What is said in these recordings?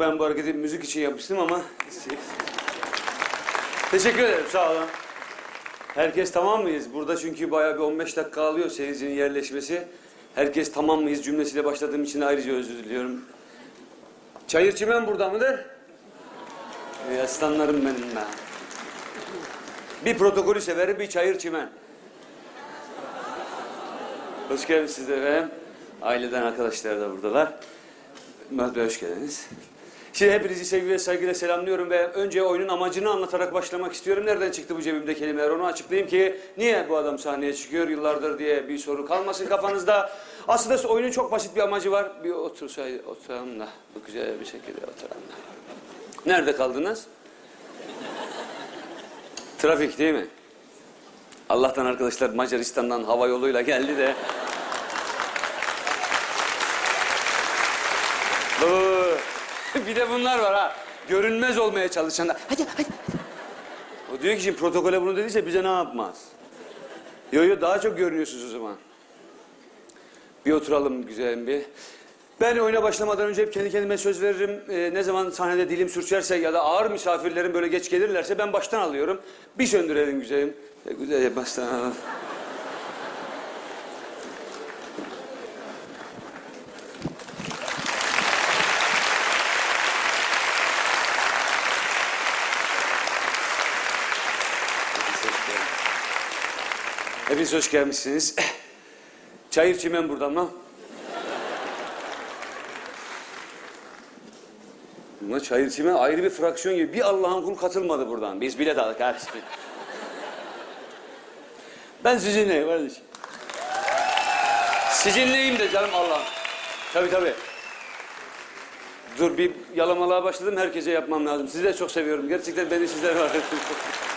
Ben bu hareketi müzik için yapmıştım ama... Teşekkür ederim sağ olun. Herkes tamam mıyız? Burada çünkü bayağı bir 15 dakika alıyor seyircinin yerleşmesi. Herkes tamam mıyız cümlesiyle başladığım için ayrıca özür diliyorum. Çayır çimen burada mıdır? Ey aslanlarım benim be. Bir protokolü severim, bir çayır çimen. Hoş geldiniz efendim. Aileden arkadaşlar da buradalar. Murat Bey hoş geldiniz. Şimdi hepinizi sevgiyle saygıyla selamlıyorum ve önce oyunun amacını anlatarak başlamak istiyorum. Nereden çıktı bu cebimde kelimeler onu açıklayayım ki niye bu adam sahneye çıkıyor yıllardır diye bir soru kalmasın kafanızda. Aslında oyunun çok basit bir amacı var. Bir otursaydı oturalım da güzel bir şekilde oturalım da. Nerede kaldınız? Trafik değil mi? Allah'tan arkadaşlar Macaristan'dan hava yoluyla geldi de. Oo, bir de bunlar var ha. Görünmez olmaya çalışanlar. Hadi hadi. O diyor ki şimdi protokole bunu dediyse bize ne yapmaz? Yo yo daha çok görünüyorsunuz o zaman. Bir oturalım güzel bir. Ben oyuna başlamadan önce hep kendi kendime söz veririm. Ee, ne zaman sahnede dilim sürçerse ya da ağır misafirlerim böyle geç gelirlerse ben baştan alıyorum. Bir söndürelim güzelim. E, güzel baştan alalım. Hepiniz hoş gelmişsiniz. Çayır çimen buradan mı? Buna çayır çimen ayrı bir fraksiyon gibi. Bir Allah'ın kulu katılmadı buradan. Biz bilet aldık kardeşim. Ben sizinleyim kardeşim. Sizinleyim de canım Allah'ım. Tabii tabii. Dur bir yalamalığa başladım. Herkese yapmam lazım. Sizi de çok seviyorum. Gerçekten beni sizler var.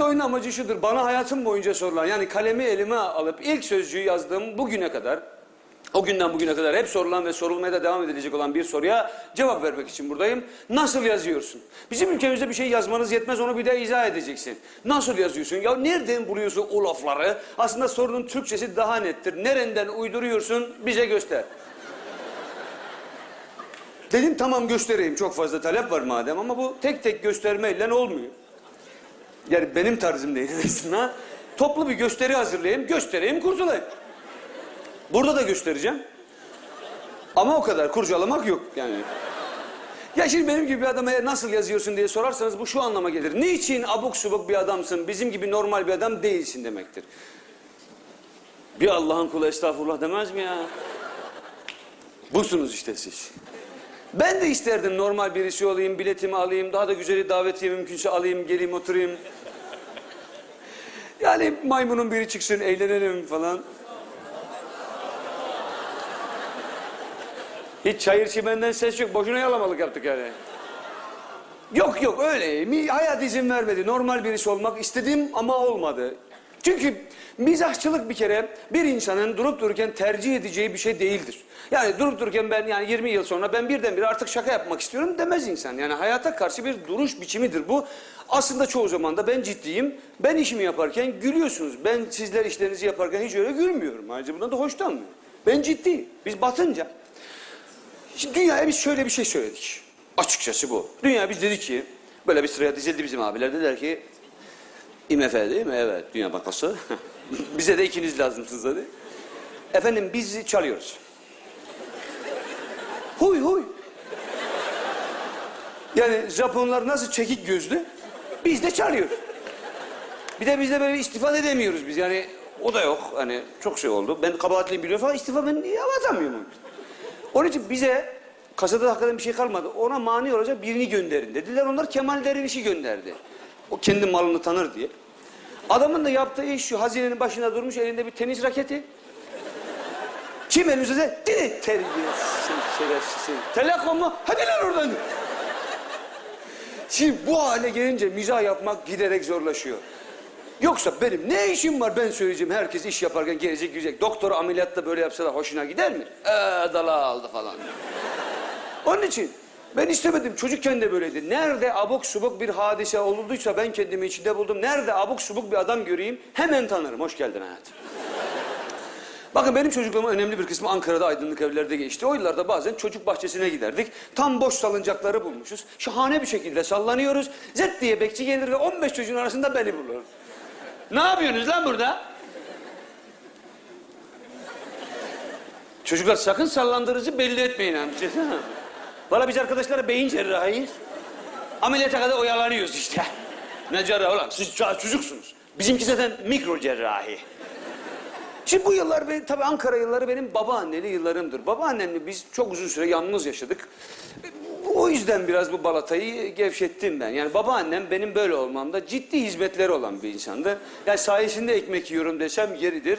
Evet oyunun amacı şudur. Bana hayatım boyunca sorulan yani kalemi elime alıp ilk sözcüğü yazdığım bugüne kadar o günden bugüne kadar hep sorulan ve sorulmaya da devam edilecek olan bir soruya cevap vermek için buradayım. Nasıl yazıyorsun? Bizim ülkemizde bir şey yazmanız yetmez onu bir de izah edeceksin. Nasıl yazıyorsun? Ya nereden buluyorsun o lafları? Aslında sorunun Türkçesi daha nettir. Nereden uyduruyorsun bize göster. Dedim tamam göstereyim çok fazla talep var madem ama bu tek tek göstermeyle olmuyor. Yani benim tarzım değil aslında. Toplu bir gösteri hazırlayayım, göstereyim, kurtulayım. Burada da göstereceğim. Ama o kadar kurcalamak yok yani. Ya şimdi benim gibi bir adama nasıl yazıyorsun diye sorarsanız bu şu anlama gelir. Niçin abuk subuk bir adamsın, bizim gibi normal bir adam değilsin demektir. Bir Allah'ın kulu estağfurullah demez mi ya? Busunuz işte siz. Ben de isterdim normal birisi olayım, biletimi alayım, daha da güzeli davetiye mümkünse alayım, geleyim oturayım. Yani maymunun biri çıksın, eğlenelim falan. Hiç çayır çimenden ses yok, boşuna yalamalık yaptık yani. Yok yok öyle, hayat izin vermedi. Normal birisi olmak istedim ama olmadı. Çünkü mizahçılık bir kere bir insanın durup dururken tercih edeceği bir şey değildir. Yani durup dururken ben yani 20 yıl sonra ben birdenbire artık şaka yapmak istiyorum demez insan. Yani hayata karşı bir duruş biçimidir bu. Aslında çoğu zaman da ben ciddiyim. Ben işimi yaparken gülüyorsunuz. Ben sizler işlerinizi yaparken hiç öyle gülmüyorum. Ayrıca bundan da hoşlanmıyorum. Ben ciddiyim. Biz batınca. Şimdi dünyaya biz şöyle bir şey söyledik. Açıkçası bu. Dünya biz dedik ki böyle bir sıraya dizildi bizim abiler dediler ki IMF değil mi? Evet. Dünya Bankası. Bize de ikiniz lazımsınız dedi. Efendim biz çalıyoruz. Huy huy. Yani Japonlar nasıl çekik gözlü? Biz de çalıyoruz. Bir de biz de böyle istifa edemiyoruz biz. Yani o da yok. Hani çok şey oldu. Ben kabahatliyim biliyorum falan istifa ben atamıyorum? Onun için bize kasada hakikaten bir şey kalmadı. Ona mani olacak birini gönderin dediler. Onlar Kemal Derviş'i gönderdi. O kendi malını tanır diye. Adamın da yaptığı iş şu. Hazinenin başında durmuş elinde bir tenis raketi. Kim elinize de? Dedi terbiyesiz şerefsiz. Telekomu hadi lan oradan. Şimdi bu hale gelince mizah yapmak giderek zorlaşıyor. Yoksa benim ne işim var ben söyleyeceğim herkes iş yaparken gelecek gülecek. Doktor ameliyatta böyle yapsa da hoşuna gider mi? Ee, dala aldı falan. Onun için ben istemedim. Çocukken de böyleydi. Nerede abuk subuk bir hadise olduysa ben kendimi içinde buldum. Nerede abuk subuk bir adam göreyim hemen tanırım. Hoş geldin hayatım. Bakın benim çocukluğumun önemli bir kısmı Ankara'da aydınlık evlerde geçti. O yıllarda bazen çocuk bahçesine giderdik. Tam boş salıncakları bulmuşuz. Şahane bir şekilde sallanıyoruz. Zet diye bekçi gelir ve 15 çocuğun arasında beni bulur. Ne yapıyorsunuz lan burada? Çocuklar sakın sallandığınızı belli etmeyin ha. Valla biz arkadaşlara beyin cerrahıyız. Ameliyata kadar oyalanıyoruz işte. Ne cerrahı ulan siz çocuksunuz. Bizimki zaten mikro cerrahi. Şimdi bu yıllar benim, tabii Ankara yılları benim babaanneli yıllarımdır. Babaannemle biz çok uzun süre yalnız yaşadık. O yüzden biraz bu balatayı gevşettim ben. Yani babaannem benim böyle olmamda ciddi hizmetleri olan bir insandı. Yani sayesinde ekmek yiyorum desem yeridir.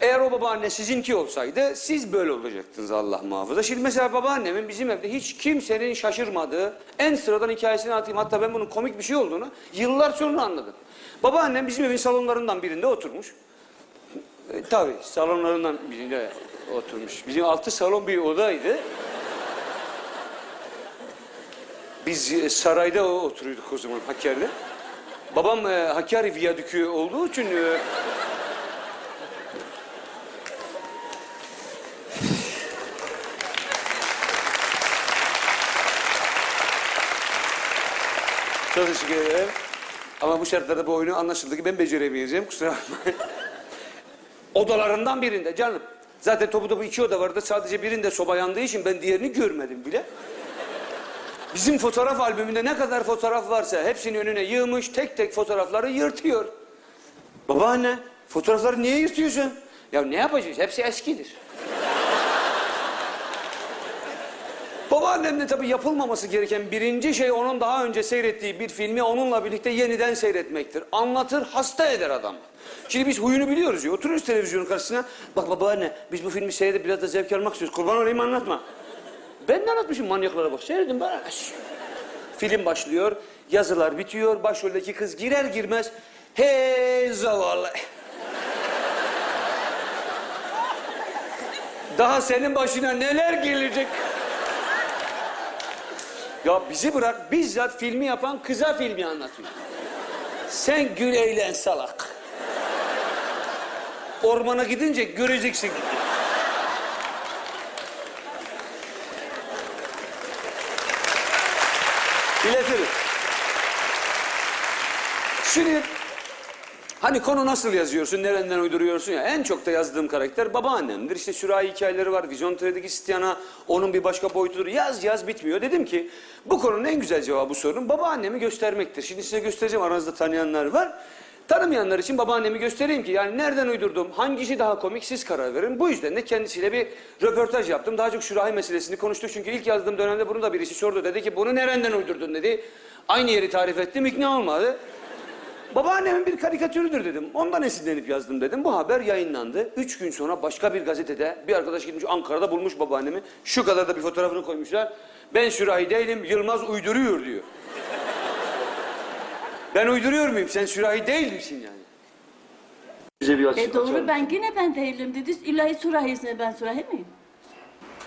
Eğer o babaanne sizinki olsaydı siz böyle olacaktınız Allah muhafaza. Şimdi mesela babaannemin bizim evde hiç kimsenin şaşırmadığı en sıradan hikayesini atayım. Hatta ben bunun komik bir şey olduğunu yıllar sonra anladım. Babaannem bizim evin salonlarından birinde oturmuş. E, tabii salonlarından birinde oturmuş. Bizim altı salon bir odaydı. Biz e, sarayda oturuyorduk o zaman Hakkari'de. Babam e, Hakkari Viyadükü olduğu için... E, Çok teşekkür ederim. Ama bu şartlarda bu oyunu anlaşıldı ki ben beceremeyeceğim. Kusura bakmayın. Odalarından birinde canım. Zaten topu topu iki oda vardı. Sadece birinde soba yandığı için ben diğerini görmedim bile. Bizim fotoğraf albümünde ne kadar fotoğraf varsa hepsini önüne yığmış, tek tek fotoğrafları yırtıyor. Babaanne, fotoğrafları niye yırtıyorsun? Ya ne yapacağız? Hepsi eskidir. Babaannem de tabii yapılmaması gereken birinci şey onun daha önce seyrettiği bir filmi onunla birlikte yeniden seyretmektir. Anlatır, hasta eder adam. Şimdi biz huyunu biliyoruz ya. Oturuyoruz televizyonun karşısına. Bak babaanne biz bu filmi seyredip biraz da zevk almak istiyoruz. Kurban olayım anlatma. Ben de anlatmışım manyaklara bak. Seyredin bana. Film başlıyor, yazılar bitiyor. Başroldeki kız girer girmez. Hey zavallı. Daha senin başına neler gelecek? Ya bizi bırak bizzat filmi yapan kıza filmi anlatıyor. Sen gül eğlen salak. Ormana gidince göreceksin. İletirim. Şimdi hani konu nasıl yazıyorsun, nereden uyduruyorsun ya. En çok da yazdığım karakter babaannemdir. İşte sürahi hikayeleri var, Vizyon Tre'deki Stiana, onun bir başka boyutudur. Yaz yaz bitmiyor. Dedim ki bu konunun en güzel cevabı bu sorunun babaannemi göstermektir. Şimdi size göstereceğim aranızda tanıyanlar var. Tanımayanlar için babaannemi göstereyim ki yani nereden uydurdum, hangisi daha komik siz karar verin. Bu yüzden de kendisiyle bir röportaj yaptım. Daha çok sürahi meselesini konuştuk. Çünkü ilk yazdığım dönemde bunu da birisi sordu. Dedi ki bunu nereden uydurdun dedi. Aynı yeri tarif ettim ikna olmadı. Babaannemin bir karikatürüdür dedim. Ondan esinlenip yazdım dedim. Bu haber yayınlandı. Üç gün sonra başka bir gazetede bir arkadaş gitmiş Ankara'da bulmuş babaannemi. Şu kadar da bir fotoğrafını koymuşlar. Ben sürahi değilim, Yılmaz uyduruyor diyor. ben uyduruyor muyum? Sen sürahi değil misin yani? Bize bir E doğru ben yine ben değilim dedi. İlahi surahisine ben surahi miyim?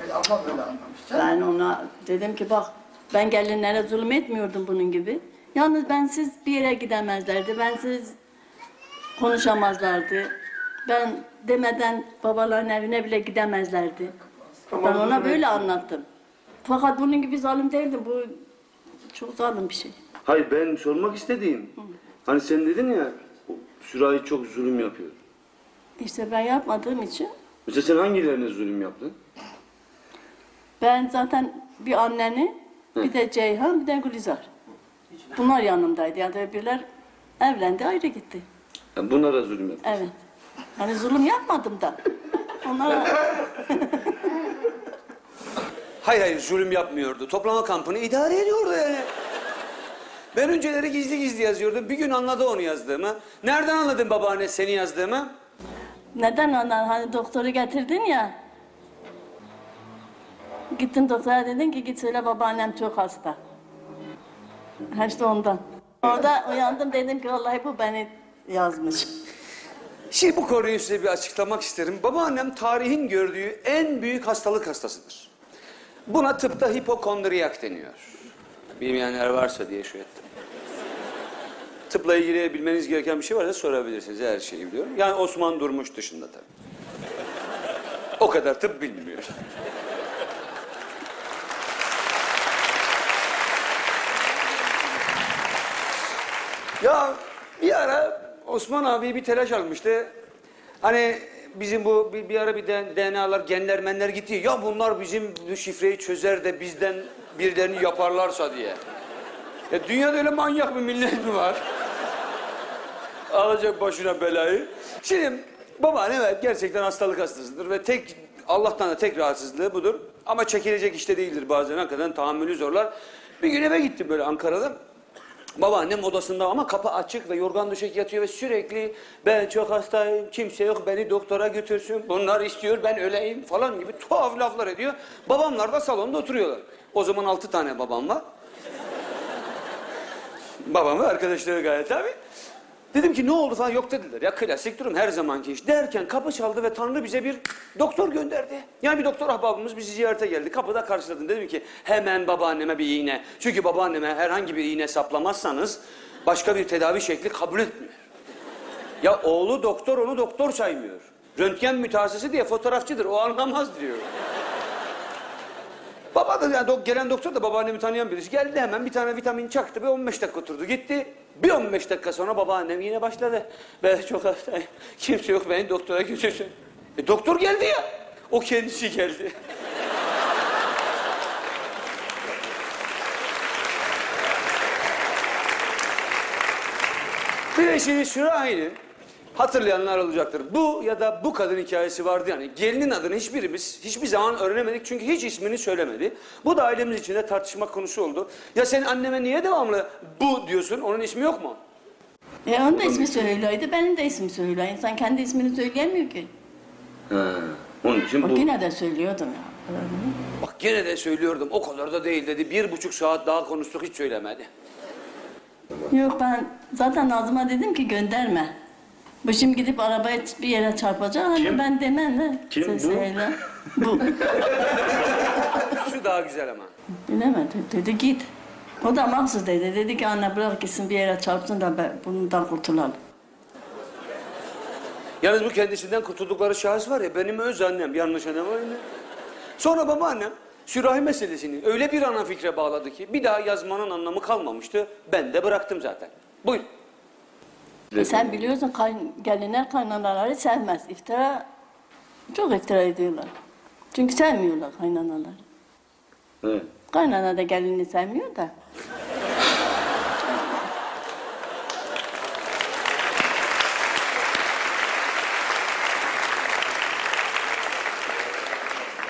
E, ablam böyle anlamış. Ben ona dedim ki bak ben gelinlere zulüm etmiyordum bunun gibi. Yalnız ben siz bir yere gidemezlerdi. Ben siz konuşamazlardı. Ben demeden babaların evine bile gidemezlerdi. Ben ona böyle anlattım. Fakat bunun gibi zalim değildim. Bu çok zalim bir şey. Hayır ben sormak istediğim. Hani sen dedin ya sürahi çok zulüm yapıyor. İşte ben yapmadığım için Mesela sen hangilerine zulüm yaptın? Ben zaten bir anneni, bir de Ceyhan, bir de Gülizar. Bunlar yanımdaydı. Yani öbürler evlendi, ayrı gitti. Yani bunlara zulüm yaptın. Evet. Hani zulüm yapmadım da. Onlara Hayır hayır zulüm yapmıyordu. Toplama kampını idare ediyordu yani. Ben önceleri gizli gizli yazıyordum. Bir gün anladı onu yazdığımı. Nereden anladın babaanne seni yazdığımı? neden ondan hani doktoru getirdin ya. Gittin doktora dedin ki git söyle babaannem çok hasta. Ha işte ondan. Orada uyandım dedim ki vallahi bu beni yazmış. Şimdi bu konuyu size bir açıklamak isterim. Babaannem tarihin gördüğü en büyük hastalık hastasıdır. Buna tıpta hipokondriyak deniyor. Bilmeyenler varsa diye şu ettim. Tıpla ilgili bilmeniz gereken bir şey varsa sorabilirsiniz. Her şeyi biliyorum. Yani Osman Durmuş dışında tabii. O kadar tıp bilmiyor. Ya bir ara Osman abi bir telaş almıştı. Hani bizim bu bir, bir ara bir DNA'lar, genler, menler gitti. Ya bunlar bizim bu şifreyi çözer de bizden birilerini yaparlarsa diye. Ya dünyada öyle manyak bir millet mi var? Alacak başına belayı. Şimdi babaannem evet gerçekten hastalık hastasıdır ve tek Allah'tan da tek rahatsızlığı budur. Ama çekilecek işte değildir bazen hakikaten tahammülü zorlar. Bir gün eve gittim böyle Ankara'da. Babaannem odasında ama kapı açık ve yorgan döşek yatıyor ve sürekli ben çok hastayım, kimse yok beni doktora götürsün, bunlar istiyor ben öleyim falan gibi tuhaf laflar ediyor. Babamlar da salonda oturuyorlar. O zaman altı tane babam var. Babam ve arkadaşları gayet tabii. Dedim ki ne oldu falan yok dediler. Ya klasik durum her zamanki iş. Derken kapı çaldı ve Tanrı bize bir doktor gönderdi. Yani bir doktor ahbabımız bizi ziyarete geldi. Kapıda karşıladım. Dedim ki hemen babaanneme bir iğne. Çünkü babaanneme herhangi bir iğne saplamazsanız başka bir tedavi şekli kabul etmiyor. Ya oğlu doktor onu doktor saymıyor. Röntgen mütehassısı diye fotoğrafçıdır o anlamaz diyor. Baba da yani gelen doktor da babaannemi tanıyan birisi. Geldi hemen bir tane vitamin çaktı ve 15 dakika oturdu. Gitti. Bir 15 dakika sonra babaannem yine başladı. Ben çok hastayım. Kimse yok beni doktora götürsün. E, doktor geldi ya. O kendisi geldi. Bir de şimdi Sürahi'nin hatırlayanlar olacaktır. Bu ya da bu kadın hikayesi vardı yani. Gelinin adını hiçbirimiz hiçbir zaman öğrenemedik çünkü hiç ismini söylemedi. Bu da ailemiz içinde tartışma konusu oldu. Ya sen anneme niye devamlı bu diyorsun? Onun ismi yok mu? E onun da ismi söyleyeydi, benim de ismi söyle. İnsan kendi ismini söyleyemiyor ki. Onun için Bak yine de söylüyordum ya. Bak gene de söylüyordum o kadar da değil dedi. Bir buçuk saat daha konuştuk hiç söylemedi. Yok ben zaten Nazım'a dedim ki gönderme. Bu şimdi gidip arabaya bir yere çarpacak. Hani Kim? ben demem de. Kim bu? Söyle. Bu. Şu daha güzel ama. Bilemedi. Dedi git. O da mahsus dedi. Dedi ki anne bırak gitsin bir yere çarpsın da ben bundan kurtulalım. Yalnız bu kendisinden kurtuldukları şahıs var ya benim öz annem yanlış anlamayın. Sonra babaannem sürahi meselesini öyle bir ana fikre bağladı ki bir daha yazmanın anlamı kalmamıştı. Ben de bıraktım zaten. Buyur. E sen biliyorsun kayn gelinler kaynanaları sevmez. İftira çok iftira ediyorlar. Çünkü sevmiyorlar kaynanaları. Evet. Kaynana da gelini sevmiyor da.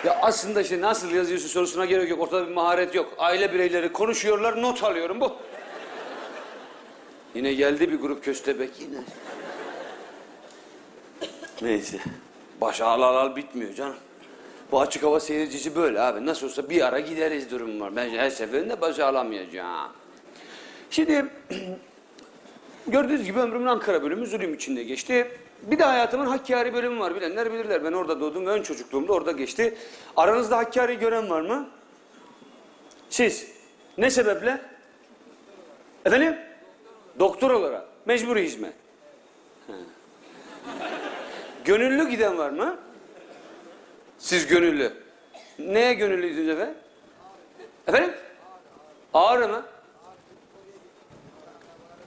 Ya aslında işte nasıl yazıyorsun sorusuna gerek yok. Ortada bir maharet yok. Aile bireyleri konuşuyorlar, not alıyorum bu. Yine geldi bir grup köstebek yine. Neyse. Baş al al al bitmiyor canım. Bu açık hava seyircisi böyle abi. Nasıl olsa bir ara gideriz durum var. Ben her seferinde baş alamayacağım. Şimdi gördüğünüz gibi ömrümün Ankara bölümü zulüm içinde geçti. Bir de hayatımın Hakkari bölümü var. Bilenler bilirler. Ben orada doğdum ve ön çocukluğumda orada geçti. Aranızda Hakkari gören var mı? Siz. Ne sebeple? Efendim? Doktor olarak. Mecburi hizmet. Gönüllü giden var mı? Siz gönüllü. Neye gönüllüydünüz efendim? Efendim? Ağrı mı?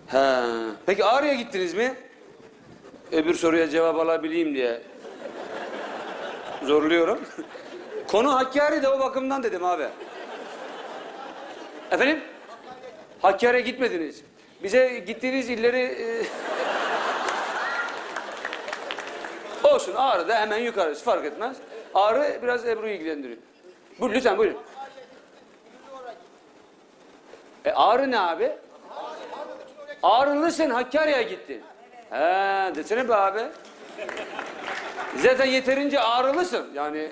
Ha. Peki Ağrı'ya gittiniz mi? Öbür soruya cevap alabileyim diye. Zorluyorum. Konu Hakkari de o bakımdan dedim abi. Efendim? Hakkari'ye gitmediniz. Bize gittiğiniz illeri... e, Olsun Ağrı da hemen yukarısı fark etmez. Ağrı biraz Ebru'yu ilgilendiriyor. Buyurun lütfen buyurun. E Ağrı ne abi? Ağrılısın Hakkari'ye gittin. He desene be abi. Zaten yeterince ağrılısın yani.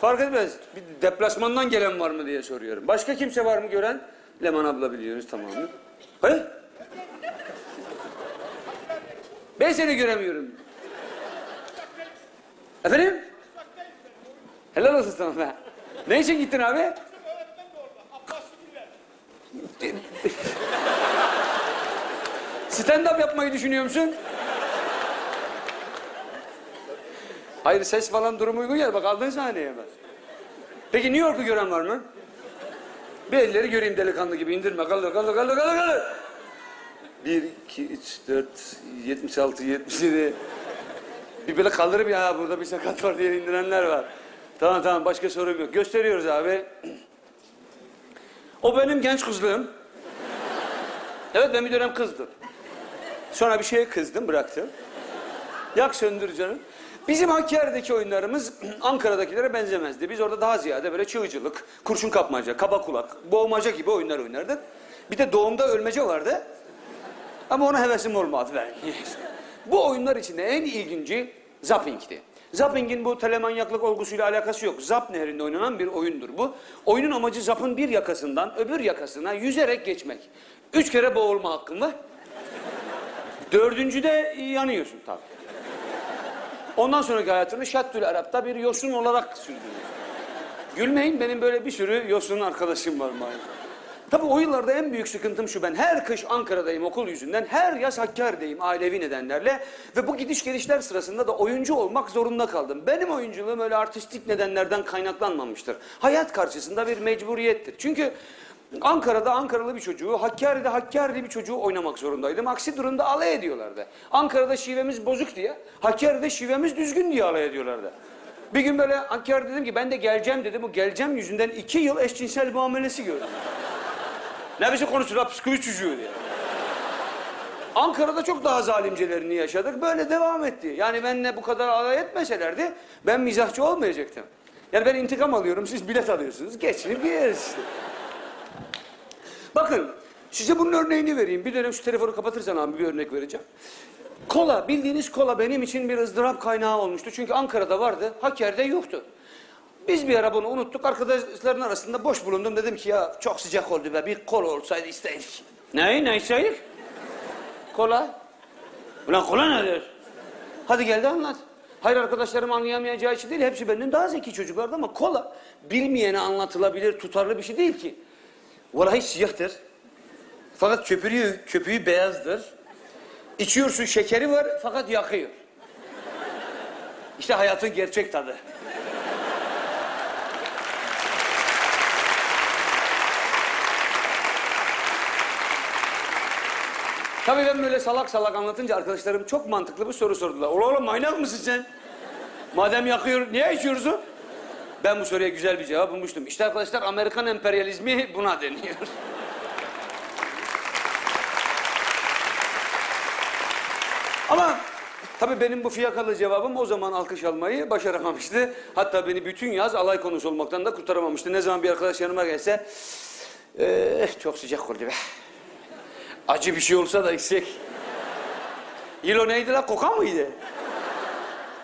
Fark etmez. Bir deplasmandan gelen var mı diye soruyorum. Başka kimse var mı gören? Leman abla biliyoruz tamamı. He? Ben seni göremiyorum. Efendim? Helal olsun sana be. Ne için gittin abi? Stand up yapmayı düşünüyor musun? Hayır ses falan durumu uygun ya. Bak aldın sahneye bak. Peki New York'u gören var mı? Bir elleri göreyim delikanlı gibi indirme. Kaldır kaldır kaldır kaldır kaldır. 1, 2, 3, 4, 76, 77. Bir böyle kaldırıp ya burada bir sakat var diye indirenler var. Tamam tamam başka sorum yok. Gösteriyoruz abi. O benim genç kızlığım. Evet ben bir dönem kızdım. Sonra bir şeye kızdım bıraktım. Yak söndür canım. Bizim Hakkari'deki oyunlarımız Ankara'dakilere benzemezdi. Biz orada daha ziyade böyle çığcılık, kurşun kapmaca, kaba kulak, boğmaca gibi oyunlar oynardık. Bir de doğumda ölmece vardı. Ama ona hevesim olmadı ben. bu oyunlar içinde en ilginci zapping'ti. Zapping'in bu telemanyaklık olgusuyla alakası yok. Zap nehrinde oynanan bir oyundur bu. Oyunun amacı zapın bir yakasından öbür yakasına yüzerek geçmek. Üç kere boğulma hakkın var. Dördüncüde yanıyorsun tabii. Ondan sonraki hayatını Şattül Arap'ta bir yosun olarak sürdürüyor. Gülmeyin benim böyle bir sürü yosun arkadaşım var maalesef. Tabii o yıllarda en büyük sıkıntım şu ben her kış Ankara'dayım okul yüzünden her yaz Hakkari'deyim ailevi nedenlerle ve bu gidiş gelişler sırasında da oyuncu olmak zorunda kaldım. Benim oyunculuğum öyle artistik nedenlerden kaynaklanmamıştır. Hayat karşısında bir mecburiyettir. Çünkü Ankara'da Ankaralı bir çocuğu, Hakkari'de Hakkari'li bir çocuğu oynamak zorundaydım. Aksi durumda alay ediyorlardı. Ankara'da şivemiz bozuk diye, Hakkari'de şivemiz düzgün diye alay ediyorlardı. Bir gün böyle Hakkari dedim ki ben de geleceğim dedim. Bu geleceğim yüzünden iki yıl eşcinsel muamelesi gördüm. ne biçim konuşuyor la psikoloji çocuğu diye. Ankara'da çok daha zalimcelerini yaşadık. Böyle devam etti. Yani benimle bu kadar alay etmeselerdi ben mizahçı olmayacaktım. Yani ben intikam alıyorum, siz bilet alıyorsunuz. Geçinip yeriz işte. Bakın size bunun örneğini vereyim. Bir dönem şu telefonu kapatırsan abi bir örnek vereceğim. Kola, bildiğiniz kola benim için bir ızdırap kaynağı olmuştu. Çünkü Ankara'da vardı, Hakkari'de yoktu. Biz bir ara bunu unuttuk. Arkadaşların arasında boş bulundum. Dedim ki ya çok sıcak oldu be. Bir kola olsaydı isteydik. Ne? Ne isteydik? Kola. Ulan kola nedir? Hadi gel de anlat. Hayır arkadaşlarım anlayamayacağı için değil. Hepsi benden daha zeki çocuklardı ama kola bilmeyene anlatılabilir, tutarlı bir şey değil ki. Vallahi siyahtır. Fakat köpüğü, köpüğü beyazdır. İçiyorsun şekeri var fakat yakıyor. İşte hayatın gerçek tadı. Tabii ben böyle salak salak anlatınca arkadaşlarım çok mantıklı bir soru sordular. Ola oğlum manyak mısın sen? Madem yakıyor niye içiyorsun? Ben bu soruya güzel bir cevap bulmuştum. İşte arkadaşlar Amerikan emperyalizmi buna deniyor. Ama tabii benim bu fiyakalı cevabım o zaman alkış almayı başaramamıştı. Hatta beni bütün yaz alay konusu olmaktan da kurtaramamıştı. Ne zaman bir arkadaş yanıma gelse... "Eh, çok sıcak oldu be. Acı bir şey olsa da içsek. Yilo neydi la? Koka mıydı?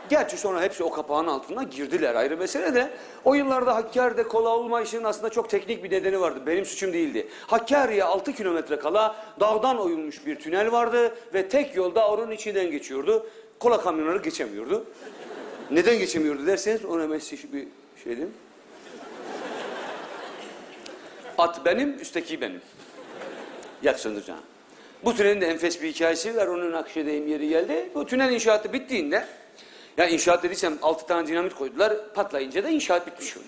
Gerçi sonra hepsi o kapağın altına girdiler ayrı mesele de. O yıllarda Hakkari'de kola olma işinin aslında çok teknik bir nedeni vardı. Benim suçum değildi. Hakkari'ye 6 kilometre kala dağdan oyulmuş bir tünel vardı ve tek yolda onun içinden geçiyordu. Kola kamyonları geçemiyordu. Neden geçemiyordu derseniz ona size bir şey diyeyim. At benim, üstteki benim. Yak söndüreceğim. Bu tünelin de enfes bir hikayesi var. Onun akşedeyim yeri geldi. Bu tünel inşaatı bittiğinde ya inşaat dediysem altı tane dinamit koydular. Patlayınca da inşaat bitmiş oldu.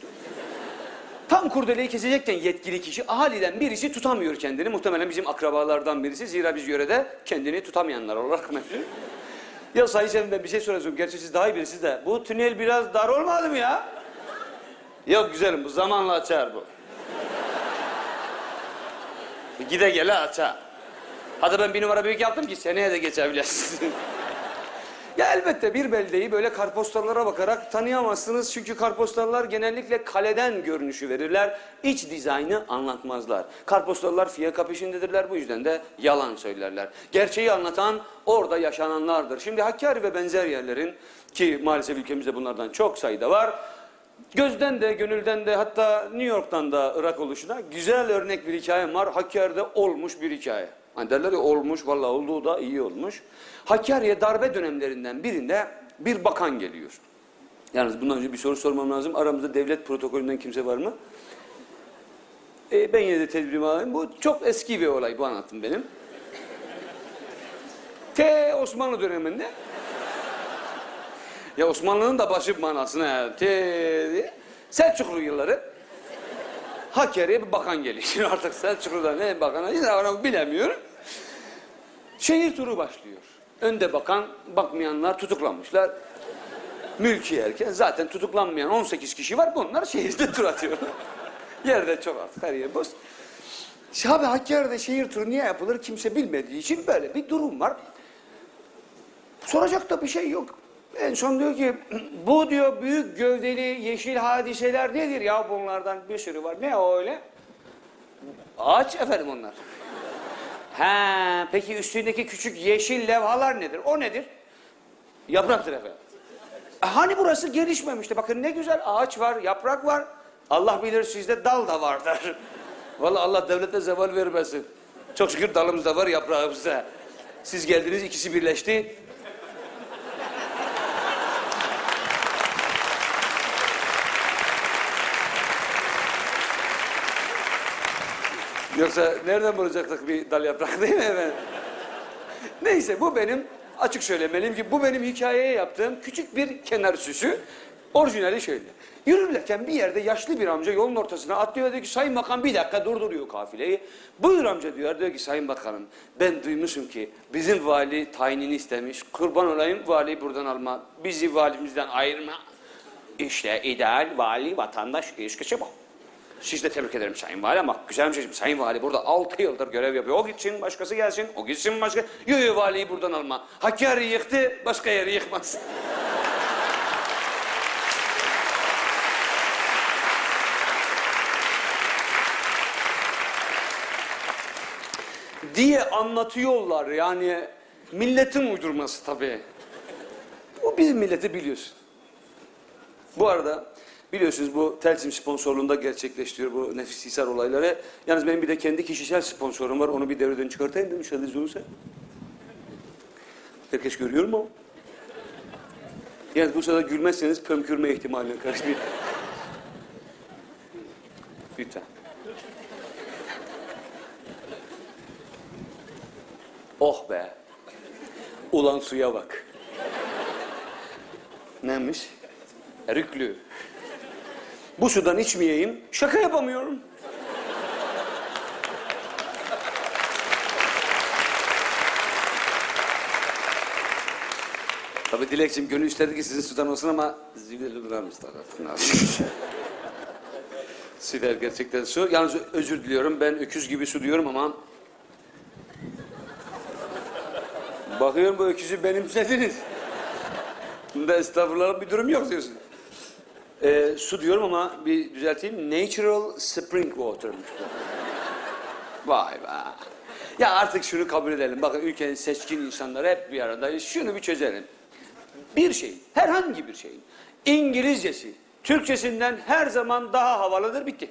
Tam kurdeleyi kesecekken yetkili kişi ahaliden birisi tutamıyor kendini. Muhtemelen bizim akrabalardan birisi. Zira biz yörede kendini tutamayanlar olarak meşhur. Ya Sayın ben bir şey soracağım. Gerçi siz daha iyi bilirsiniz de. Bu tünel biraz dar olmadı mı ya? Yok güzelim bu zamanla açar bu. Gide gele açar. Hadi ben bir numara büyük yaptım ki seneye de geçebilirsin. Ya elbette bir beldeyi böyle kartpostallara bakarak tanıyamazsınız. Çünkü kartpostallar genellikle kaleden görünüşü verirler. İç dizaynı anlatmazlar. Kartpostallar fiyaka peşindedirler. Bu yüzden de yalan söylerler. Gerçeği anlatan orada yaşananlardır. Şimdi Hakkari ve benzer yerlerin ki maalesef ülkemizde bunlardan çok sayıda var. Gözden de, gönülden de hatta New York'tan da Irak oluşuna güzel örnek bir hikayem var. Hakkari'de olmuş bir hikaye. Hani derler ya olmuş, vallahi olduğu da iyi olmuş. Hakkari'ye darbe dönemlerinden birinde bir bakan geliyor. Yalnız bundan önce bir soru sormam lazım. Aramızda devlet protokolünden kimse var mı? Ee, ben yine de tedbirimi alayım. Bu çok eski bir olay bu anlattım benim. T Osmanlı döneminde ya Osmanlı'nın da başı manasına te diye. Selçuklu yılları. Hakkari'ye bir bakan geliyor. Şimdi artık Selçuklu'da ne bakan işte onu bilemiyorum. Şehir turu başlıyor. Önde bakan, bakmayanlar tutuklanmışlar. Mülki erken zaten tutuklanmayan 18 kişi var. Bunlar şehirde tur atıyorlar. Yerde çok artık her yer boş. Abi Hakkari'de şehir turu niye yapılır kimse bilmediği için böyle bir durum var. Soracak da bir şey yok. En son diyor ki bu diyor büyük gövdeli yeşil hadiseler nedir ya bunlardan bir sürü var. Ne o öyle? Ağaç efendim onlar. Ha, peki üstündeki küçük yeşil levhalar nedir? O nedir? Yapraktır efendim. E, Hani burası gelişmemişti. Bakın ne güzel ağaç var, yaprak var. Allah bilir sizde dal da vardır. Vallahi Allah devlete zeval vermesin. Çok şükür dalımız da var, yaprağımız da. Siz geldiniz, ikisi birleşti. Yoksa nereden bulacaktık bir dal yaprak değil mi efendim? Neyse bu benim açık söylemeliyim ki bu benim hikayeye yaptığım küçük bir kenar süsü. Orijinali şöyle. Yürürlerken bir yerde yaşlı bir amca yolun ortasına atlıyor diyor ki Sayın Bakan bir dakika durduruyor kafileyi. Buyur amca diyor. Diyor ki Sayın Bakanım ben duymuşum ki bizim vali tayinini istemiş. Kurban olayım valiyi buradan alma. Bizi valimizden ayırma. İşte ideal vali vatandaş ilişkisi bu. Siz de tebrik ederim Sayın Vali ama güzel bir şey. Sayın Vali burada 6 yıldır görev yapıyor. O gitsin, başkası gelsin, o gitsin başka. Yo valiyi buradan alma. Hakkari yıktı, başka yeri yıkmaz. diye anlatıyorlar yani milletin uydurması tabii. Bu bizim milleti biliyorsun. Bu arada biliyorsunuz bu Telsim sponsorluğunda gerçekleştiriyor bu nefis hisar olayları. Yalnız benim bir de kendi kişisel sponsorum var. Onu bir devreden çıkartayım da müsaadeniz olursa. Herkes görüyor mu? Yani bu sırada gülmezseniz pömkürme ihtimaline karşı bir... Lütfen. Oh be. Ulan suya bak. Neymiş? Rüklü. Bu sudan içmeyeyim, şaka yapamıyorum. Tabii Dilekçim gönül isterdi ki sizin sudan olsun ama zibirli tarafından. Sider gerçekten su. Yalnız özür diliyorum ben öküz gibi su diyorum ama... Bakıyorum bu öküzü benimsediniz. Bunda estağfurullah bir durum yok diyorsun. Ee, su diyorum ama bir düzelteyim. Natural spring water'mış bu. Vay be. Ya artık şunu kabul edelim. Bakın ülkenin seçkin insanları hep bir aradayız. Şunu bir çözelim. Bir şey, herhangi bir şeyin İngilizcesi, Türkçesinden her zaman daha havalıdır. Bitti.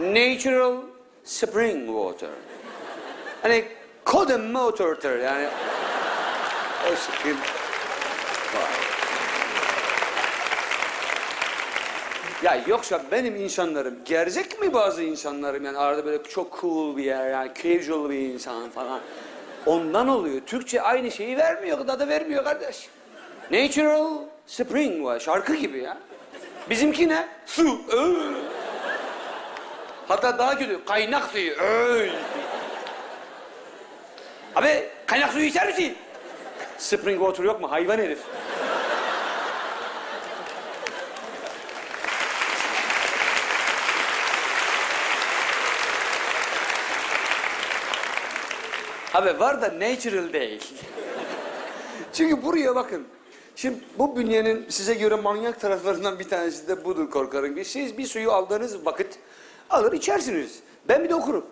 Natural spring water. Hani kodem motor'tur yani. O şekil. Ya yoksa benim insanlarım gerzek mi bazı insanlarım yani arada böyle çok cool bir yer yani casual bir insan falan. Ondan oluyor. Türkçe aynı şeyi vermiyor, da vermiyor kardeş. Natural spring var, şarkı gibi ya. Bizimki ne? Su. Hatta daha kötü, kaynak suyu. Abi kaynak suyu içer misin? Spring water yok mu? Hayvan herif. Abi var da natural değil. Çünkü buraya bakın. Şimdi bu bünyenin size göre manyak taraflarından bir tanesi de budur korkarım. Siz bir suyu aldığınız vakit alır içersiniz. Ben bir de okurum.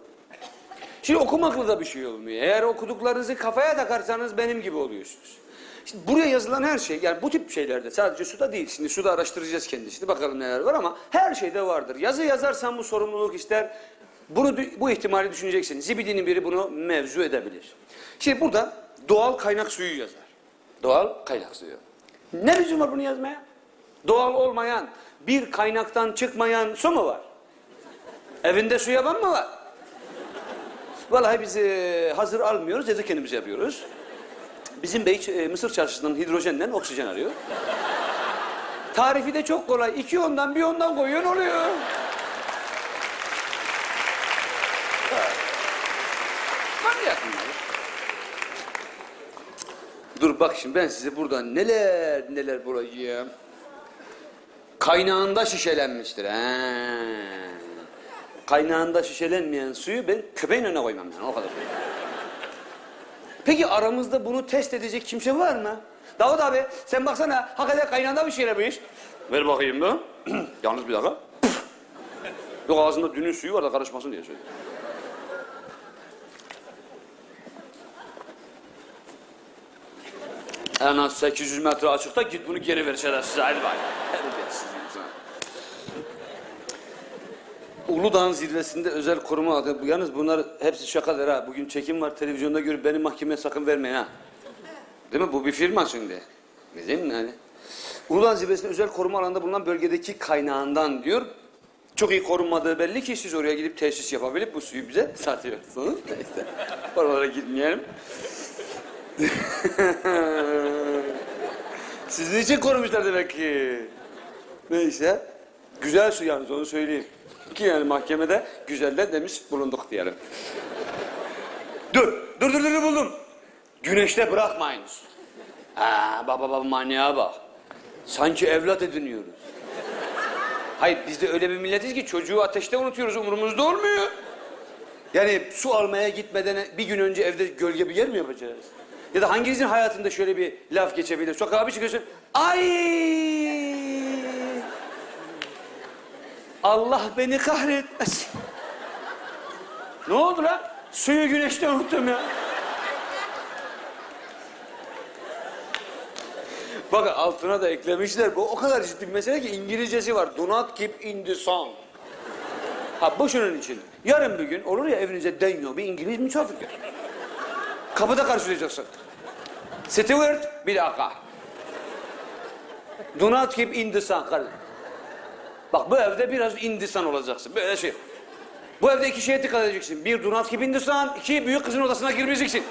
Şimdi okumakla da bir şey olmuyor. Eğer okuduklarınızı kafaya takarsanız benim gibi oluyorsunuz. Şimdi buraya yazılan her şey, yani bu tip şeylerde sadece suda değil. Şimdi suda araştıracağız kendisini, bakalım neler var ama her şeyde vardır. Yazı yazarsan bu sorumluluk ister. Bunu bu ihtimali düşüneceksin. Zibidinin biri bunu mevzu edebilir. Şimdi burada doğal kaynak suyu yazar. Doğal kaynak suyu. Ne lüzum var bunu yazmaya? Doğal olmayan, bir kaynaktan çıkmayan su mu var? Evinde su yapan mı var? Vallahi biz e, hazır almıyoruz, evde kendimiz yapıyoruz. Bizim bey e, Mısır çarşısından hidrojenden oksijen arıyor. Tarifi de çok kolay. İki ondan bir ondan koyuyorsun oluyor. Manyak bunlar. Dur bak şimdi ben size buradan neler neler bulacağım. Kaynağında şişelenmiştir. He. Kaynağında şişelenmeyen suyu ben köpeğin önüne koymam yani o kadar. Peki aramızda bunu test edecek kimse var mı? Davut abi sen baksana hakikaten kaynağında bir şeyler bu iş. Ver bakayım bu. Yalnız bir dakika. Yok ağzında dünün suyu var da karışmasın diye söylüyorum. En az 800 metre açıkta git bunu geri ver şerefsiz. Hadi bak. Uludağ'ın zirvesinde özel koruma adı. Yalnız bunlar hepsi şakadır ha. Bugün çekim var televizyonda görüp beni mahkemeye sakın vermeyin ha. Değil mi? Bu bir firma şimdi. Değil mi yani? Uludağ zirvesinde özel koruma alanında bulunan bölgedeki kaynağından diyor. Çok iyi korunmadığı belli ki siz oraya gidip tesis yapabilip bu suyu bize satıyorsunuz. Neyse. Oralara gitmeyelim. Sizin için korumuşlar demek ki. Neyse. Güzel su yalnız onu söyleyeyim. Ki yani mahkemede güzelle demiş bulunduk diyelim. Dur, dur, dur, dur buldum. Güneşte bırakmayınız. Ha, baba baba manyağa bak. Sanki evlat ediniyoruz. Hayır biz de öyle bir milletiz ki çocuğu ateşte unutuyoruz umurumuzda olmuyor. Yani su almaya gitmeden bir gün önce evde gölge bir yer mi yapacağız? Ya da hanginizin hayatında şöyle bir laf geçebilir? Sokağa bir çıkıyorsun. Ay! Allah beni kahretmesin. ne oldu lan? Suyu güneşte unuttum ya. Bakın altına da eklemişler. Bu o kadar ciddi bir mesele ki İngilizcesi var. Do not keep in the sun. Ha bu şunun için. Yarın bir gün olur ya evinize deniyor bir İngiliz misafir gelir. Kapıda karşılayacaksın. Steward bir dakika. Do not keep sun. kardeşim. Bak bu evde biraz sun olacaksın. Böyle şey. Bu evde iki şeye dikkat edeceksin. Bir do not keep sun. iki büyük kızın odasına girmeyeceksin.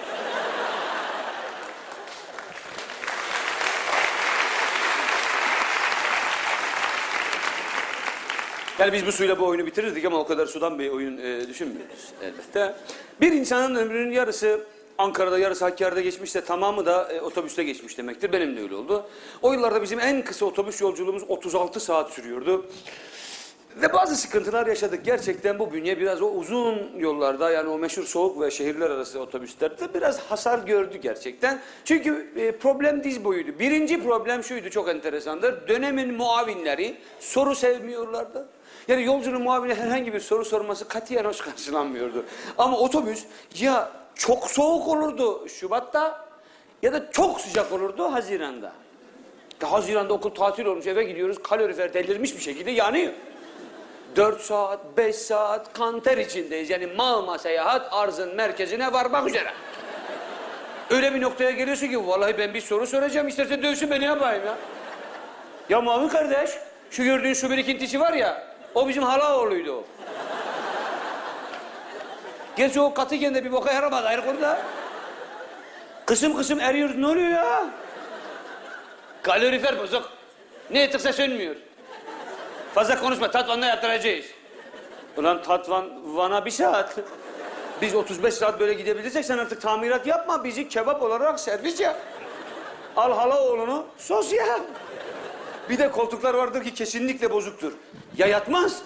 Yani biz bu suyla bu oyunu bitirirdik ama o kadar sudan bir oyun e, düşünmüyoruz elbette. Bir insanın ömrünün yarısı Ankara'da, yarısı Hakkari'de geçmişse tamamı da e, otobüste geçmiş demektir. Benim de öyle oldu. O yıllarda bizim en kısa otobüs yolculuğumuz 36 saat sürüyordu. Ve bazı sıkıntılar yaşadık. Gerçekten bu bünye biraz o uzun yollarda yani o meşhur soğuk ve şehirler arası otobüslerde biraz hasar gördü gerçekten. Çünkü e, problem diz boyuydu. Birinci problem şuydu çok enteresandır. Dönemin muavinleri soru sevmiyorlardı. Yani yolcunun muavine herhangi bir soru sorması katiyen hoş karşılanmıyordu. Ama otobüs ya çok soğuk olurdu Şubat'ta ya da çok sıcak olurdu Haziran'da. Ya Haziran'da okul tatil olmuş eve gidiyoruz kalorifer delirmiş bir şekilde yanıyor. 4 saat, 5 saat kanter içindeyiz. Yani Malma seyahat arzın merkezine varmak üzere. Öyle bir noktaya geliyorsun ki vallahi ben bir soru soracağım istersen dövsün beni yapayım ya. Ya Mavi kardeş şu gördüğün su birikintisi var ya o bizim hala oğluydu. Gerçi o katıken de bir boka yaramadı ayrı konuda. Kısım kısım eriyor ne oluyor ya? Kalorifer bozuk. Ne ettikse sönmüyor. Fazla konuşma tatvanla yaptıracağız. Ulan tatvan vana bir saat. Biz 35 saat böyle gidebilirsek sen artık tamirat yapma. Bizi kebap olarak servis yap. Al hala oğlunu sos yap. Bir de koltuklar vardır ki kesinlikle bozuktur. Ya yatmaz.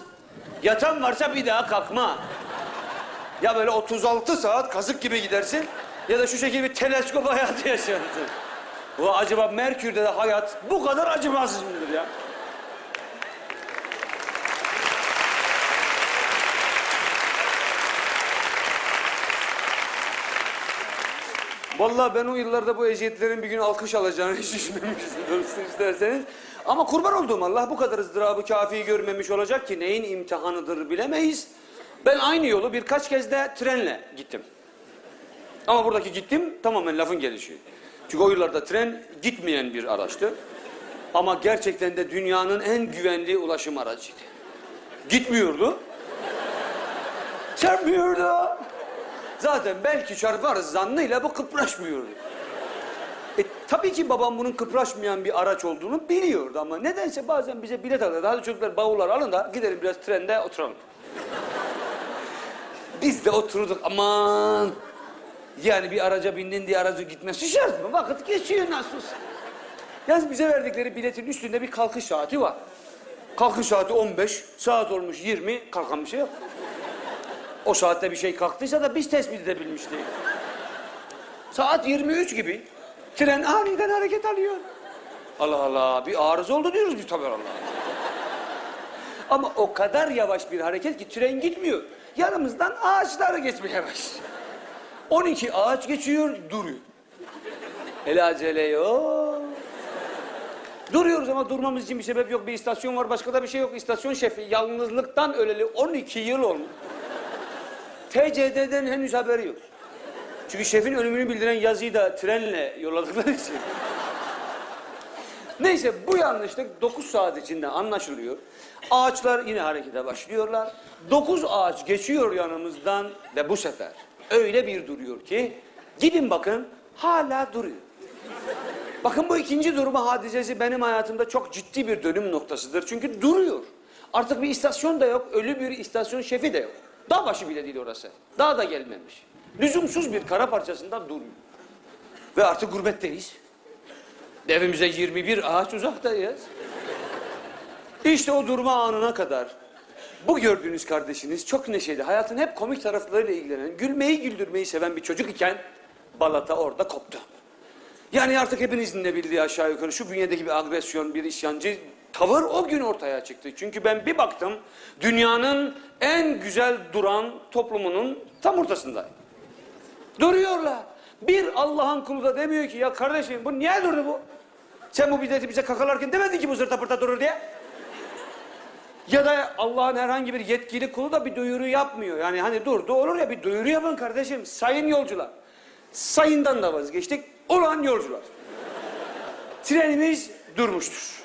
Yatan varsa bir daha kalkma. Ya böyle 36 saat kazık gibi gidersin ya da şu şekilde bir teleskop hayatı yaşarsın. Bu acaba Merkür'de de hayat bu kadar acımasız mıdır ya? Vallahi ben o yıllarda bu eziyetlerin bir gün alkış alacağını hiç düşünmemiştim doğrusunu isterseniz. Ama kurban olduğum Allah bu kadar ızdırabı kafi görmemiş olacak ki neyin imtihanıdır bilemeyiz. Ben aynı yolu birkaç kez de trenle gittim. Ama buradaki gittim tamamen lafın gelişi. Çünkü o yıllarda tren gitmeyen bir araçtı. Ama gerçekten de dünyanın en güvenli ulaşım aracıydı. Gitmiyordu. Çarpmıyordu. Zaten belki çarparız zannıyla bu kıpraşmıyordu. Tabii ki babam bunun kıpraşmayan bir araç olduğunu biliyordu ama nedense bazen bize bilet alırdı. Hadi çocuklar bavullar alın da gidelim biraz trende oturalım. Biz de oturduk aman. Yani bir araca bindin diye aracı gitmesi şart mı? Vakit geçiyor nasıl olsa. Bize verdikleri biletin üstünde bir kalkış saati var. Kalkış saati 15, saat olmuş 20, kalkan bir şey yok. O saatte bir şey kalktıysa da biz tespit edebilmiştik. Saat 23 gibi tren aniden hareket alıyor. Allah Allah bir arıza oldu diyoruz biz tabii Allah. Ama o kadar yavaş bir hareket ki tren gitmiyor. Yanımızdan ağaçlar geçmeye başlıyor. 12 ağaç geçiyor duruyor. Hele acele yok. Duruyoruz ama durmamız için bir sebep yok. Bir istasyon var başka da bir şey yok. İstasyon şefi yalnızlıktan öleli 12 yıl olmuş. TCD'den henüz haberi yok. Çünkü şefin ölümünü bildiren yazıyı da trenle yolladıkları için. Neyse bu yanlışlık 9 saat içinde anlaşılıyor. Ağaçlar yine harekete başlıyorlar. 9 ağaç geçiyor yanımızdan ve bu sefer öyle bir duruyor ki gidin bakın hala duruyor. Bakın bu ikinci durma hadisesi benim hayatımda çok ciddi bir dönüm noktasıdır. Çünkü duruyor. Artık bir istasyon da yok, ölü bir istasyon şefi de yok. Dağ başı bile değil orası. Dağ da gelmemiş. Lüzumsuz bir kara parçasında duruyor. Ve artık gurbetteyiz. Evimize 21 ağaç uzaktayız. İşte o durma anına kadar bu gördüğünüz kardeşiniz çok neşeli, hayatın hep komik taraflarıyla ilgilenen, gülmeyi güldürmeyi seven bir çocuk iken balata orada koptu. Yani artık hepinizin de bildiği aşağı yukarı şu bünyedeki bir agresyon, bir isyancı tavır o gün ortaya çıktı. Çünkü ben bir baktım dünyanın en güzel duran toplumunun tam ortasındayım. Duruyorlar. Bir Allah'ın kulu da demiyor ki ya kardeşim bu niye durdu bu? Sen bu bideti bize kakalarken demedin ki bu zırta pırta durur diye. Ya da Allah'ın herhangi bir yetkili kulu da bir duyuru yapmıyor. Yani hani durdu olur ya bir duyuru yapın kardeşim. Sayın yolcular. Sayından da vazgeçtik. Olan yolcular. Trenimiz durmuştur.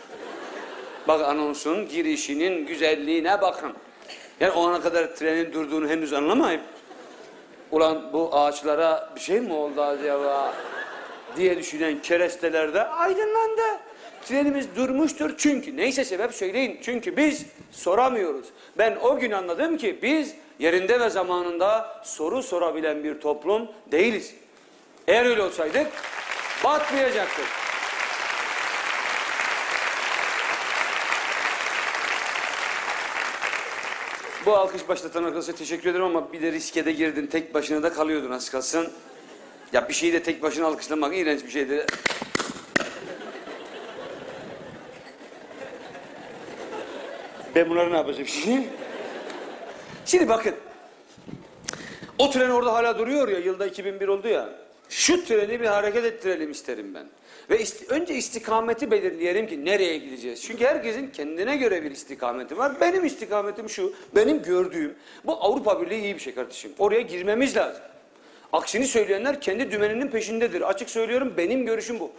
Bak anonsun girişinin güzelliğine bakın. Yani o ana kadar trenin durduğunu henüz anlamayıp ulan bu ağaçlara bir şey mi oldu acaba diye düşünen keresteler de aydınlandı. Trenimiz durmuştur çünkü neyse sebep söyleyin. Çünkü biz soramıyoruz. Ben o gün anladım ki biz yerinde ve zamanında soru sorabilen bir toplum değiliz. Eğer öyle olsaydık batmayacaktık. Bu alkış başlatan arkadaşa teşekkür ederim ama bir de riske de girdin. Tek başına da kalıyordun az kalsın. Ya bir şeyi de tek başına alkışlamak iğrenç bir şeydi. Ben bunları ne yapacağım şimdi? Şimdi bakın. O tren orada hala duruyor ya. Yılda 2001 oldu ya. Şu treni bir hareket ettirelim isterim ben. Ve ist- önce istikameti belirleyelim ki nereye gideceğiz. Çünkü herkesin kendine göre bir istikameti var. Benim istikametim şu. Benim gördüğüm. Bu Avrupa Birliği iyi bir şey kardeşim. Oraya girmemiz lazım. Aksini söyleyenler kendi dümeninin peşindedir. Açık söylüyorum benim görüşüm bu.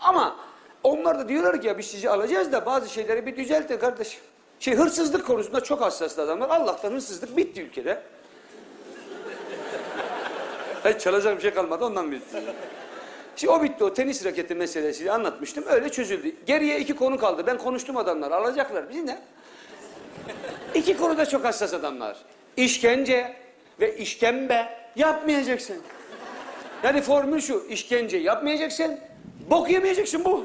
Ama onlar da diyorlar ki ya biz sizi alacağız da bazı şeyleri bir düzeltin kardeşim. Şey hırsızlık konusunda çok hassas adamlar. Allah'tan hırsızlık bitti ülkede. Hiç çalacak bir şey kalmadı ondan bitti. Şimdi o bitti o tenis raketi meselesi anlatmıştım öyle çözüldü. Geriye iki konu kaldı. Ben konuştum adamlar alacaklar. Biz ne? İki konuda çok hassas adamlar. İşkence ve işkembe yapmayacaksın. Yani formül şu işkence yapmayacaksın. Bok yemeyeceksin bu.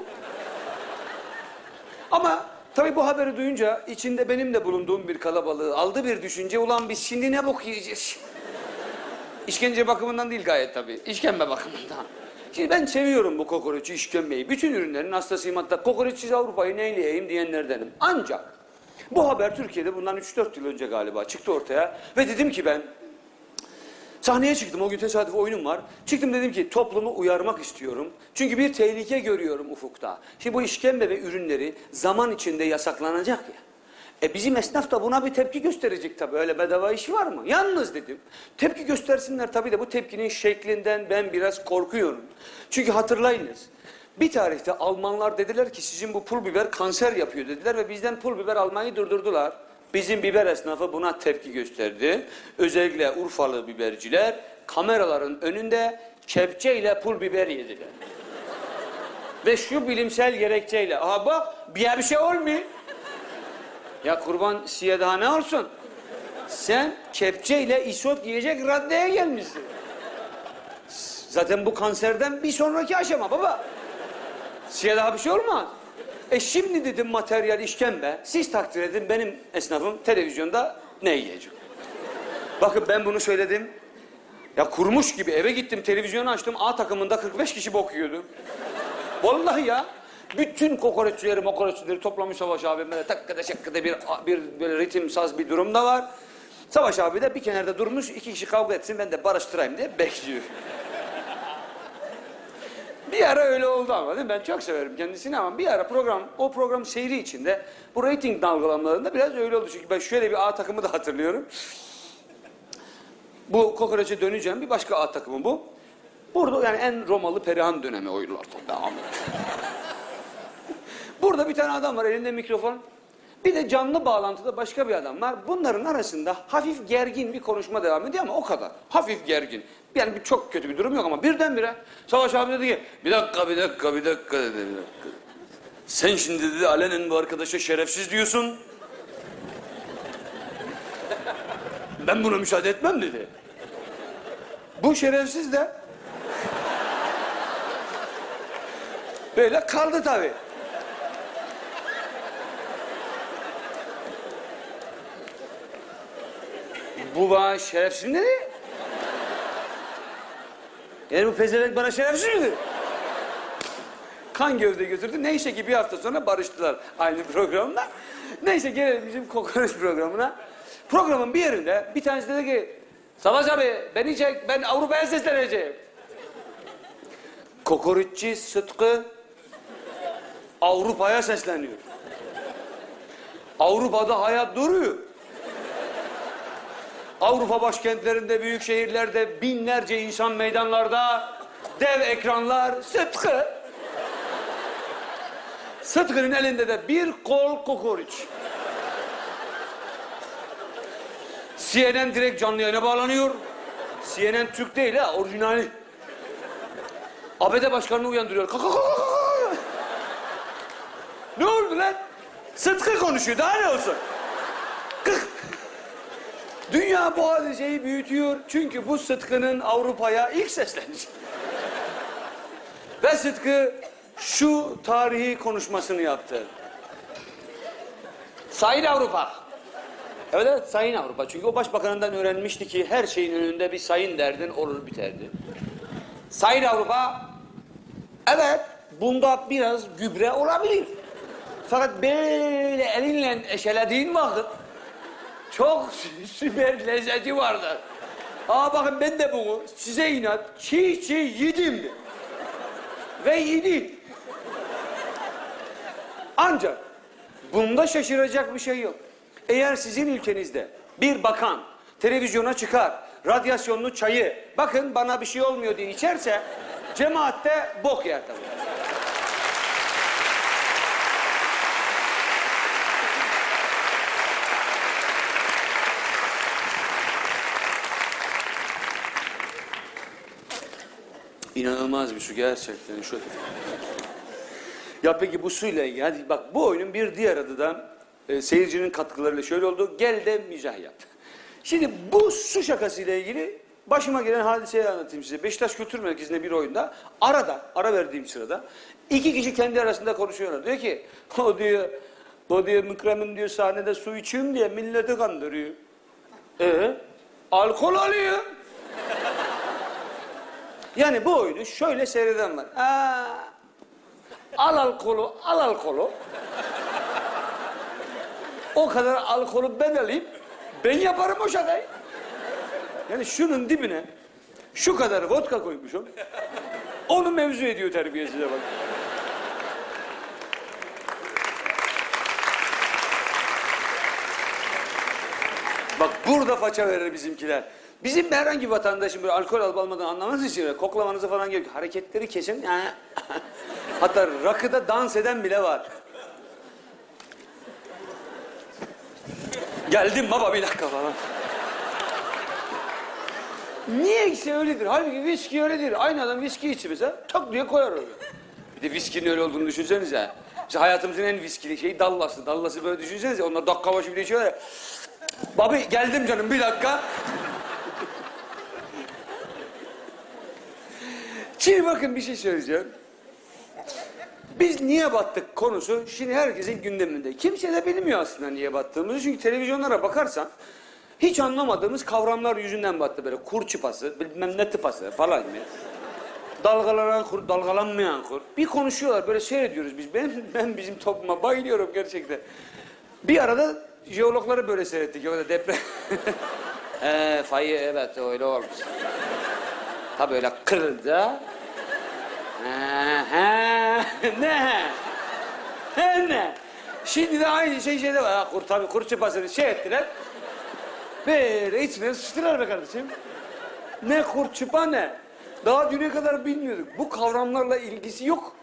Ama tabii bu haberi duyunca içinde benim de bulunduğum bir kalabalığı aldı bir düşünce. Ulan biz şimdi ne bok yiyeceğiz? İşkence bakımından değil gayet tabii. İşkembe bakımından. Şimdi ben seviyorum bu kokoreçi, işkembeyi. Bütün ürünlerin hastasıyım hatta kokoreçsiz Avrupa'yı neyleyeyim diyenlerdenim. Ancak bu haber Türkiye'de bundan 3-4 yıl önce galiba çıktı ortaya. Ve dedim ki ben sahneye çıktım. O gün tesadüf oyunum var. Çıktım dedim ki toplumu uyarmak istiyorum. Çünkü bir tehlike görüyorum ufukta. Şimdi bu işkembe ve ürünleri zaman içinde yasaklanacak ya. E bizim esnaf da buna bir tepki gösterecek tabii. Öyle bedava iş var mı? Yalnız dedim. Tepki göstersinler tabii de bu tepkinin şeklinden ben biraz korkuyorum. Çünkü hatırlayınız. Bir tarihte Almanlar dediler ki sizin bu pul biber kanser yapıyor dediler ve bizden pul biber almayı durdurdular. Bizim biber esnafı buna tepki gösterdi. Özellikle Urfalı biberciler kameraların önünde kepçeyle pul biber yediler. Ve şu bilimsel gerekçeyle. Aha bak bir bir şey olmuyor. Ya kurban siye daha ne olsun? Sen kepçeyle isot yiyecek raddeye gelmişsin. Zaten bu kanserden bir sonraki aşama baba. Size daha bir şey olmaz. E şimdi dedim materyal işkembe. Siz takdir edin benim esnafım televizyonda ne yiyecek? Bakın ben bunu söyledim. Ya kurmuş gibi eve gittim televizyonu açtım A takımında 45 kişi bok yiyordu. Vallahi ya. Bütün kokoreççileri mokoreççileri toplamış Savaş abim böyle takkıda şakkıda bir, bir böyle ritim saz bir durum da var. Savaş abi de bir kenarda durmuş iki kişi kavga etsin ben de barıştırayım diye bekliyor. Bir ara öyle oldu ama değil mi? Ben çok severim kendisini ama bir ara program, o program seyri içinde bu reyting dalgalanmalarında biraz öyle oldu. Çünkü ben şöyle bir A takımı da hatırlıyorum. Bu kokoreçe döneceğim bir başka A takımı bu. Burada yani en Romalı Perihan dönemi oyunlar. Devam Burada bir tane adam var elinde mikrofon. Bir de canlı bağlantıda başka bir adam var. Bunların arasında hafif gergin bir konuşma devam ediyor ama o kadar. Hafif gergin. Yani bir çok kötü bir durum yok ama birdenbire Savaş abi dedi ki bir dakika bir dakika bir dakika dedi. Bir dakika. Sen şimdi dedi alenen bu arkadaşa şerefsiz diyorsun. Ben buna müsaade etmem dedi. Bu şerefsiz de böyle kaldı tabii. Bu bana şerefsiz dedi? Yani bu pezevenk bana şerefsiz mi? Kan gövde götürdü. Neyse ki bir hafta sonra barıştılar aynı programda. Neyse gelelim bizim kokoreç programına. Programın bir yerinde bir tanesi dedi ki Savaş abi beni çek ben Avrupa'ya sesleneceğim. Kokoreççi Sıtkı Avrupa'ya sesleniyor. Avrupa'da hayat duruyor. Avrupa başkentlerinde, büyük şehirlerde binlerce insan meydanlarda, dev ekranlar, Sıtkı. Sıtkı'nın elinde de bir kol kokoreç. CNN direkt canlı yayına bağlanıyor. CNN Türk değil ha, orijinali. ABD başkanını uyandırıyor. Kalk. Ne oldu lan? Sıtkı konuşuyor, daha ne olsun? Kalk. Dünya bu hadiseyi büyütüyor. Çünkü bu Sıtkı'nın Avrupa'ya ilk seslenişi. Ve Sıtkı şu tarihi konuşmasını yaptı. Sayın Avrupa. Evet evet Sayın Avrupa. Çünkü o başbakanından öğrenmişti ki her şeyin önünde bir sayın derdin olur biterdi. Sayın Avrupa. Evet bunda biraz gübre olabilir. Fakat böyle elinle eşelediğin vakit çok süper lezzeti vardır. Aa bakın ben de bunu size inat çiğ çiğ yedim. Ve yedim. Ancak bunda şaşıracak bir şey yok. Eğer sizin ülkenizde bir bakan televizyona çıkar, radyasyonlu çayı bakın bana bir şey olmuyor diye içerse cemaatte bok yer tabii. İnanılmaz bir su gerçekten şu. Ya peki bu suyla ilgili, hadi bak bu oyunun bir diğer adı da e, seyircinin katkılarıyla şöyle oldu. Gel de mizah yap. Şimdi bu su şakasıyla ilgili başıma gelen hadiseyi anlatayım size. Beşiktaş Kültür Merkezi'nde bir oyunda arada, ara verdiğim sırada iki kişi kendi arasında konuşuyorlar. Diyor ki o diyor, o diyor Mükremin diyor sahnede su içiyorum diye milleti kandırıyor. Ee, alkol alıyor. Yani bu oyunu şöyle seyreden var. Aa, al alkolü, al alkolü. O kadar alkolü ben alayım, ben yaparım o şakayı. Yani şunun dibine şu kadar vodka koymuşum. Onu mevzu ediyor terbiyesize bak. Bak burada faça verir bizimkiler. Bizim herhangi bir vatandaşın böyle alkol alıp almadan anlamanız için koklamanıza falan gerek. Hareketleri kesin. Yani. Hatta rakıda dans eden bile var. Geldim baba bir dakika falan. Niye ise öyledir. Halbuki viski öyledir. Aynı adam viski içi mesela tak diye koyar oraya. Bir de viskinin öyle olduğunu düşünsenize. Mesela hayatımızın en viskili şeyi Dallas'ı. Dallas'ı böyle düşünsenize. Onlar dakika başı bir de içiyorlar ya. Babi geldim canım bir dakika. Şimdi bakın bir şey söyleyeceğim. Biz niye battık konusu şimdi herkesin gündeminde. Kimse de bilmiyor aslında niye battığımızı. Çünkü televizyonlara bakarsan hiç anlamadığımız kavramlar yüzünden battı böyle. Kur çıpası, bilmem ne tıpası falan gibi. Dalgalanan kur, dalgalanmayan kur. Bir konuşuyorlar böyle seyrediyoruz biz. Ben, ben bizim topluma bayılıyorum gerçekten. Bir arada jeologları böyle seyrettik. Öyle deprem. Ee, fayı evet öyle olmuş. Tabii öyle kırıldı. Ne? Ne? Şimdi de aynı şey şeyde var. Ha, kur, tabii kuru çıpasını şey ettiler. Böyle içine sıçtılar be kardeşim. Ne kurt çıpa ne? Daha düne kadar bilmiyorduk. Bu kavramlarla ilgisi yok.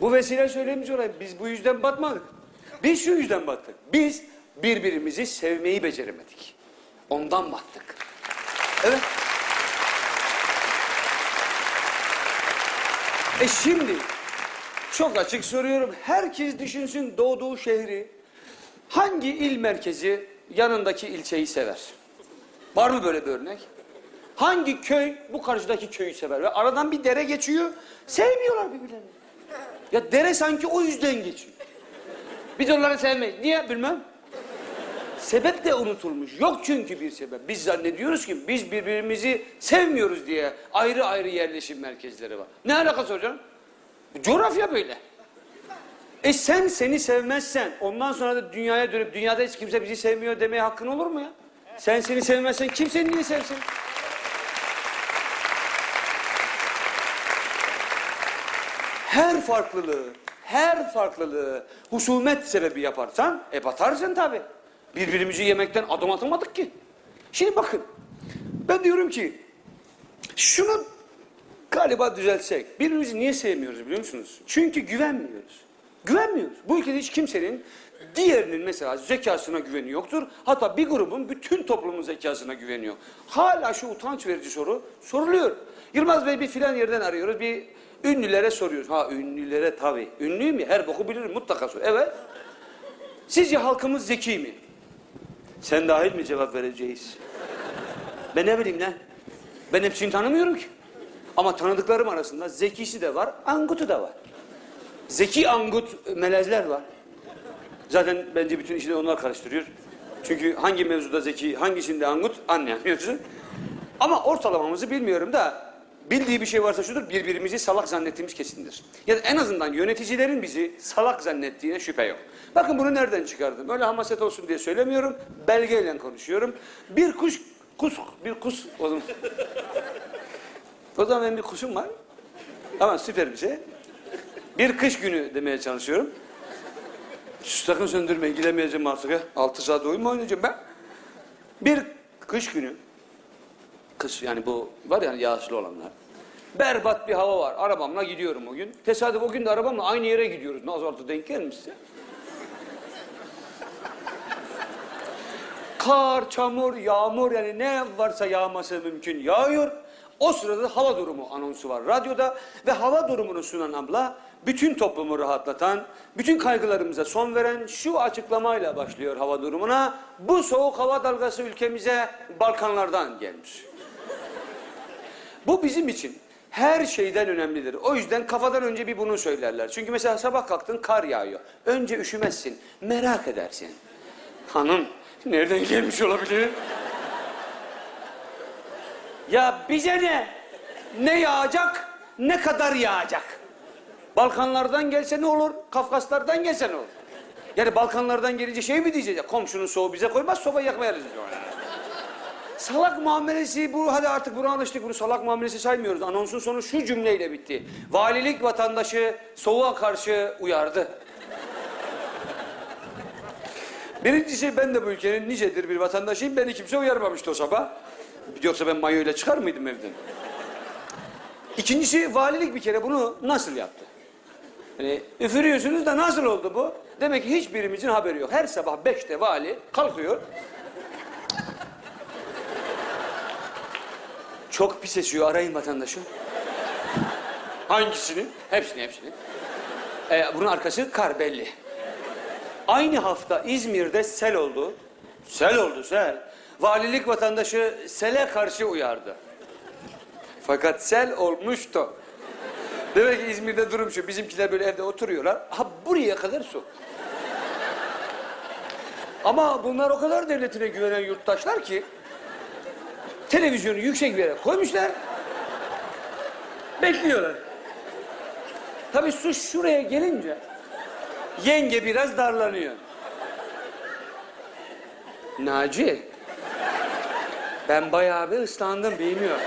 Bu vesile söylemiş olayım. Biz bu yüzden batmadık. Biz şu yüzden battık. Biz birbirimizi sevmeyi beceremedik. Ondan battık. Evet. E şimdi çok açık soruyorum. Herkes düşünsün doğduğu şehri. Hangi il merkezi yanındaki ilçeyi sever? Var mı böyle bir örnek? Hangi köy bu karşıdaki köyü sever? Ve aradan bir dere geçiyor. Sevmiyorlar birbirlerini. Ya dere sanki o yüzden geçiyor. Biz onları sevmeyiz. Niye bilmem. Sebep de unutulmuş. Yok çünkü bir sebep. Biz zannediyoruz ki biz birbirimizi sevmiyoruz diye ayrı ayrı yerleşim merkezleri var. Ne alakası hocam? Coğrafya böyle. E sen seni sevmezsen ondan sonra da dünyaya dönüp dünyada hiç kimse bizi sevmiyor demeye hakkın olur mu ya? Sen seni sevmezsen kim seni niye sevsin? Her farklılığı, her farklılığı husumet sebebi yaparsan e batarsın tabii. Birbirimizi yemekten adım atamadık ki. Şimdi bakın ben diyorum ki şunu galiba düzeltsek. Birbirimizi niye sevmiyoruz biliyor musunuz? Çünkü güvenmiyoruz. Güvenmiyoruz. Bu ülkede hiç kimsenin diğerinin mesela zekasına güveni yoktur. Hatta bir grubun bütün toplumun zekasına güveniyor. Hala şu utanç verici soru soruluyor. Yılmaz Bey bir filan yerden arıyoruz. Bir ünlülere soruyoruz. Ha ünlülere tabii. Ünlüyüm ya her boku bilirim mutlaka sor. Evet. Sizce halkımız zeki mi? Sen dahil mi cevap vereceğiz? Ben ne bileyim lan? Ben hepsini tanımıyorum ki. Ama tanıdıklarım arasında zekisi de var, angutu da var. Zeki angut melezler var. Zaten bence bütün işleri onlar karıştırıyor. Çünkü hangi mevzuda zeki, hangisinde angut anlayamıyorsun. Ama ortalamamızı bilmiyorum da bildiği bir şey varsa şudur, birbirimizi salak zannettiğimiz kesindir. Ya da en azından yöneticilerin bizi salak zannettiğine şüphe yok. Bakın bunu nereden çıkardım? Öyle hamaset olsun diye söylemiyorum, belgeyle konuşuyorum. Bir kuş, kus, bir kus, o zaman... o zaman benim bir kuşum var. Ama süper bir şey. Bir kış günü demeye çalışıyorum. Sakın söndürmeyin gidemeyeceğim artık ya. Altı saat oyun mu oynayacağım ben? Bir kış günü. Kış yani bu var ya yağışlı olanlar. Berbat bir hava var. Arabamla gidiyorum o gün. Tesadüf o gün de arabamla aynı yere gidiyoruz. Artık denk gelmişse. Kar, çamur, yağmur yani ne varsa yağması mümkün yağıyor. O sırada hava durumu anonsu var radyoda ve hava durumunu sunan abla bütün toplumu rahatlatan, bütün kaygılarımıza son veren şu açıklamayla başlıyor hava durumuna. Bu soğuk hava dalgası ülkemize Balkanlardan gelmiş. Bu bizim için her şeyden önemlidir. O yüzden kafadan önce bir bunu söylerler. Çünkü mesela sabah kalktın kar yağıyor. Önce üşümezsin, merak edersin. Hanım nereden gelmiş olabilir? Ya bize ne? Ne yağacak, ne kadar yağacak? Balkanlardan gelse ne olur? Kafkaslardan gelse ne olur? Yani Balkanlardan gelince şey mi diyeceğiz? Komşunun soğuğu bize koymaz, sobayı yakmayarız. Salak muamelesi bu. Hadi artık bunu alıştık. Bunu salak muamelesi saymıyoruz. Anonsun sonu şu cümleyle bitti. Valilik vatandaşı soğuğa karşı uyardı. Birincisi ben de bu ülkenin nicedir bir vatandaşıyım. Beni kimse uyarmamıştı o sabah. Yoksa ben mayoyla çıkar mıydım evden? İkincisi valilik bir kere bunu nasıl yaptı? Yani üfürüyorsunuz da nasıl oldu bu? Demek ki hiçbirimizin haberi yok. Her sabah beşte vali kalkıyor. Çok pis esiyor arayın vatandaşı. Hangisini? Hepsini, hepsini. Ee, bunun arkası kar belli. Aynı hafta İzmir'de sel oldu. Sel oldu, sel. Valilik vatandaşı sele karşı uyardı. Fakat sel olmuştu. Demek ki İzmir'de durum şu. Bizimkiler böyle evde oturuyorlar. Ha buraya kadar su. Ama bunlar o kadar devletine güvenen yurttaşlar ki televizyonu yüksek bir yere koymuşlar. Bekliyorlar. Tabii su şuraya gelince yenge biraz darlanıyor. Naci, ben bayağı bir ıslandım bilmiyorum.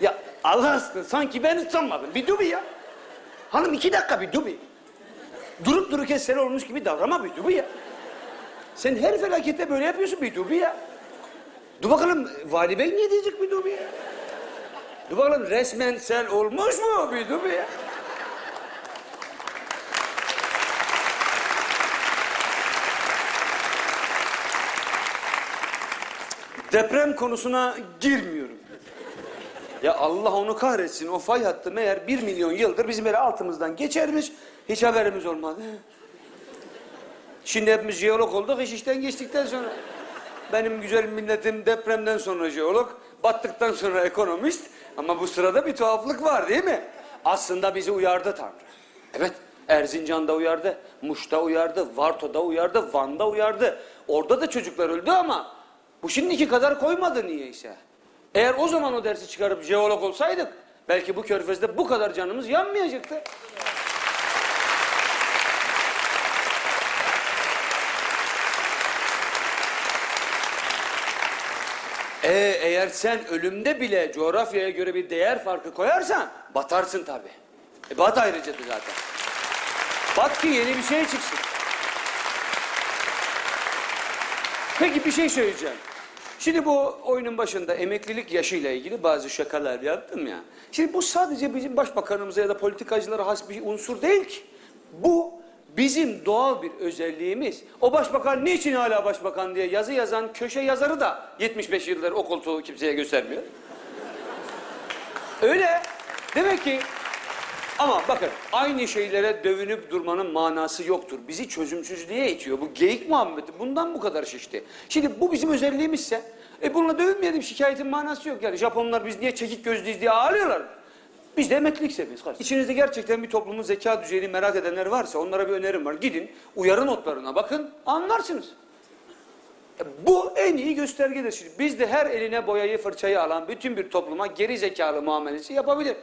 Ya Allah aşkına sanki ben ıslanmadım. Bir dur bir ya. Hanım iki dakika bir dur bir. Durup dururken sel olmuş gibi davranma bir dur bir ya. Sen her felakette böyle yapıyorsun bir dur bir ya. Dur bakalım vali bey ne diyecek bir dur bir ya. Dur bakalım resmen sel olmuş mu bir dur ya. Deprem konusuna girmiyorum. Ya Allah onu kahretsin. O fay hattı meğer bir milyon yıldır bizim böyle altımızdan geçermiş. Hiç haberimiz olmadı. Şimdi hepimiz jeolog olduk iş işten geçtikten sonra. Benim güzel milletim depremden sonra jeolog, battıktan sonra ekonomist. Ama bu sırada bir tuhaflık var değil mi? Aslında bizi uyardı Tanrı. Evet, Erzincan'da uyardı, Muş'ta uyardı, Varto'da uyardı, Van'da uyardı. Orada da çocuklar öldü ama bu şimdiki kadar koymadı niyeyse. Eğer o zaman o dersi çıkarıp jeolog olsaydık belki bu körfezde bu kadar canımız yanmayacaktı. Ee, eğer sen ölümde bile coğrafyaya göre bir değer farkı koyarsan batarsın tabii. E bat ayrıca da zaten. Bat ki yeni bir şey çıksın. Peki bir şey söyleyeceğim. Şimdi bu oyunun başında emeklilik yaşıyla ilgili bazı şakalar yaptım ya. Şimdi bu sadece bizim başbakanımıza ya da politikacılara has bir unsur değil ki. Bu bizim doğal bir özelliğimiz. O başbakan niçin hala başbakan diye yazı yazan köşe yazarı da 75 yıldır o koltuğu kimseye göstermiyor. Öyle. Demek ki ama bakın aynı şeylere dövünüp durmanın manası yoktur. Bizi çözümsüzlüğe itiyor. Bu geyik muhabbeti bundan bu kadar şişti. Şimdi bu bizim özelliğimizse e bununla dövünmeyelim şikayetin manası yok. Yani Japonlar biz niye çekik gözlüyüz diye ağlıyorlar. Biz de emeklilik sevmeyiz kardeşim. İçinizde gerçekten bir toplumun zeka düzeyini merak edenler varsa onlara bir önerim var. Gidin uyarı notlarına bakın anlarsınız. E, Bu en iyi göstergedir. Şimdi biz de her eline boyayı fırçayı alan bütün bir topluma geri zekalı muamelesi yapabilir.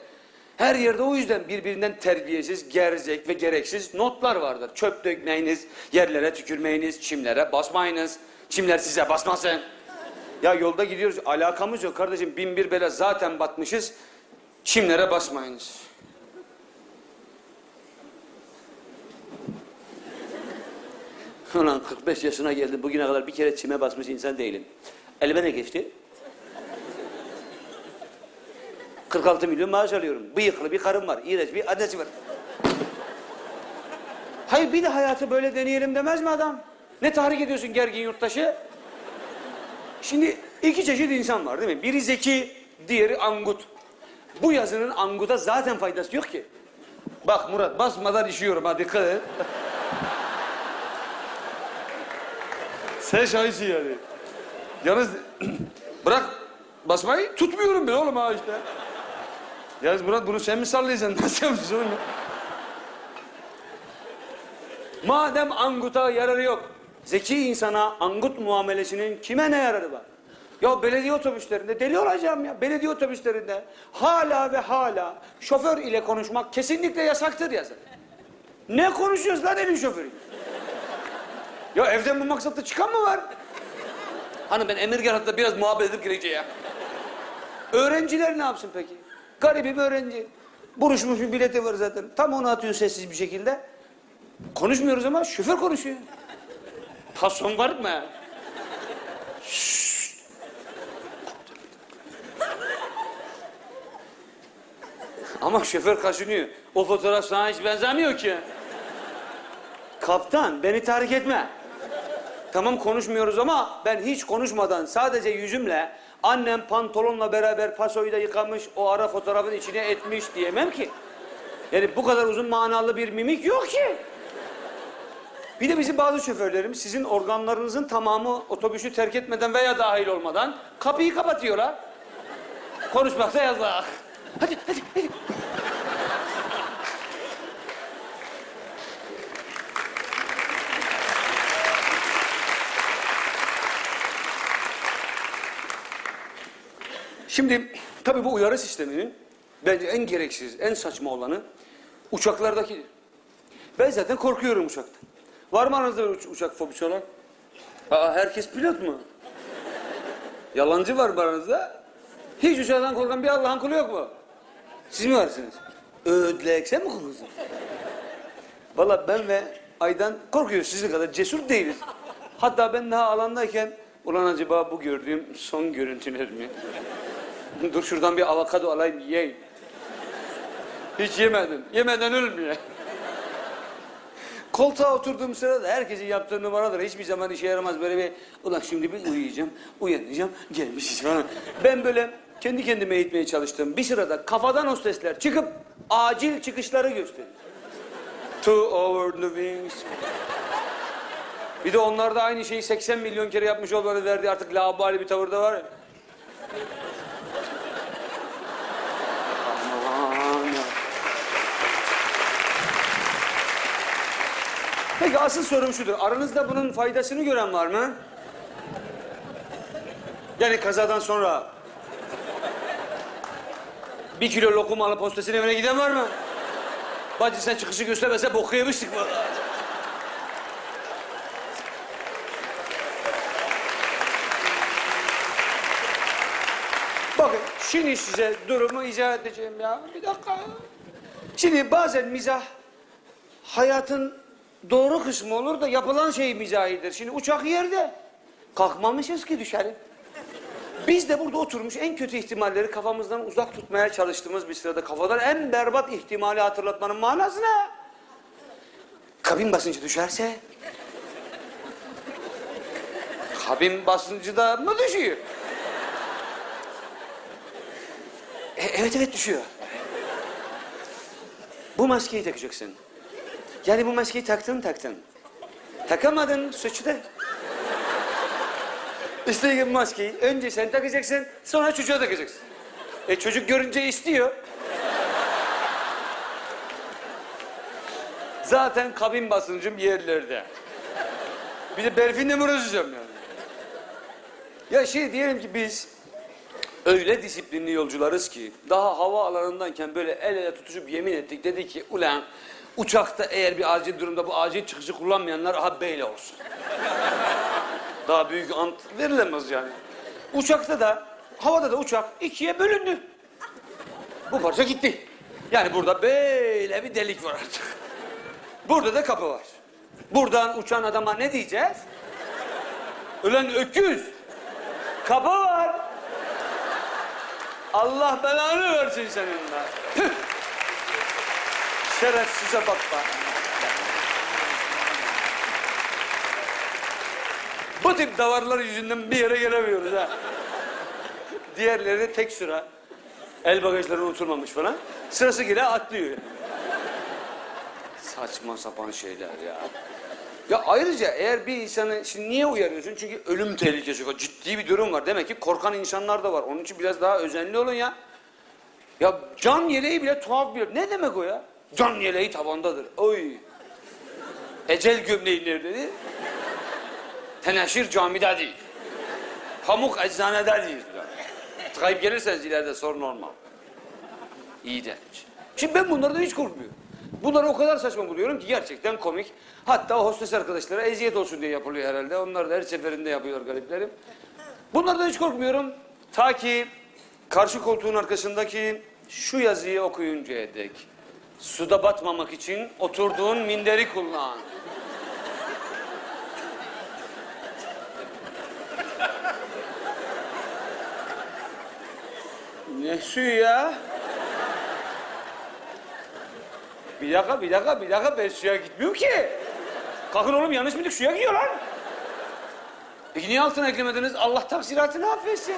Her yerde o yüzden birbirinden terbiyesiz, gerzek ve gereksiz notlar vardır. Çöp dökmeyiniz, yerlere tükürmeyiniz, çimlere basmayınız. Çimler size basmasın. Ya yolda gidiyoruz, alakamız yok kardeşim. Bin bir bela zaten batmışız. Çimlere basmayınız. Ulan 45 yaşına geldim. Bugüne kadar bir kere çime basmış insan değilim. Elime ne geçti? 46 milyon maaş alıyorum. Bıyıklı bir karım var. İğrenç bir annesi var. Hayır bir de hayatı böyle deneyelim demez mi adam? Ne tahrik ediyorsun gergin yurttaşı? Şimdi iki çeşit insan var değil mi? Biri zeki, diğeri angut. Bu yazının anguta zaten faydası yok ki. Bak Murat basmadan işiyorum ha dikkat et. Sen şahitsin yani. Yalnız bırak basmayı tutmuyorum ben oğlum ha işte. Yalnız Murat bunu sen mi sallayacaksın? Nasıl yapıyorsun oğlum? Madem anguta yararı yok. Zeki insana angut muamelesinin kime ne yararı var? Ya belediye otobüslerinde deli olacağım ya. Belediye otobüslerinde hala ve hala şoför ile konuşmak kesinlikle yasaktır yazar. Ne konuşuyoruz lan elin şoförü? Ya evden bu maksatla çıkan mı var? Hanım ben Emirganat'ta biraz muhabbet edip gireceğim ya. Öğrenciler ne yapsın peki? Garibim öğrenci. Buruşmuş bir bileti var zaten. Tam onu atıyor sessiz bir şekilde. Konuşmuyoruz ama şoför konuşuyor. Pason var mı? Ama şoför kaşınıyor. O fotoğraf sana hiç benzemiyor ki. Kaptan beni tahrik etme. Tamam konuşmuyoruz ama ben hiç konuşmadan sadece yüzümle annem pantolonla beraber pasoyu da yıkamış o ara fotoğrafın içine etmiş diyemem ki. Yani bu kadar uzun manalı bir mimik yok ki. Bir de bizim bazı şoförlerimiz sizin organlarınızın tamamı otobüsü terk etmeden veya dahil olmadan kapıyı kapatıyorlar. Konuşmakta yasak. Hadi hadi hadi. Şimdi tabii bu uyarı sisteminin bence en gereksiz, en saçma olanı uçaklardaki. Ben zaten korkuyorum uçaktan. Var mı aranızda uç- uçak fobisi olan? Aa, herkes pilot mu? Yalancı var mı aranızda? Hiç uçaktan korkan bir Allah'ın kulu yok mu? Siz mi varsınız? Ödlek sen mi korkuyorsun? Valla ben ve Aydan korkuyoruz sizin kadar cesur değiliz. Hatta ben daha alandayken ulan acaba bu gördüğüm son görüntüler mi? Dur şuradan bir avokado alayım yiyeyim. Hiç yemedim. Yemeden ölmüyor. Koltuğa oturduğum sırada herkesin yaptığı numaradır. Hiçbir zaman işe yaramaz böyle bir... Ulan şimdi bir uyuyacağım, uyanacağım, gelmişiz falan. Ben böyle kendi kendime eğitmeye çalıştım. Bir sırada kafadan hostesler çıkıp acil çıkışları gösteriyor. To over the wings. Bir de onlar da aynı şeyi 80 milyon kere yapmış olmaları verdi. Artık laubali bir tavırda var ya. Peki asıl sorum şudur. Aranızda bunun faydasını gören var mı? Yani kazadan sonra bir kilo lokum alıp hostesin evine giden var mı? Bacı sen çıkışı göstermese boku yemiştik vallahi. Bakın şimdi size durumu izah edeceğim ya. Bir dakika. Şimdi bazen mizah hayatın doğru kısmı olur da yapılan şey mizahidir. Şimdi uçak yerde. Kalkmamışız ki dışarı. Biz de burada oturmuş en kötü ihtimalleri kafamızdan uzak tutmaya çalıştığımız bir sırada kafadan en berbat ihtimali hatırlatmanın manası ne? Kabin basıncı düşerse? Kabin basıncı da mı düşüyor? E, evet evet düşüyor. Bu maskeyi takacaksın. Yani bu maskeyi taktın taktın. Takamadın suçu. İstediğin maskeyi önce sen takacaksın sonra çocuğa takacaksın. E çocuk görünce istiyor. Zaten kabin basıncım yerlerde. Bir de Berfin'le mi uğraşacağım yani? Ya şey diyelim ki biz öyle disiplinli yolcularız ki daha hava alanındayken böyle el ele tutuşup yemin ettik. Dedi ki ulan uçakta eğer bir acil durumda bu acil çıkışı kullanmayanlar aha böyle olsun. Daha büyük ant verilemez yani. Uçakta da havada da uçak ikiye bölündü. Bu parça gitti. Yani burada böyle bir delik var artık. Burada da kapı var. Buradan uçan adama ne diyeceğiz? Ulan öküz. Kapı var. Allah belanı versin senin de. Tüh! Şerefsize bak bak. Bu tip davarlar yüzünden bir yere gelemiyoruz ha. Diğerleri tek sıra. El bagajları unutulmamış falan. Sırası gele atlıyor. Saçma sapan şeyler ya. Ya ayrıca eğer bir insanı şimdi niye uyarıyorsun? Çünkü ölüm tehlikesi var. Ciddi bir durum var. Demek ki korkan insanlar da var. Onun için biraz daha özenli olun ya. Ya can yeleği bile tuhaf bir... Ne demek o ya? Can yeleği tavandadır. Oy. Ecel gömleği nerede? Teneşir camide değil. Pamuk eczanede değil. Tıkayıp gelirseniz ileride sorun olmaz. İyi demiş. Şimdi ben bunlardan hiç korkmuyorum. Bunları o kadar saçma buluyorum ki gerçekten komik. Hatta hostes arkadaşlara eziyet olsun diye yapılıyor herhalde. Onlar da her seferinde yapıyorlar gariplerim. Bunlardan hiç korkmuyorum. Ta ki karşı koltuğun arkasındaki şu yazıyı okuyuncaya dek. Suda batmamak için oturduğun minderi kullan. Ne suyu ya? Bir dakika, bir dakika, bir dakika. Ben suya gitmiyorum ki. Kalkın oğlum yanlış mıydık? Suya gidiyor lan. Peki niye altına eklemediniz? Allah taksiratını affetsin.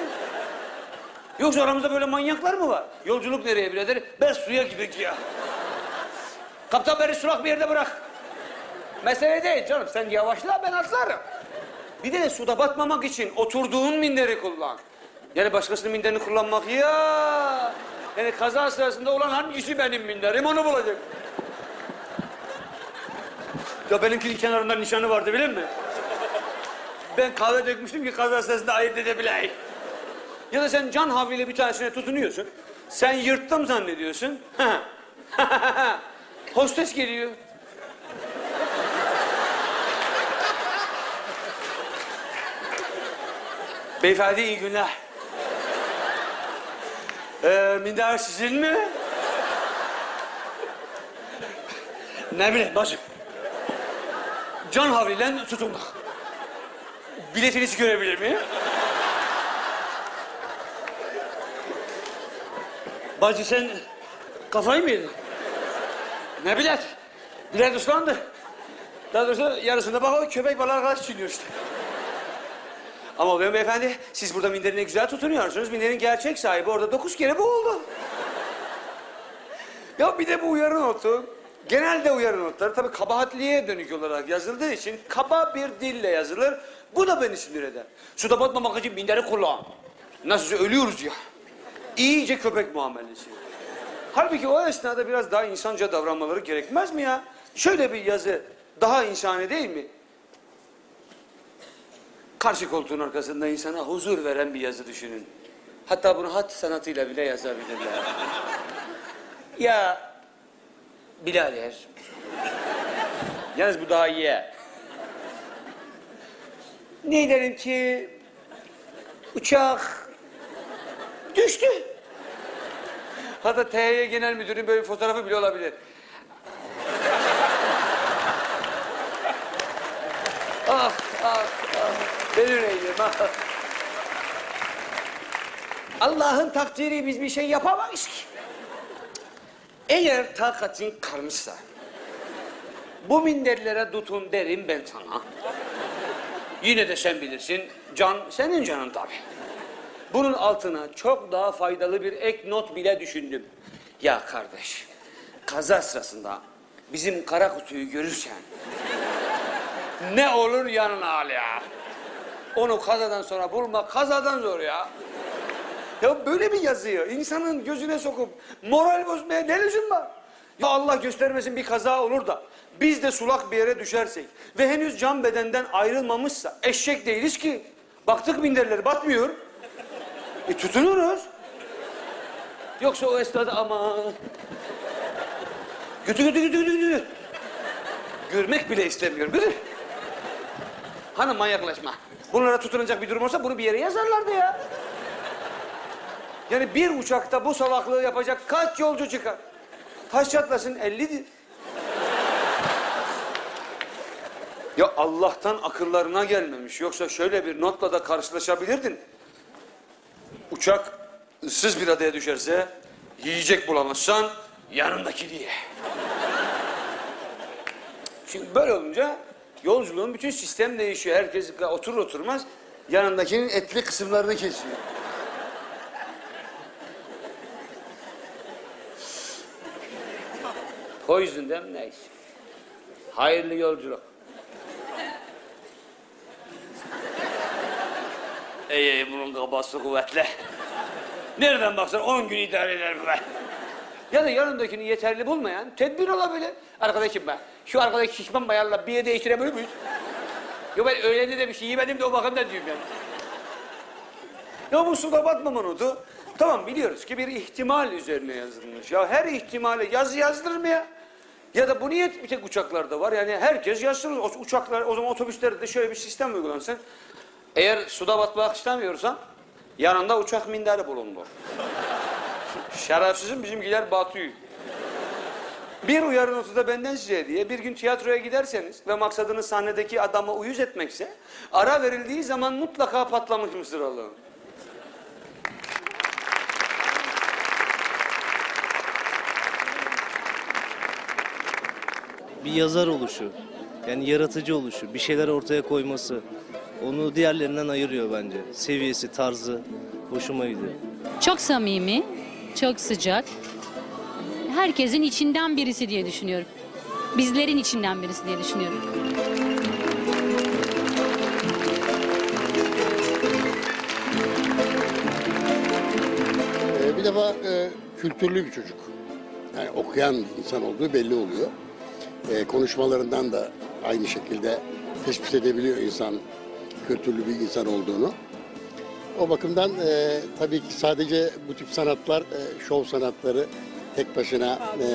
Yoksa aramızda böyle manyaklar mı var? Yolculuk nereye birader? Ben suya gidek ya. Kaptan beni sulak bir yerde bırak. Mesele değil canım. Sen yavaşla ben atlarım. Bir de suda batmamak için oturduğun minderi kullan. Yani başkasının minderini kullanmak ya. Yani kaza sırasında olan hangisi benim minderim onu bulacak. Ya benimkinin kenarında nişanı vardı bilir mi? Ben kahve dökmüştüm ki kaza sırasında ayırt edebileyim. Ya da sen can havliyle bir tanesine tutunuyorsun. Sen yırttım zannediyorsun. Hostes geliyor. Beyefendi iyi günler. Ee, minder sizin mi? ne bileyim bacım. Can havliyle tutunduk. Biletinizi görebilir miyim? Bacı sen kafayı mı yedin? Ne bilet? Bilet ıslandı. Daha doğrusu yarısında bak o köpek balığı arkadaş çiğniyor işte. Ama beyefendi siz burada minderine güzel tutunuyorsunuz. Minderin gerçek sahibi orada dokuz kere boğuldu. ya bir de bu uyarı notu. Genelde uyarı notları tabii kabahatliye dönük olarak yazıldığı için kaba bir dille yazılır. Bu da beni sinir eder. Suda batmamak için minderi kullan. Nasılsa ölüyoruz ya. İyice köpek muamelesi. Halbuki o esnada biraz daha insanca davranmaları gerekmez mi ya? Şöyle bir yazı daha insani değil mi? Karşı koltuğun arkasında insana huzur veren bir yazı düşünün. Hatta bunu hat sanatıyla bile yazabilirler. ya birader. Yalnız bu daha iyi. Ne derim ki uçak düştü. Hatta THY Genel Müdürü'nün böyle bir fotoğrafı bile olabilir. ah, ah. Ben öyleyim. ah. Allah'ın takdiri biz bir şey yapamayız ki. Eğer takatin kalmışsa, bu minderlere tutun derim ben sana. Yine de sen bilirsin, can senin canın tabii. Bunun altına çok daha faydalı bir ek not bile düşündüm. Ya kardeş, kaza sırasında bizim kara kutuyu görürsen ne olur yanına al ya. Onu kazadan sonra bulmak kazadan zor ya. Ya böyle bir yazıyı insanın gözüne sokup moral bozmaya ne lüzum var? Ya Allah göstermesin bir kaza olur da biz de sulak bir yere düşersek ve henüz can bedenden ayrılmamışsa eşek değiliz ki. Baktık minderleri batmıyor. E tutunuruz. Yoksa o esnada ama götü götü götü götü. Görmek bile istemiyorum. Götü. Hanım manyaklaşma. Bunlara tutunacak bir durum olsa bunu bir yere yazarlardı ya. Yani bir uçakta bu salaklığı yapacak kaç yolcu çıkar? Taş çatlasın 50'dir. Ya Allah'tan akıllarına gelmemiş. Yoksa şöyle bir notla da karşılaşabilirdin. Uçak ıssız bir adaya düşerse yiyecek bulamazsan yanındaki diye. Şimdi böyle olunca yolculuğun bütün sistem değişiyor. Herkes oturur oturmaz yanındakinin etli kısımlarını kesiyor. O yüzden neyse. Hayırlı yolculuk. Ey ey bunun kabası kuvvetli. Nereden baksan on gün idare eder be. Ya da yanındakini yeterli bulmayan tedbir olabilir. Arkadaşım ben, şu arkadaki şişman bayanla bir yere değiştirebilir miyiz? Yok ben öğlendi de bir şey yemedim de o bakımdan diyorum yani. Ya bu suda notu, tamam biliyoruz ki bir ihtimal üzerine yazılmış. Ya her ihtimale yazı yazdırır mı ya? Ya da bu niyet bir tek uçaklarda var. Yani herkes yazsın. O uçaklar, o zaman otobüslerde de şöyle bir sistem uygulansın. Eğer suda batmak istemiyorsan yanında uçak minderi bulundur. Şerefsizim bizimkiler batıyor. Bir uyarı notu da benden size diye bir gün tiyatroya giderseniz ve maksadınız sahnedeki adama uyuz etmekse ara verildiği zaman mutlaka patlamış mısır alın. bir yazar oluşu, yani yaratıcı oluşu, bir şeyler ortaya koyması. Onu diğerlerinden ayırıyor bence. Seviyesi, tarzı hoşuma gidiyor. Çok samimi, çok sıcak. Herkesin içinden birisi diye düşünüyorum. Bizlerin içinden birisi diye düşünüyorum. Ee, bir defa e, kültürlü bir çocuk. Yani okuyan insan olduğu belli oluyor. Ee, konuşmalarından da aynı şekilde tespit edebiliyor insan kültürlü bir insan olduğunu. O bakımdan e, tabii ki sadece bu tip sanatlar, e, şov sanatları tek başına e,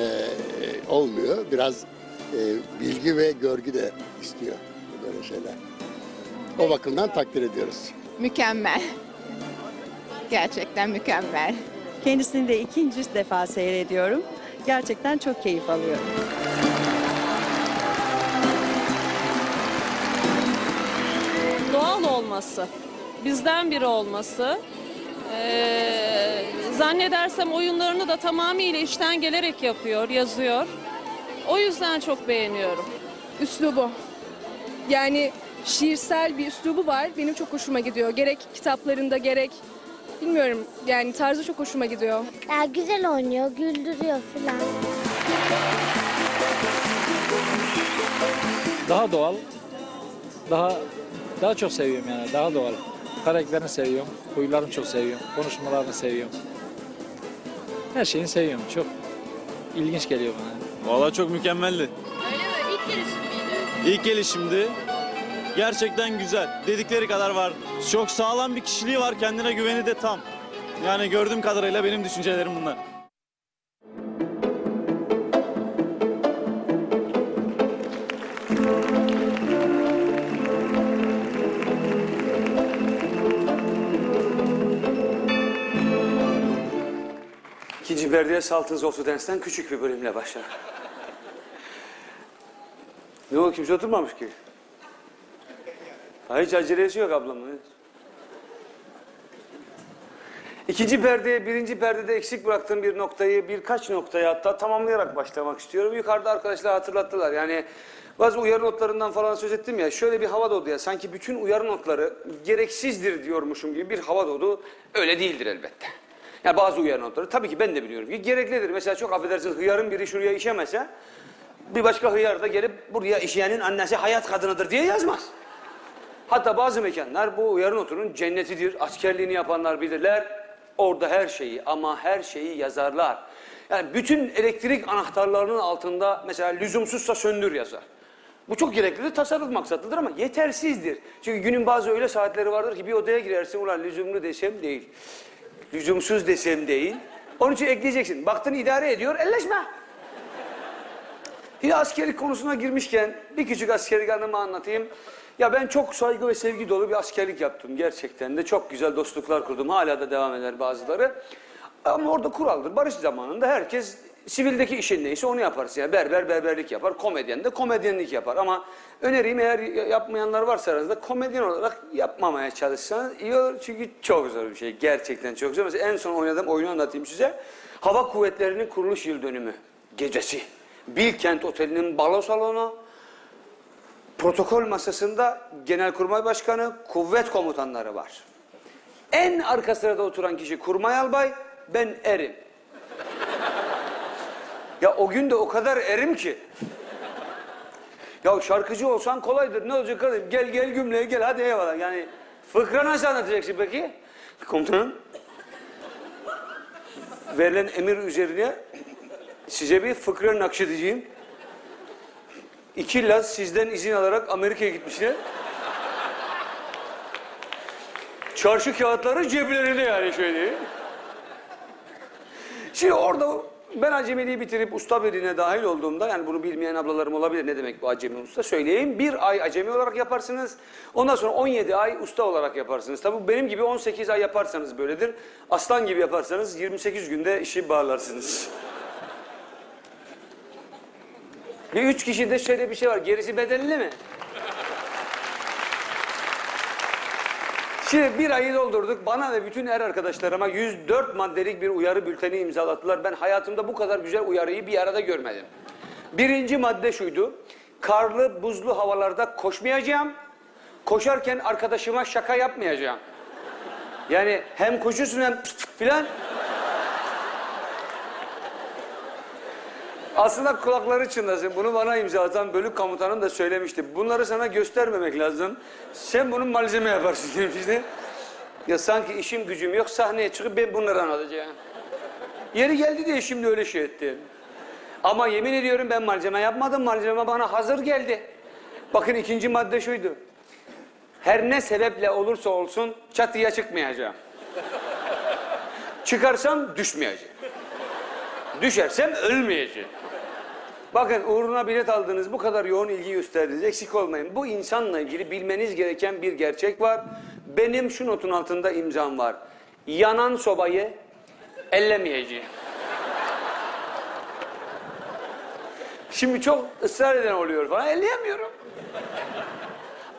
olmuyor. Biraz e, bilgi ve görgü de istiyor böyle şeyler. O bakımdan takdir ediyoruz. Mükemmel. Gerçekten mükemmel. Kendisini de ikinci defa seyrediyorum. Gerçekten çok keyif alıyorum. doğal olması, bizden biri olması. Ee, zannedersem oyunlarını da tamamıyla işten gelerek yapıyor, yazıyor. O yüzden çok beğeniyorum. üslubu. Yani şiirsel bir üslubu var. Benim çok hoşuma gidiyor. Gerek kitaplarında gerek bilmiyorum yani tarzı çok hoşuma gidiyor. Ya güzel oynuyor, güldürüyor filan. Daha doğal, daha daha çok seviyorum yani daha doğal. Karakterini seviyorum, huylarını çok seviyorum, konuşmalarını seviyorum. Her şeyini seviyorum, çok ilginç geliyor bana. Vallahi çok mükemmeldi. Öyle mi? İlk gelişim miydi? İlk gelişimdi. Gerçekten güzel. Dedikleri kadar var. Çok sağlam bir kişiliği var. Kendine güveni de tam. Yani gördüğüm kadarıyla benim düşüncelerim bunlar. İkinci perdeye Saltın Zoltu Dans'ten küçük bir bölümle başlar. ne o kimse oturmamış ki. Hiç acelesi yok ablamın. İkinci perdeye, birinci perdede eksik bıraktığım bir noktayı birkaç noktaya hatta tamamlayarak başlamak istiyorum. Yukarıda arkadaşlar hatırlattılar. Yani bazı uyarı notlarından falan söz ettim ya. Şöyle bir hava doğdu ya. Sanki bütün uyarı notları gereksizdir diyormuşum gibi bir hava doğdu. Öyle değildir elbette. Ya bazı uyarı notları tabii ki ben de biliyorum ki gereklidir. Mesela çok affedersiniz hıyarın biri şuraya işemese bir başka hıyar da gelip buraya işeyenin annesi hayat kadınıdır diye yazmaz. Hatta bazı mekanlar bu uyarı notunun cennetidir. Askerliğini yapanlar bilirler. Orada her şeyi ama her şeyi yazarlar. Yani bütün elektrik anahtarlarının altında mesela lüzumsuzsa söndür yazar. Bu çok gereklidir, tasarruf maksatlıdır ama yetersizdir. Çünkü günün bazı öyle saatleri vardır ki bir odaya girersin ulan lüzumlu desem değil. Lüzumsuz desem değil. Onun için ekleyeceksin. Baktın idare ediyor, elleşme. Yine askerlik konusuna girmişken bir küçük askerlik anımı anlatayım. Ya ben çok saygı ve sevgi dolu bir askerlik yaptım gerçekten de. Çok güzel dostluklar kurdum. Hala da devam eder bazıları. Ama orada kuraldır. Barış zamanında herkes sivildeki işin neyse onu yaparsın. Yani berber berberlik yapar, komedyen de komedyenlik yapar. Ama önerim eğer yapmayanlar varsa aranızda komedyen olarak yapmamaya çalışsanız iyi olur. Çünkü çok zor bir şey. Gerçekten çok zor. Mesela en son oynadığım oyunu anlatayım size. Hava Kuvvetleri'nin kuruluş yıl dönümü gecesi. Bilkent Oteli'nin balo salonu, protokol masasında Genelkurmay Başkanı, kuvvet komutanları var. En arka sırada oturan kişi Kurmay Albay, ben erim. Ya o gün de o kadar erim ki. ya şarkıcı olsan kolaydır. Ne olacak kardeşim? Gel gel gümleye gel hadi eyvallah. Yani fıkra nasıl anlatacaksın peki? Komutanım. Verilen emir üzerine size bir fıkra nakşedeceğim. İki Laz sizden izin alarak Amerika'ya gitmişler. Çarşı kağıtları ceplerinde yani şöyle. Şimdi orada ben acemiliği bitirip usta birliğine dahil olduğumda yani bunu bilmeyen ablalarım olabilir ne demek bu acemi usta söyleyeyim. Bir ay acemi olarak yaparsınız. Ondan sonra 17 ay usta olarak yaparsınız. Tabii benim gibi 18 ay yaparsanız böyledir. Aslan gibi yaparsanız 28 günde işi bağlarsınız. Bir üç kişide şöyle bir şey var. Gerisi bedelli mi? Şimdi bir ayı doldurduk. Bana ve bütün er arkadaşlarıma 104 maddelik bir uyarı bülteni imzalattılar. Ben hayatımda bu kadar güzel uyarıyı bir arada görmedim. Birinci madde şuydu. Karlı, buzlu havalarda koşmayacağım. koşarken arkadaşıma şaka yapmayacağım. Yani hem koşuyorsun hem filan. Aslında kulakları çınlasın. Bunu bana imza atan bölük komutanım da söylemişti. Bunları sana göstermemek lazım. Sen bunu malzeme yaparsın demişti. Ya sanki işim gücüm yok sahneye çıkıp ben bunları anlatacağım. Yeri geldi diye şimdi öyle şey ettim. Ama yemin ediyorum ben malzeme yapmadım. Malzeme bana hazır geldi. Bakın ikinci madde şuydu. Her ne sebeple olursa olsun çatıya çıkmayacağım. Çıkarsam düşmeyeceğim. Düşersem ölmeyeceğim. Bakın uğruna bilet aldınız, bu kadar yoğun ilgi gösterdiniz. Eksik olmayın. Bu insanla ilgili bilmeniz gereken bir gerçek var. Benim şu notun altında imzam var. Yanan sobayı ellemeyeceğim. Şimdi çok ısrar eden oluyor falan. Elleyemiyorum.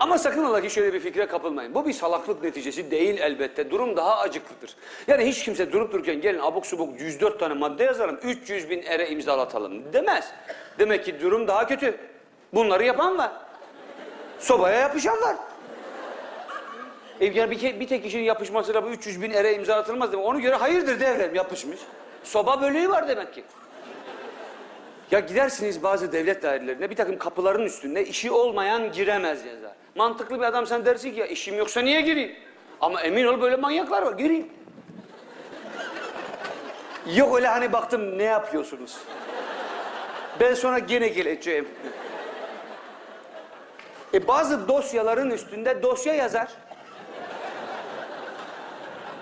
Ama sakın ola ki şöyle bir fikre kapılmayın. Bu bir salaklık neticesi değil elbette. Durum daha acıklıdır. Yani hiç kimse durup dururken gelin abuk subuk 104 tane madde yazalım, 300 bin ere imzalatalım demez. Demek ki durum daha kötü. Bunları yapan var. Sobaya yapışan var. E yani bir, bir tek kişinin yapışmasıyla bu 300 bin ere imza atılmaz demek. Ona göre hayırdır devrem yapışmış. Soba bölüğü var demek ki. Ya gidersiniz bazı devlet dairelerine bir takım kapıların üstünde işi olmayan giremez yazar. Mantıklı bir adam sen dersin ki ya işim yoksa niye gireyim? Ama emin ol böyle manyaklar var gireyim. Yok öyle hani baktım ne yapıyorsunuz? Ben sonra gene geleceğim. E bazı dosyaların üstünde dosya yazar.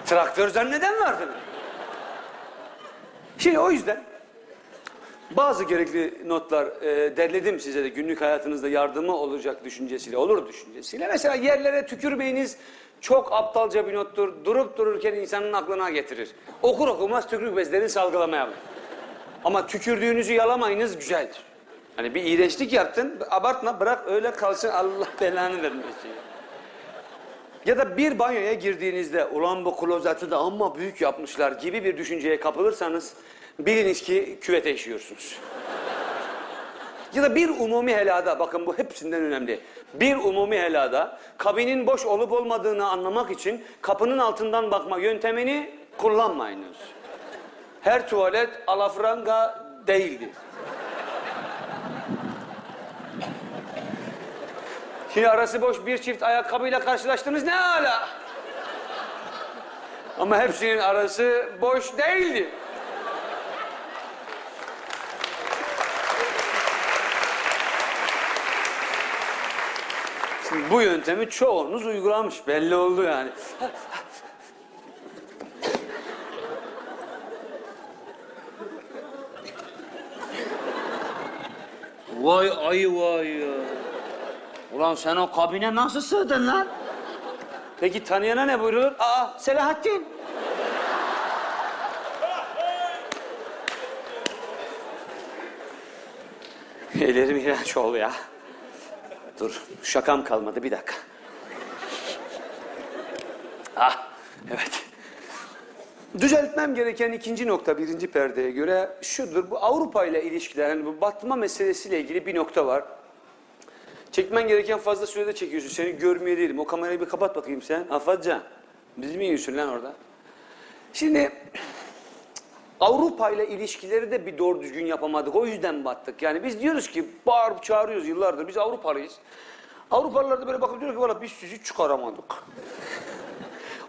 Traktör zanneden vardır. Şimdi o yüzden bazı gerekli notlar e, derledim size de günlük hayatınızda yardımı olacak düşüncesiyle, olur düşüncesiyle. Mesela yerlere tükürmeyiniz çok aptalca bir nottur. Durup dururken insanın aklına getirir. Okur okumaz tükürük bezlerini salgılamaya başlar. Ama tükürdüğünüzü yalamayınız güzeldir. Hani bir iğrençlik yaptın, abartma bırak öyle kalsın Allah belanı vermesin. Ya da bir banyoya girdiğinizde ulan bu klozeti de amma büyük yapmışlar gibi bir düşünceye kapılırsanız biliniz ki küvete işiyorsunuz. ya da bir umumi helada bakın bu hepsinden önemli. Bir umumi helada kabinin boş olup olmadığını anlamak için kapının altından bakma yöntemini kullanmayınız. Her tuvalet alafranga değildir. Şimdi arası boş bir çift ayakkabıyla karşılaştınız ne hala? Ama hepsinin arası boş değildi. Bu yöntemi çoğunuz uygulamış belli oldu yani. Vay ayı vay ya. Ulan sen o kabine nasıl sığdın lan? Peki tanıyana ne buyurur? Aa Selahattin. Ellerim iğrenç oldu ya. Dur şakam kalmadı bir dakika. Ah evet. Düzeltmem gereken ikinci nokta birinci perdeye göre şudur. Bu Avrupa ile ilişkiler, yani bu batma meselesiyle ilgili bir nokta var. Çekmen gereken fazla sürede çekiyorsun. Seni görmüyor değilim. O kamerayı bir kapat bakayım sen. Afadcan. Bizi mi yiyorsun lan orada? Şimdi Avrupa ile ilişkileri de bir doğru düzgün yapamadık. O yüzden battık. Yani biz diyoruz ki bağırıp çağırıyoruz yıllardır. Biz Avrupalıyız. Avrupalılar da böyle bakıp diyor ki valla biz sizi çıkaramadık.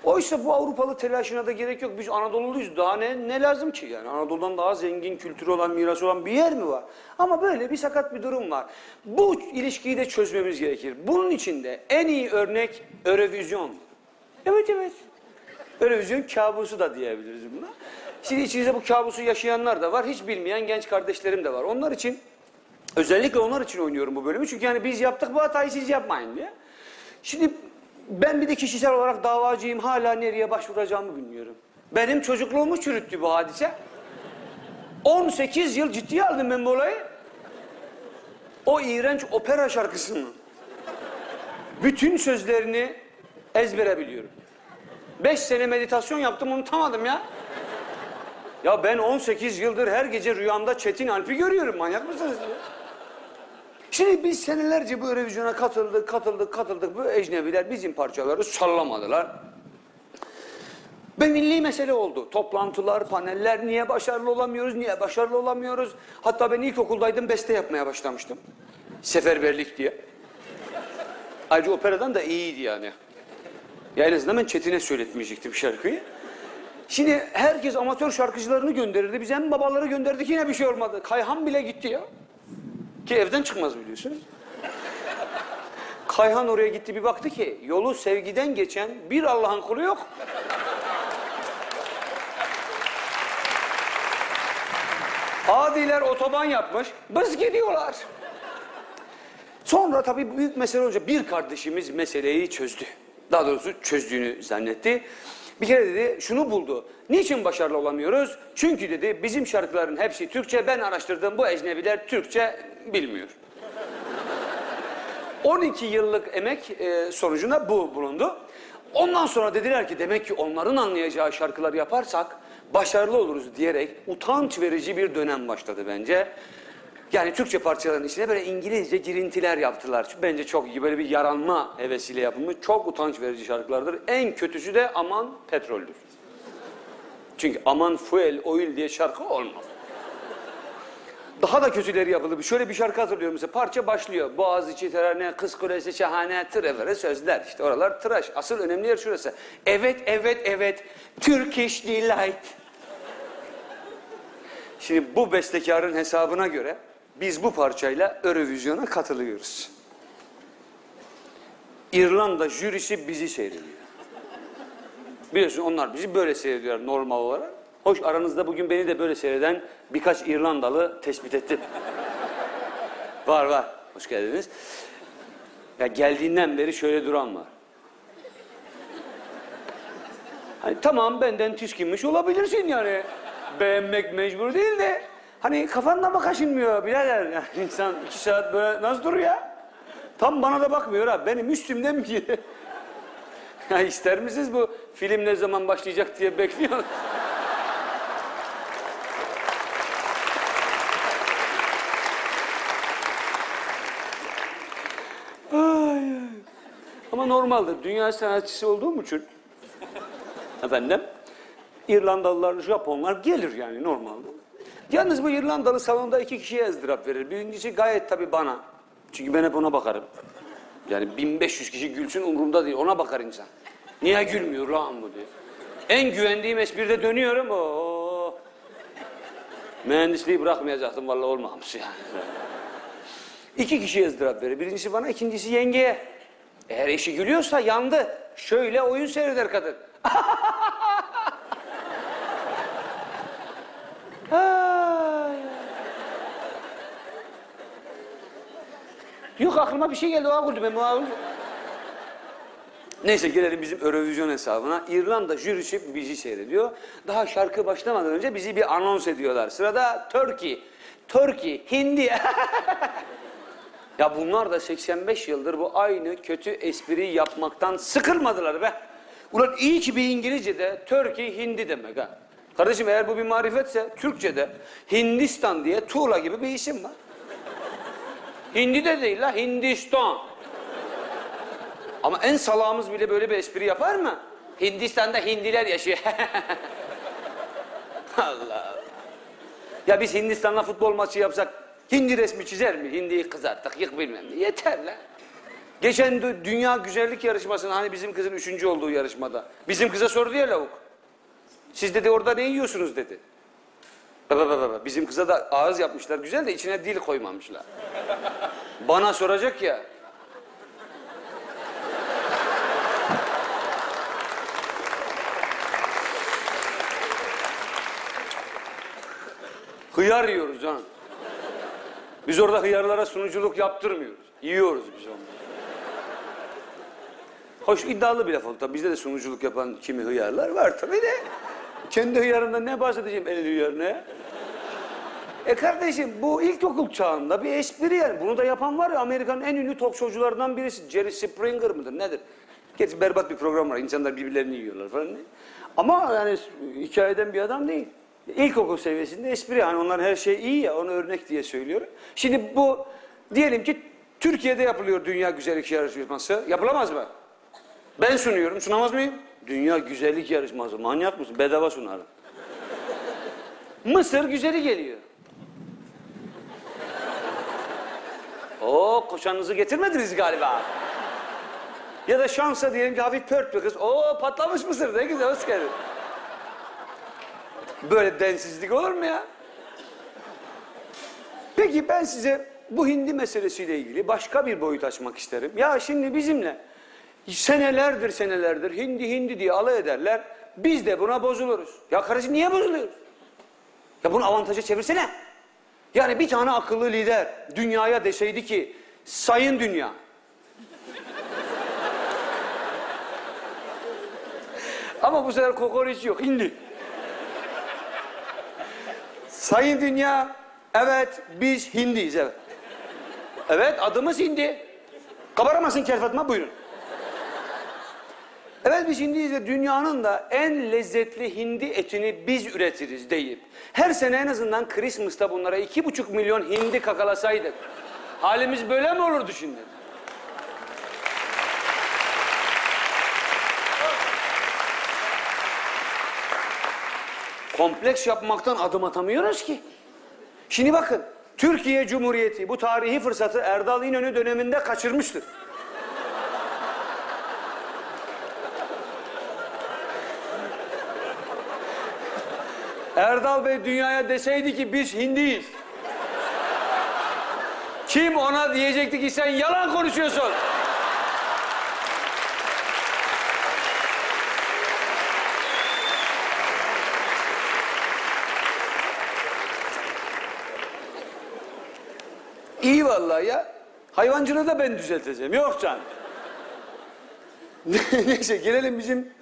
Oysa bu Avrupalı telaşına da gerek yok. Biz Anadolu'luyuz. Daha ne, ne lazım ki yani? Anadolu'dan daha zengin kültürü olan, mirası olan bir yer mi var? Ama böyle bir sakat bir durum var. Bu ilişkiyi de çözmemiz gerekir. Bunun için de en iyi örnek Eurovision. Evet evet. Eurovision kabusu da diyebiliriz buna. Şimdi içinizde bu kabusu yaşayanlar da var. Hiç bilmeyen genç kardeşlerim de var. Onlar için özellikle onlar için oynuyorum bu bölümü. Çünkü yani biz yaptık bu hatayı siz yapmayın diye. Şimdi ben bir de kişisel olarak davacıyım. Hala nereye başvuracağımı bilmiyorum. Benim çocukluğumu çürüttü bu hadise. 18 yıl ciddiye aldım ben bu olayı. O iğrenç opera şarkısını. Bütün sözlerini ezbere biliyorum. Beş sene meditasyon yaptım unutamadım ya. Ya ben 18 yıldır her gece rüyamda Çetin Alp'i görüyorum. Manyak mısınız ya? Şimdi biz senelerce bu Eurovision'a katıldık, katıldık, katıldık. Bu ecnebiler bizim parçaları sallamadılar. Ve milli mesele oldu. Toplantılar, paneller, niye başarılı olamıyoruz, niye başarılı olamıyoruz. Hatta ben ilkokuldaydım, beste yapmaya başlamıştım. Seferberlik diye. Ayrıca operadan da iyiydi yani. Ya en azından ben Çetin'e söyletmeyecektim şarkıyı. Şimdi herkes amatör şarkıcılarını gönderirdi. Biz hem babaları gönderdik yine bir şey olmadı. Kayhan bile gitti ya. Ki evden çıkmaz biliyorsunuz. Kayhan oraya gitti bir baktı ki yolu sevgiden geçen bir Allah'ın kulu yok. Adiler otoban yapmış, bız gidiyorlar. Sonra tabii büyük mesele olunca bir kardeşimiz meseleyi çözdü. Daha doğrusu çözdüğünü zannetti. Bir kere dedi şunu buldu. Niçin başarılı olamıyoruz? Çünkü dedi bizim şarkıların hepsi Türkçe. Ben araştırdım bu ecnebiler Türkçe bilmiyor. 12 yıllık emek e, sonucunda bu bulundu. Ondan sonra dediler ki demek ki onların anlayacağı şarkılar yaparsak başarılı oluruz diyerek utanç verici bir dönem başladı bence. Yani Türkçe parçaların içine böyle İngilizce girintiler yaptılar. Bence çok iyi böyle bir yaranma hevesiyle yapılmış çok utanç verici şarkılardır. En kötüsü de Aman Petroldür. Çünkü Aman Fuel Oil diye şarkı olmaz. Daha da kötüleri yapıldı. Şöyle bir şarkı hatırlıyorum mesela. Parça başlıyor. Boğaziçi terane, kız kulesi şahane, tırevere sözler. İşte oralar tıraş. Asıl önemli yer şurası. Evet, evet, evet. Turkish Delight. Şimdi bu bestekarın hesabına göre biz bu parçayla Eurovision'a katılıyoruz. İrlanda jürisi bizi seyrediyor. Biliyorsun onlar bizi böyle seyrediyorlar normal olarak. Hoş aranızda bugün beni de böyle seyreden birkaç İrlandalı tespit ettim. var var. Hoş geldiniz. Ya geldiğinden beri şöyle duran var. Hani tamam benden tiskinmiş olabilirsin yani. Beğenmek mecbur değil de. Hani kafanda mı kaşınmıyor birader? Yani insan iki saat böyle nasıl duruyor ya? Tam bana da bakmıyor ha. Benim üstümden ki? ya ister misiniz bu film ne zaman başlayacak diye bekliyor. Ay, ay. Ama normaldir. Dünya sanatçısı olduğum için efendim İrlandalılar, Japonlar gelir yani normalde. Yalnız bu İrlandalı salonda iki kişiye ızdırap verir. Birincisi gayet tabii bana. Çünkü ben hep ona bakarım. Yani 1500 kişi gülsün umurumda değil. Ona bakar insan. Niye gülmüyor lan bu diye. En güvendiğim espride dönüyorum. Oo. Mühendisliği bırakmayacaktım vallahi olmamış yani. İki kişiye ızdırap verir. Birincisi bana, ikincisi yengeye. Eğer eşi gülüyorsa yandı. Şöyle oyun seyreder kadın. Yok aklıma bir şey geldi o an güldüm ben an. Neyse gelelim bizim Eurovision hesabına. İrlanda jürisi bizi seyrediyor. Daha şarkı başlamadan önce bizi bir anons ediyorlar. Sırada Turkey. Turkey, Hindi. ya bunlar da 85 yıldır bu aynı kötü espriyi yapmaktan sıkılmadılar be. Ulan iyi ki bir İngilizce'de Turkey, Hindi demek ha. Kardeşim eğer bu bir marifetse Türkçe'de Hindistan diye tuğla gibi bir isim var. Hindi de değil la Hindistan. Ama en salağımız bile böyle bir espri yapar mı? Hindistan'da Hindiler yaşıyor. Allah. Ya biz Hindistan'la futbol maçı yapsak Hindi resmi çizer mi? Hindiyi kızarttık yık bilmem ne. Yeter lan. Geçen dü- dünya güzellik yarışmasında hani bizim kızın üçüncü olduğu yarışmada. Bizim kıza sordu ya lavuk. Siz dedi orada ne yiyorsunuz dedi. Bizim kıza da ağız yapmışlar güzel de içine dil koymamışlar. Bana soracak ya. Hıyar yiyoruz ha. Biz orada hıyarlara sunuculuk yaptırmıyoruz. Yiyoruz biz onu. Hoş iddialı bir laf oldu. Tabii bizde de sunuculuk yapan kimi hıyarlar var tabii de. Kendi hıyarından ne bahsedeceğim el hıyarına? E kardeşim bu ilkokul çağında bir espri yani. Bunu da yapan var ya Amerika'nın en ünlü talk showcularından birisi. Jerry Springer mıdır nedir? Gerçi berbat bir program var. İnsanlar birbirlerini yiyorlar falan. Ama yani hikayeden bir adam değil. İlkokul seviyesinde espri yani onların her şey iyi ya onu örnek diye söylüyorum. Şimdi bu diyelim ki Türkiye'de yapılıyor Dünya Güzellik Yarışması. Yapılamaz mı? Ben sunuyorum. Sunamaz mıyım? Dünya Güzellik Yarışması. Manyak mısın? Bedava sunarım. Mısır güzeli geliyor. Oo koşanınızı getirmediniz galiba. Ya da şansa diyelim ki hafif pört bir kız. Oo patlamış mısır ne güzel hoş geldin. Böyle densizlik olur mu ya? Peki ben size bu hindi meselesiyle ilgili başka bir boyut açmak isterim. Ya şimdi bizimle senelerdir senelerdir hindi hindi diye alay ederler. Biz de buna bozuluruz. Ya kardeşim niye bozuluyoruz? Ya bunu avantaja çevirsene. Yani bir tane akıllı lider dünyaya deseydi ki sayın dünya. Ama bu sefer kokoreç yok hindi. Sayın dünya evet biz hindiyiz evet. Evet adımız hindi. Kabaramasın Kel Fatma buyurun. Evet biz hindiyiz dünyanın da en lezzetli hindi etini biz üretiriz deyip her sene en azından Christmas'ta bunlara iki buçuk milyon hindi kakalasaydık halimiz böyle mi olurdu şimdi? Kompleks yapmaktan adım atamıyoruz ki. Şimdi bakın Türkiye Cumhuriyeti bu tarihi fırsatı Erdal İnönü döneminde kaçırmıştır. Erdal Bey dünyaya deseydi ki biz hindiyiz. Kim ona diyecekti ki sen yalan konuşuyorsun. İyi vallahi ya. Hayvancılığı da ben düzelteceğim. Yok can. Neyse gelelim bizim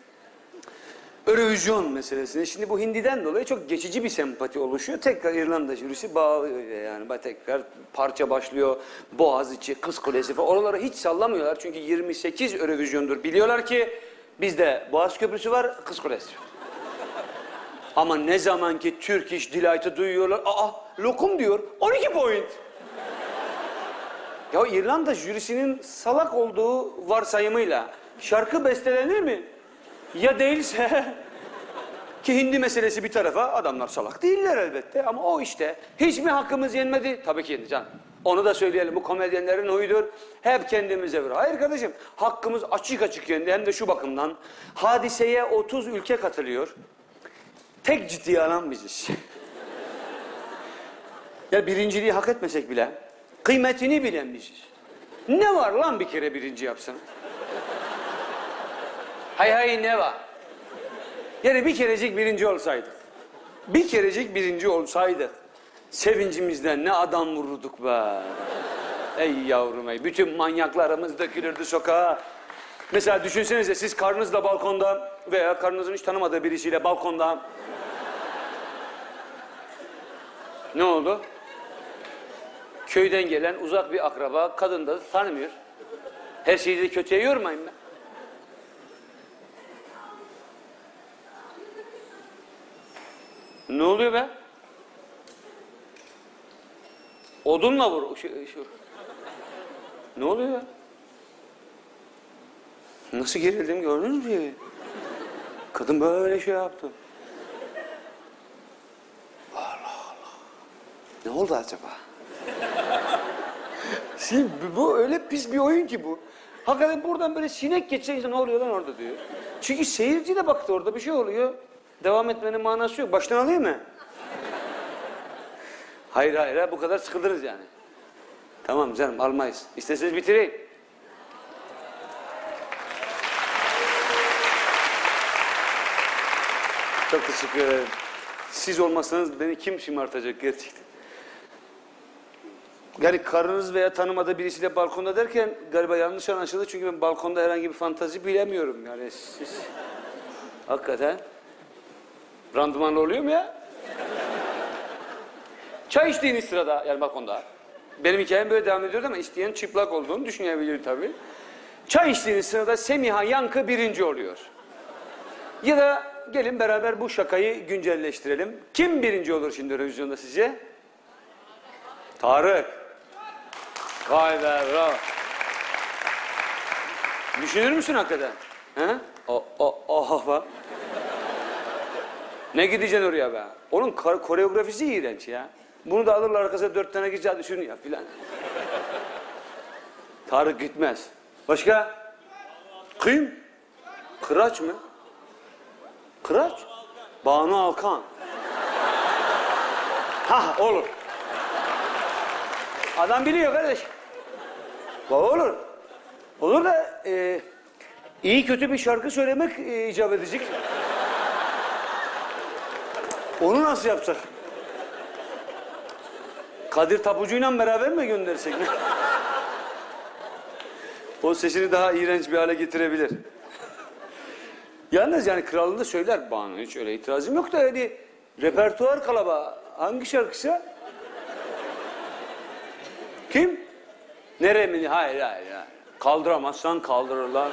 Eurovision meselesine. Şimdi bu hindiden dolayı çok geçici bir sempati oluşuyor. Tekrar İrlanda jürisi bağlıyor yani. Tekrar parça başlıyor. Boğaziçi, Kız Kulesi falan. Oraları hiç sallamıyorlar. Çünkü 28 Eurovision'dur. Biliyorlar ki bizde Boğaz Köprüsü var, Kız Kulesi var. Ama ne zaman ki Türk iş Delight'ı duyuyorlar. Aa lokum diyor. 12 point. Ya İrlanda jürisinin salak olduğu varsayımıyla şarkı bestelenir mi? Ya değilse ki hindi meselesi bir tarafa adamlar salak değiller elbette ama o işte hiç mi hakkımız yenmedi? Tabii ki yendi canım. Onu da söyleyelim bu komedyenlerin huyudur. Hep kendimize vur. Hayır kardeşim hakkımız açık açık yendi hem de şu bakımdan. Hadiseye 30 ülke katılıyor. Tek ciddiye alan biziz. ya birinciliği hak etmesek bile kıymetini bilen biziz. Ne var lan bir kere birinci yapsın? Hay hay ne var? Yani bir kerecik birinci olsaydık. Bir kerecik birinci olsaydık. Sevincimizden ne adam vururduk be. Ey yavrum ey. Bütün manyaklarımız dökülürdü sokağa. Mesela düşünsenize siz karnınızla balkonda veya karnınızın hiç tanımadığı birisiyle balkonda. Ne oldu? Köyden gelen uzak bir akraba kadın da tanımıyor. Her şeyi de kötüye yormayın ben. Ne oluyor be? Odunla vur. Şu, şu. Ne oluyor ya? Nasıl gerildim gördünüz mü? Kadın böyle şey yaptı. Allah Allah. Ne oldu acaba? Şimdi bu öyle pis bir oyun ki bu. Hakikaten buradan böyle sinek geçse ne oluyor lan orada diyor. Çünkü seyirci de baktı orada bir şey oluyor. Devam etmenin manası yok. Baştan alayım mı? hayır hayır ha, bu kadar sıkılırız yani. Tamam canım almayız. İsterseniz bitireyim. Çok teşekkür ederim. Siz olmasanız beni kim şımartacak gerçekten? Yani karınız veya tanımadığı birisiyle balkonda derken galiba yanlış anlaşıldı. Çünkü ben balkonda herhangi bir fantazi bilemiyorum. Yani siz... Hakikaten. Randımanlı oluyor mu ya? Çay içtiğiniz sırada yani balkonda. Benim hikayem böyle devam ediyor ama isteyen çıplak olduğunu düşünebilir tabii. Çay içtiğiniz sırada Semiha Yankı birinci oluyor. Ya da gelin beraber bu şakayı güncelleştirelim. Kim birinci olur şimdi revizyonda sizce? Tarık. Vay be bravo. Düşünür müsün hakikaten? He? O, o, oh bak. Ne gideceksin oraya be? Onun koreografisi iğrenç ya. Bunu da alırlar arkasına dört tane gideceği düşün ya filan. Tarık gitmez. Başka? Kim? Kıraç mı? Kıraç? Banu Alkan. Ha olur. Adam biliyor kardeş. Bak olur. Olur da e, iyi kötü bir şarkı söylemek e, icap edecek. Onu nasıl yapsak? Kadir Tapucu'yla beraber mi göndersek? o sesini daha iğrenç bir hale getirebilir. Yalnız yani kralını söyler bana hiç öyle itirazım yok da hani repertuar kalabağı hangi şarkısı? Kim? Neremini? Hayır hayır hayır. Kaldıramazsan kaldırırlar.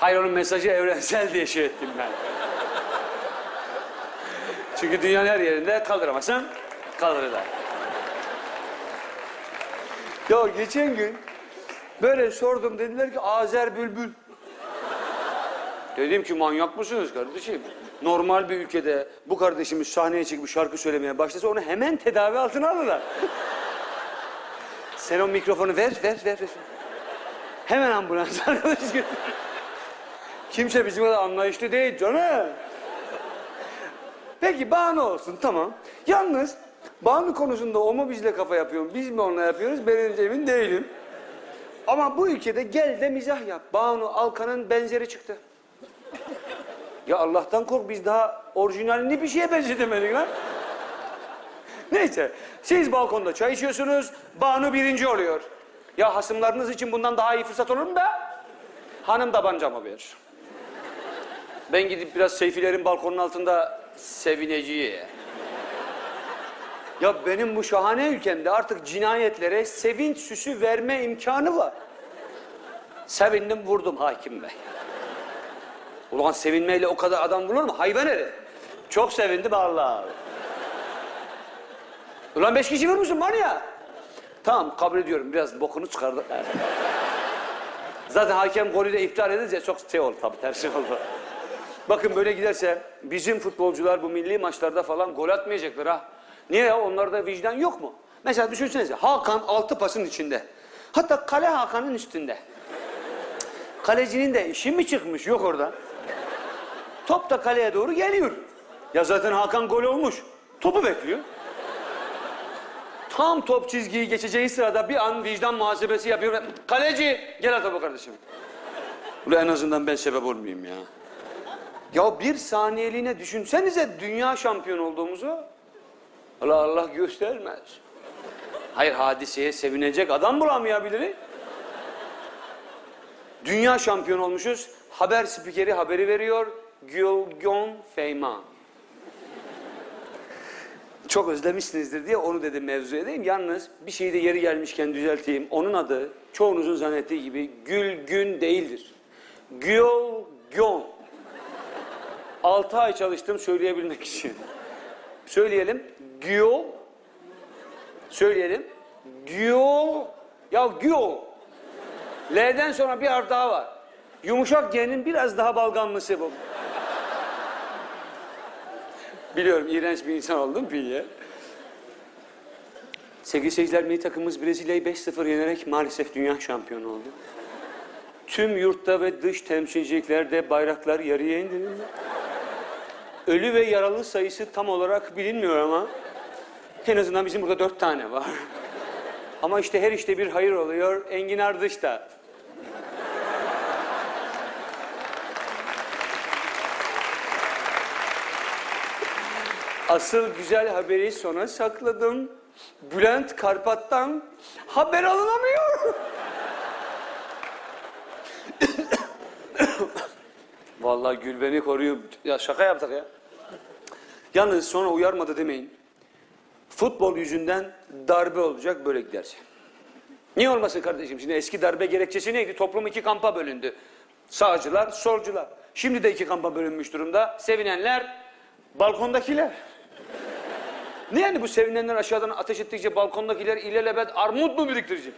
Hayır onun mesajı evrensel diye şey ettim ben. Çünkü dünyanın her yerinde kaldıramazsan kaldırırlar. Ya geçen gün böyle sordum dediler ki Azer Bülbül. Dedim ki manyak mısınız kardeşim? Normal bir ülkede bu kardeşimiz sahneye çıkıp şarkı söylemeye başlasa onu hemen tedavi altına alırlar. Sen o mikrofonu ver, ver, ver. ver. Hemen ambulans arkadaş. Kimse bizim kadar anlayışlı değil canım. Peki Banu olsun tamam. Yalnız Banu konusunda o mu bizle kafa yapıyor, biz mi onunla yapıyoruz ben emin değilim. Ama bu ülkede gel de mizah yap. Banu Alkan'ın benzeri çıktı. Ya Allah'tan kork biz daha orijinalini bir şeye benzetemedik lan. Neyse siz balkonda çay içiyorsunuz Banu birinci oluyor. Ya hasımlarınız için bundan daha iyi fırsat olur mu be? Hanım tabancamı ver. Ben gidip biraz Seyfilerin balkonun altında sevineceğim. Ya benim bu şahane ülkemde artık cinayetlere sevinç süsü verme imkanı var. Sevindim vurdum hakim bey. Ulan sevinmeyle o kadar adam vurulur mu? Hayvan herif. Çok sevindim Allah. Ulan beş kişi vurmuşsun var ya. Tamam kabul ediyorum biraz bokunu çıkardı. Zaten hakem golü de iptal edince çok şey oldu tabii tersi oldu. Bakın böyle giderse bizim futbolcular bu milli maçlarda falan gol atmayacaklar ha. Niye ya onlarda vicdan yok mu? Mesela düşünsenize Hakan altı pasın içinde. Hatta kale Hakan'ın üstünde. Kalecinin de işi mi çıkmış yok orada. Top da kaleye doğru geliyor. Ya zaten Hakan gol olmuş. Topu bekliyor. Tam top çizgiyi geçeceği sırada bir an vicdan muhasebesi yapıyor. Kaleci gel topu kardeşim. Ulan en azından ben sebep olmayayım ya. Ya bir saniyeliğine düşünsenize dünya şampiyon olduğumuzu. Allah Allah göstermez. Hayır hadiseye sevinecek adam bulamayabilir. Dünya şampiyon olmuşuz. Haber spikeri haberi veriyor. Gülgon Feyman. Çok özlemişsinizdir diye onu dedim mevzu edeyim. Yalnız bir şeyi de yeri gelmişken düzelteyim. Onun adı çoğunuzun zannettiği gibi Gülgün değildir. Gülgon. 6 ay çalıştım söyleyebilmek için. Söyleyelim. Gyo. Söyleyelim. Gyo. Ya gyo. L'den sonra bir harf daha var. Yumuşak G'nin biraz daha balgamlısı bu. Biliyorum iğrenç bir insan oldum Pilye. Sevgili seyirciler milli takımımız Brezilya'yı 5-0 yenerek maalesef dünya şampiyonu oldu. Tüm yurtta ve dış temsilciliklerde bayraklar yarıya indirildi. Ölü ve yaralı sayısı tam olarak bilinmiyor ama en azından bizim burada dört tane var. Ama işte her işte bir hayır oluyor. Enginar dışta. Asıl güzel haberi sona sakladım. Bülent Karpat'tan haber alınamıyor. Vallahi gül beni koruyor. Ya şaka yaptık ya. Yalnız sonra uyarmadı demeyin. Futbol yüzünden darbe olacak böyle giderse. Niye olmasın kardeşim? Şimdi eski darbe gerekçesi neydi? Toplum iki kampa bölündü. Sağcılar, solcular. Şimdi de iki kampa bölünmüş durumda. Sevinenler, balkondakiler. Ne yani bu sevinenler aşağıdan ateş ettikçe balkondakiler ilelebet armut mu biriktirecek?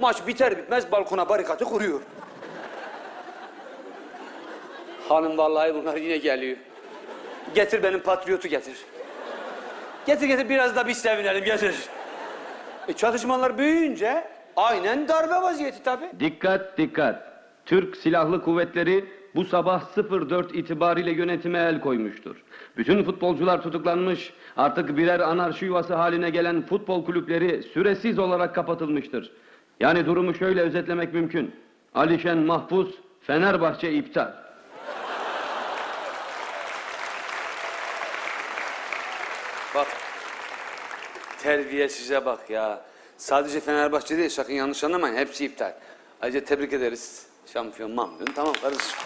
Maç biter bitmez balkona barikatı kuruyor. Hanım vallahi bunlar yine geliyor. Getir benim patriotu getir. Getir getir biraz da biz sevinelim getir. E çatışmalar büyüyünce aynen darbe vaziyeti tabii. Dikkat dikkat. Türk Silahlı Kuvvetleri bu sabah 04 itibariyle yönetime el koymuştur. Bütün futbolcular tutuklanmış, artık birer anarşi yuvası haline gelen futbol kulüpleri süresiz olarak kapatılmıştır. Yani durumu şöyle özetlemek mümkün. Alişen mahpus, Fenerbahçe iptal. Bak. Terbiye size bak ya. Sadece Fenerbahçe değil sakın yanlış anlamayın. Hepsi iptal. Ayrıca tebrik ederiz. Şampiyon mamnun. Tamam kardeşim.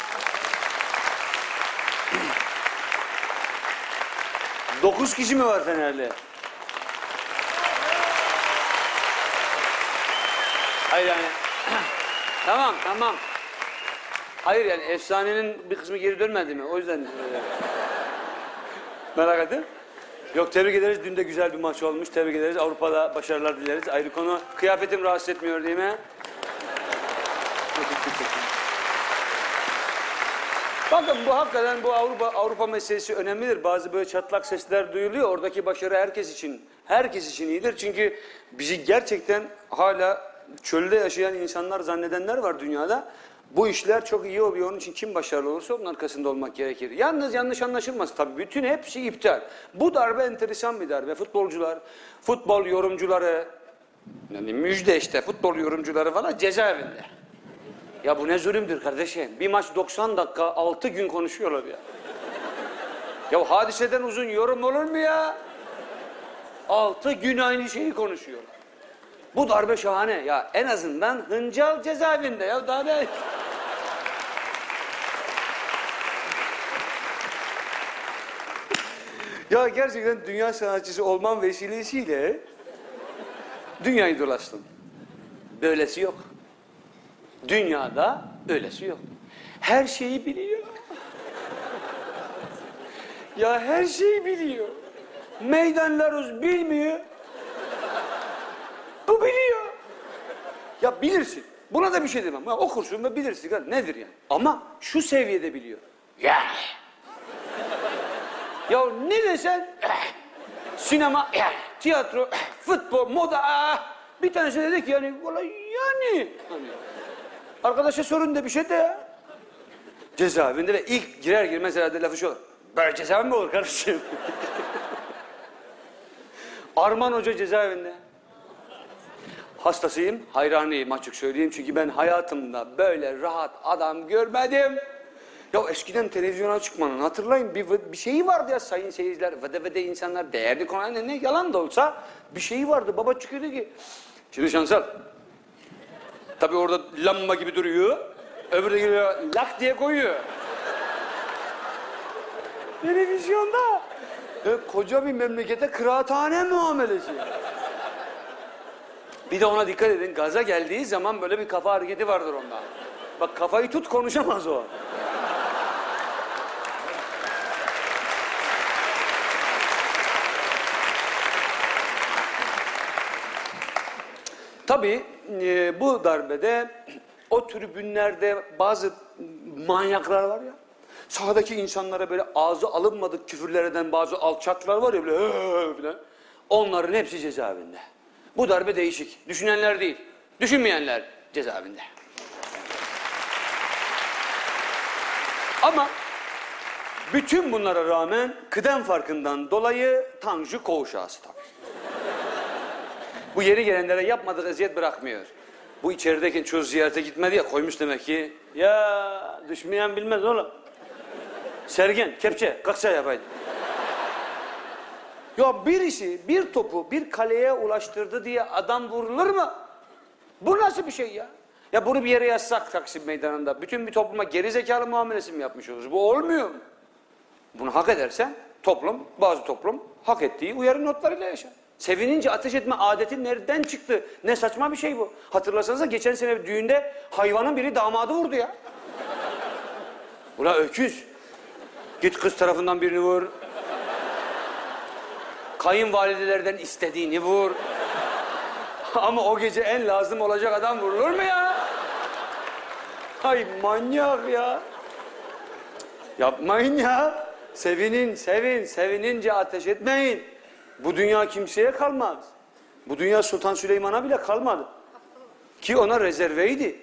Dokuz kişi mi var Fener'de? Hayır yani. tamam tamam. Hayır yani efsanenin bir kısmı geri dönmedi mi? O yüzden... e, Merak ettim. Yok tebrik ederiz. Dün de güzel bir maç olmuş. Tebrik ederiz. Avrupa'da başarılar dileriz. Ayrı konu. Kıyafetim rahatsız etmiyor değil mi? Bakın bu hakikaten bu Avrupa Avrupa meselesi önemlidir. Bazı böyle çatlak sesler duyuluyor. Oradaki başarı herkes için, herkes için iyidir. Çünkü bizi gerçekten hala çölde yaşayan insanlar zannedenler var dünyada. Bu işler çok iyi oluyor. Onun için kim başarılı olursa onun arkasında olmak gerekir. Yalnız yanlış anlaşılmaz tabii. Bütün hepsi iptal. Bu darbe enteresan bir darbe. Futbolcular, futbol yorumcuları, yani müjde işte futbol yorumcuları falan cezaevinde. Ya bu ne zulümdür kardeşim. Bir maç 90 dakika 6 gün konuşuyorlar ya. Ya hadiseden uzun yorum olur mu ya? 6 gün aynı şeyi konuşuyorlar. Bu darbe şahane ya. En azından Hıncal cezaevinde ya daha ne? Ya gerçekten dünya sanatçısı olmam vesilesiyle dünyayı dolaştım. Böylesi yok. Dünyada öylesi yok. Her şeyi biliyor. ya her şeyi biliyor. Meydanlarız bilmiyor. Bu biliyor. Ya bilirsin. Buna da bir şey demem. Ya okursun ve bilirsin. Nedir yani? Ama şu seviyede biliyor. Ya. Ya ne desen sinema, tiyatro, futbol, moda. ah. Bir tanesi dedi ki yani vallahi yani. Arkadaşa sorun da bir şey de ya. Cezaevinde ve ilk girer girmez herhalde lafı şu. Böyle cezaevi mi olur kardeşim? Arman Hoca cezaevinde. Hastasıyım, hayranıyım açık söyleyeyim. Çünkü ben hayatımda böyle rahat adam görmedim. Ya eskiden televizyona çıkmanın hatırlayın bir, bir şeyi vardı ya sayın seyirciler. Vede vede insanlar değerli konu ne, ne yalan da olsa bir şeyi vardı. Baba çıkıyordu ki. Şimdi Şansal. Tabii orada lamba gibi duruyor. Öbürü de geliyor lak diye koyuyor. Televizyonda. E, koca bir memlekete kıraathane muamelesi. Bir de ona dikkat edin. Gaza geldiği zaman böyle bir kafa hareketi vardır onda. Bak kafayı tut konuşamaz o. Tabii e, bu darbede o tribünlerde bazı manyaklar var ya. Sahadaki insanlara böyle ağzı alınmadık küfürler eden bazı alçaklar var ya böyle "Hı" falan. Onların hepsi cezaevinde. Bu darbe değişik. Düşünenler değil. Düşünmeyenler cezaevinde. Ama bütün bunlara rağmen kıdem farkından dolayı Tanju Koğuşağısı tabii. Bu yeri gelenlere yapmadığı eziyet bırakmıyor. Bu içerideyken çoğu ziyarete gitmedi ya koymuş demek ki. Ya düşmeyen bilmez oğlum. Sergen, kepçe, kalksa yapaydın. Ya birisi bir topu bir kaleye ulaştırdı diye adam vurulur mu? Bu nasıl bir şey ya? Ya bunu bir yere yazsak Taksim Meydanı'nda bütün bir topluma geri zekalı muamelesi mi yapmış oluruz? Bu olmuyor mu? Bunu hak edersen toplum, bazı toplum hak ettiği uyarı notlarıyla yaşar. Sevinince ateş etme adeti nereden çıktı? Ne saçma bir şey bu. Hatırlarsanız geçen sene düğünde hayvanın biri damadı vurdu ya. Ula öküz. Git kız tarafından birini vur. Kayınvalidelerden istediğini vur. Ama o gece en lazım olacak adam vurulur mu ya? Ay manyak ya. Yapmayın ya. Sevinin, sevin. Sevinince ateş etmeyin. Bu dünya kimseye kalmaz. Bu dünya Sultan Süleyman'a bile kalmadı. Ki ona rezerveydi.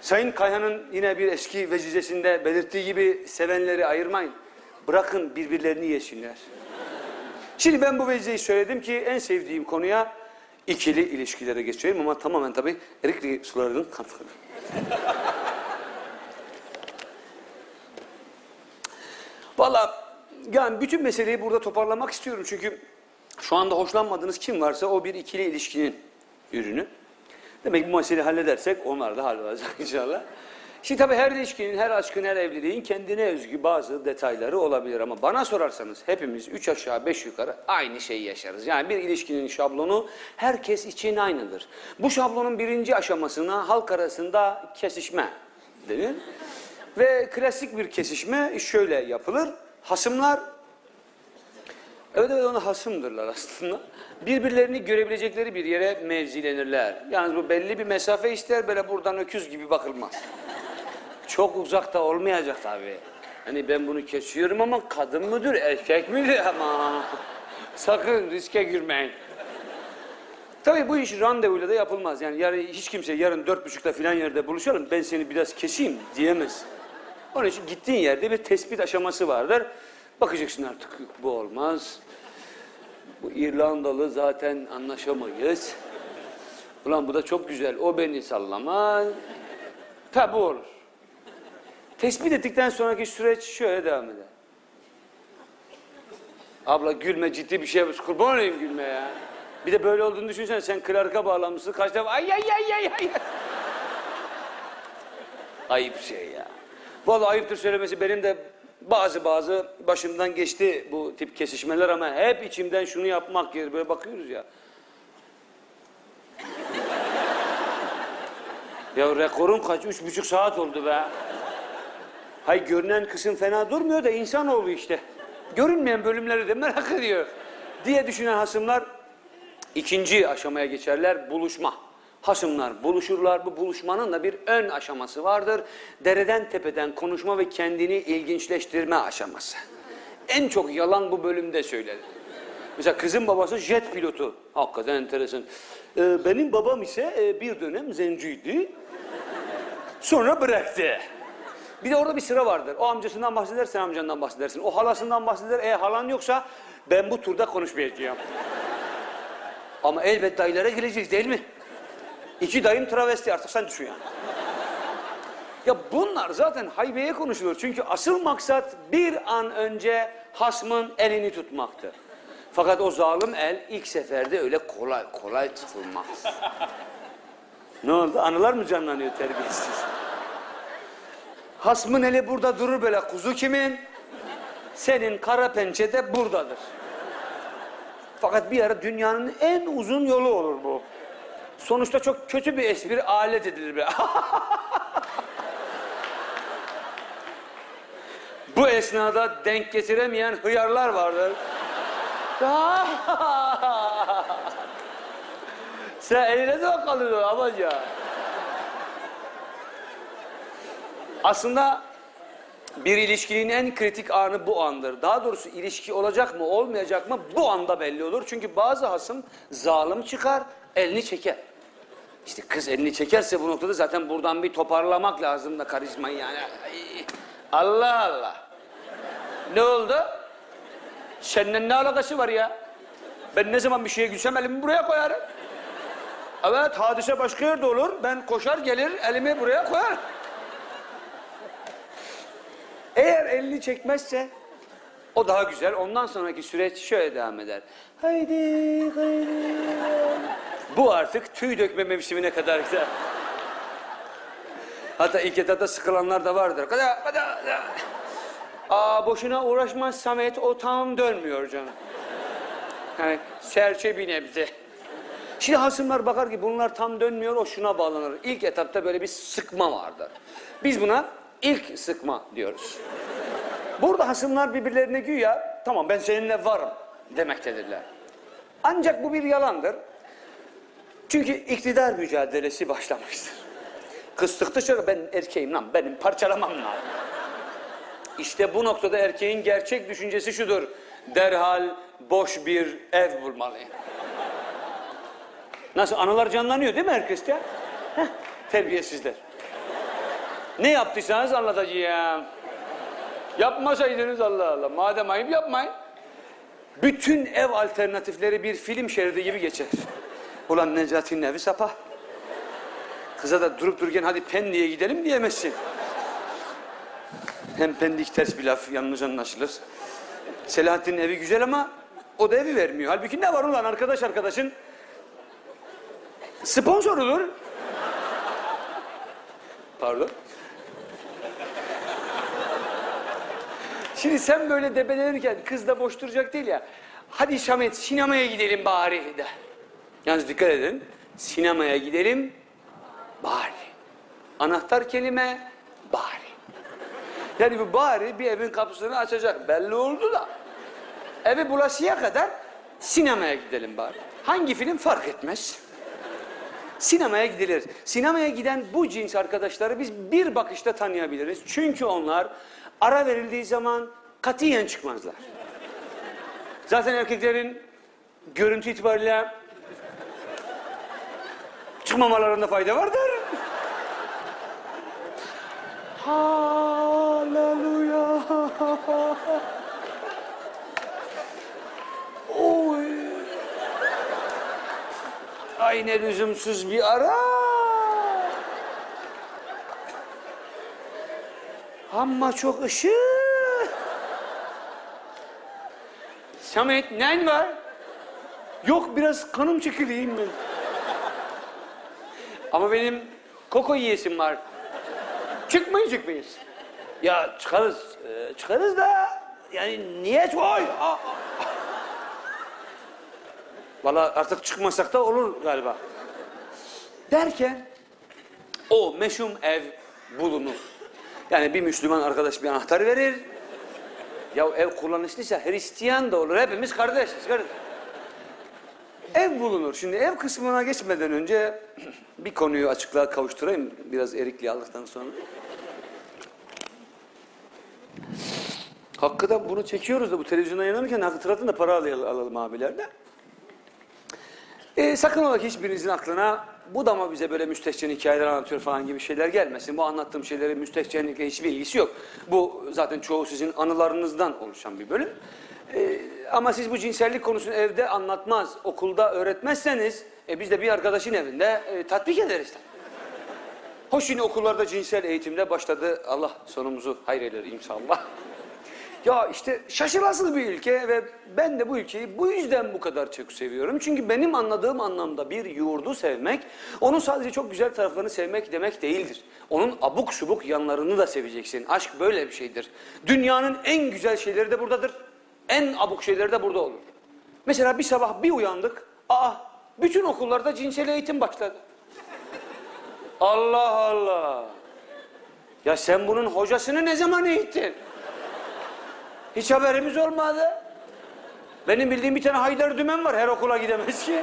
Sayın Kayhan'ın yine bir eski vecizesinde belirttiği gibi sevenleri ayırmayın. Bırakın birbirlerini yesinler. Şimdi ben bu vecizeyi söyledim ki en sevdiğim konuya ikili ilişkilere geçeyim ama tamamen tabii erikli sularının katkıları. Valla yani bütün meseleyi burada toparlamak istiyorum çünkü şu anda hoşlanmadığınız kim varsa o bir ikili ilişkinin ürünü. Demek bu meseleyi halledersek onlar da hallolacak inşallah. Şimdi tabii her ilişkinin, her aşkın, her evliliğin kendine özgü bazı detayları olabilir ama bana sorarsanız hepimiz üç aşağı beş yukarı aynı şeyi yaşarız. Yani bir ilişkinin şablonu herkes için aynıdır. Bu şablonun birinci aşamasına halk arasında kesişme denir. Ve klasik bir kesişme şöyle yapılır. Hasımlar Evet evet ona hasımdırlar aslında. Birbirlerini görebilecekleri bir yere mevzilenirler. Yalnız bu belli bir mesafe ister böyle buradan öküz gibi bakılmaz. Çok uzakta olmayacak tabii. Hani ben bunu kesiyorum ama kadın mıdır, erkek midir ama sakın riske girmeyin. Tabii bu iş randevuyla da yapılmaz. Yani yarın hiç kimse yarın dört buçukta filan yerde buluşalım ben seni biraz keseyim diyemez. Onun için gittiğin yerde bir tespit aşaması vardır. Bakacaksın artık bu olmaz. Bu İrlandalı zaten anlaşamayız. Ulan bu da çok güzel. O beni sallamaz. Tabi bu olur. Tespit ettikten sonraki süreç şöyle devam eder. Abla gülme ciddi bir şey yapmış. Kurban olayım gülme ya. Bir de böyle olduğunu düşünsene sen Clark'a bağlanmışsın. Kaç defa ay ay ay ay ay. Ayıp şey ya. Vallahi ayıptır söylemesi benim de bazı bazı başımdan geçti bu tip kesişmeler ama hep içimden şunu yapmak gerekir. Böyle bakıyoruz ya. ya rekorun kaç? Üç buçuk saat oldu be. Hay görünen kısım fena durmuyor da insanoğlu işte. Görünmeyen bölümleri de merak ediyor. Diye düşünen hasımlar ikinci aşamaya geçerler. Buluşma. Hasımlar buluşurlar. Bu buluşmanın da bir ön aşaması vardır. Dereden tepeden konuşma ve kendini ilginçleştirme aşaması. En çok yalan bu bölümde söylenir. Mesela kızın babası jet pilotu. Hakikaten enteresan. Ee, benim babam ise e, bir dönem zenciydi. Sonra bıraktı. Bir de orada bir sıra vardır. O amcasından bahseder, sen amcandan bahsedersin. O halasından bahseder. E halan yoksa ben bu turda konuşmayacağım. Ama elbet dayılara geleceğiz değil mi? İki dayım travesti artık sen düşün yani. Ya bunlar zaten haybeye konuşulur. Çünkü asıl maksat bir an önce hasmın elini tutmaktır. Fakat o zalim el ilk seferde öyle kolay kolay tutulmaz. ne oldu? Anılar mı canlanıyor terbiyesiz? Hasmın eli burada durur böyle. Kuzu kimin? Senin kara pençe de buradadır. Fakat bir ara dünyanın en uzun yolu olur bu. Sonuçta çok kötü bir espri alet edilir be. Bu esnada denk getiremeyen hıyarlar vardır. Sen eline de kalıyor abaca. Aslında bir ilişkinin en kritik anı bu andır. Daha doğrusu ilişki olacak mı olmayacak mı bu anda belli olur. Çünkü bazı hasım zalim çıkar, elini çeker. İşte kız elini çekerse bu noktada zaten buradan bir toparlamak lazım da karizmayı yani. Ay, Allah Allah. Ne oldu? Seninle ne alakası var ya? Ben ne zaman bir şeye gülsem elimi buraya koyarım. Evet hadise başka yerde olur. Ben koşar gelir elimi buraya koyarım. Eğer elini çekmezse o daha güzel. Ondan sonraki süreç şöyle devam eder. Haydi haydi. Bu artık tüy dökme mevsimine kadar gider. Hatta ilk etapta sıkılanlar da vardır. Kada, kada, kada. Aa boşuna uğraşma Samet o tam dönmüyor canım. Yani serçe bir nebze. Şimdi hasımlar bakar ki bunlar tam dönmüyor o şuna bağlanır. İlk etapta böyle bir sıkma vardır. Biz buna ilk sıkma diyoruz. Burada hasımlar birbirlerine güya tamam ben seninle varım demektedirler. Ancak bu bir yalandır. Çünkü iktidar mücadelesi başlamıştır. Kıstıkta şöyle ben erkeğim lan benim parçalamam lazım. İşte bu noktada erkeğin gerçek düşüncesi şudur. Derhal boş bir ev bulmalıyım. Nasıl anılar canlanıyor değil mi herkeste? Heh, terbiyesizler. Ne yaptıysanız anlatacağım. Yapmasaydınız Allah Allah. Madem ayıp yapmayın. Bütün ev alternatifleri bir film şeridi gibi geçer. Ulan Necati'nin evi sapa. Kıza da durup dururken hadi Pendik'e gidelim diyemezsin. Hem Pendik ters bir laf yanlış anlaşılır. Selahattin'in evi güzel ama o da evi vermiyor. Halbuki ne var ulan arkadaş arkadaşın sponsorudur. Pardon. Şimdi sen böyle debelenirken kız da boş duracak değil ya. Hadi Şamet sinemaya gidelim bari de. Yalnız dikkat edin. Sinemaya gidelim bari. Anahtar kelime bari. Yani bu bari bir evin kapısını açacak. Belli oldu da. Evi bulasıya kadar sinemaya gidelim bari. Hangi film fark etmez. Sinemaya gidilir. Sinemaya giden bu cins arkadaşları biz bir bakışta tanıyabiliriz. Çünkü onlar ara verildiği zaman katiyen çıkmazlar. Zaten erkeklerin görüntü itibariyle çıkmamalarında fayda vardır. Haleluya. Oy. Ay ne lüzumsuz bir ara. Ama çok ışık. Samet nen var? Yok biraz kanım çekileyim ben. Ama benim koko yiyesim var. Çıkmayacak mıyız? Ya çıkarız. e, çıkarız da yani niye? Oy! Valla artık çıkmasak da olur galiba. Derken o meşhum ev bulunur. Yani bir Müslüman arkadaş bir anahtar verir. Ya ev kullanışlıysa Hristiyan da olur. Hepimiz kardeşiz. kardeş. Ev bulunur. Şimdi ev kısmına geçmeden önce bir konuyu açıklığa kavuşturayım. Biraz erikli aldıktan sonra. Hakikaten bunu çekiyoruz da bu televizyona yayınlanırken hatırlatın da para alalım, abilerden. Ee, sakın ola ki hiçbirinizin aklına bu da mı bize böyle müstehcen hikayeler anlatıyor falan gibi şeyler gelmesin. Bu anlattığım şeylerin müstehcenlikle hiçbir ilgisi yok. Bu zaten çoğu sizin anılarınızdan oluşan bir bölüm. Ama siz bu cinsellik konusunu evde anlatmaz, okulda öğretmezseniz e, biz de bir arkadaşın evinde e, tatbik ederiz. Hoş şimdi okullarda cinsel eğitimde başladı. Allah sonumuzu hayreler inşallah. Ya işte şaşılasız bir ülke ve ben de bu ülkeyi bu yüzden bu kadar çok seviyorum. Çünkü benim anladığım anlamda bir yurdu sevmek, onun sadece çok güzel taraflarını sevmek demek değildir. Onun abuk subuk yanlarını da seveceksin. Aşk böyle bir şeydir. Dünyanın en güzel şeyleri de buradadır. En abuk şeyleri de burada olur. Mesela bir sabah bir uyandık. Aa, bütün okullarda cinsel eğitim başladı. Allah Allah. Ya sen bunun hocasını ne zaman eğittin? Hiç haberimiz olmadı. Benim bildiğim bir tane Haydar Dümen var her okula gidemez ki.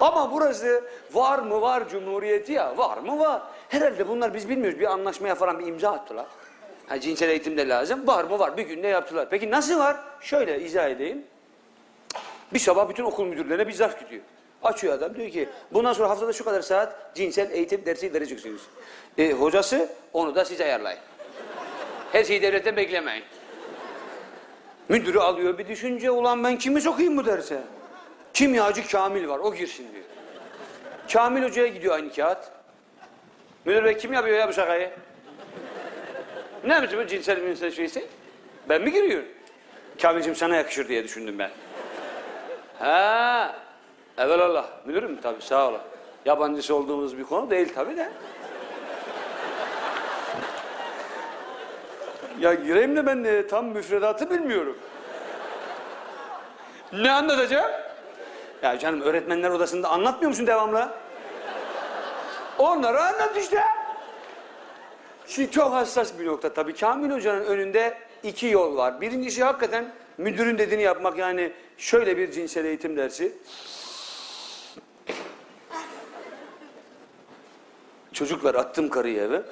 Ama burası var mı var cumhuriyeti ya var mı var. Herhalde bunlar biz bilmiyoruz bir anlaşmaya falan bir imza attılar. Ha, cinsel eğitim de lazım. Var mı var bir günde yaptılar. Peki nasıl var? Şöyle izah edeyim. Bir sabah bütün okul müdürlerine bir zarf gidiyor. Açıyor adam diyor ki bundan sonra haftada şu kadar saat cinsel eğitim dersi vereceksiniz. E, hocası onu da siz ayarlayın. Her şeyi devletten beklemeyin. Müdürü alıyor bir düşünce ulan ben kimi sokayım bu derse? Kimyacı Kamil var o girsin diyor. Kamil hocaya gidiyor aynı kağıt. Müdür bey kim yapıyor ya bu şakayı? Ne biçim bu cinsel cinsel şeysi? Ben mi giriyorum? Kamil'cim sana yakışır diye düşündüm ben. Ha, evelallah. Müdürüm tabii sağ olun. Yabancısı olduğumuz bir konu değil tabii de. Ya gireyim de ben de tam müfredatı bilmiyorum. Ne anlatacağım? Ya canım öğretmenler odasında anlatmıyor musun devamlı? Onları anlat işte. Şimdi çok hassas bir nokta tabii. Kamil Hoca'nın önünde iki yol var. Birincisi hakikaten müdürün dediğini yapmak yani şöyle bir cinsel eğitim dersi. Çocuklar attım karıyı eve.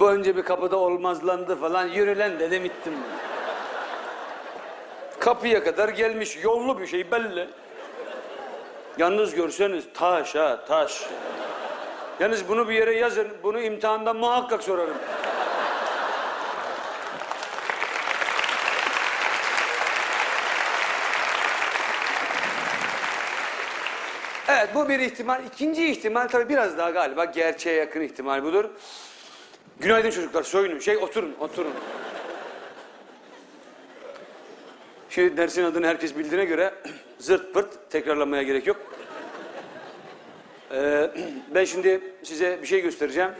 Bu önce bir kapıda olmazlandı falan. Yürülen dedim ittim. Kapıya kadar gelmiş. Yollu bir şey belli. Yalnız görseniz taş ha taş. Yalnız bunu bir yere yazın. Bunu imtihanda muhakkak sorarım. Evet bu bir ihtimal. İkinci ihtimal tabii biraz daha galiba gerçeğe yakın ihtimal budur. Günaydın çocuklar soyunun. Şey oturun oturun. Şimdi dersin adını herkes bildiğine göre zırt pırt tekrarlamaya gerek yok. Ee, ben şimdi size bir şey göstereceğim.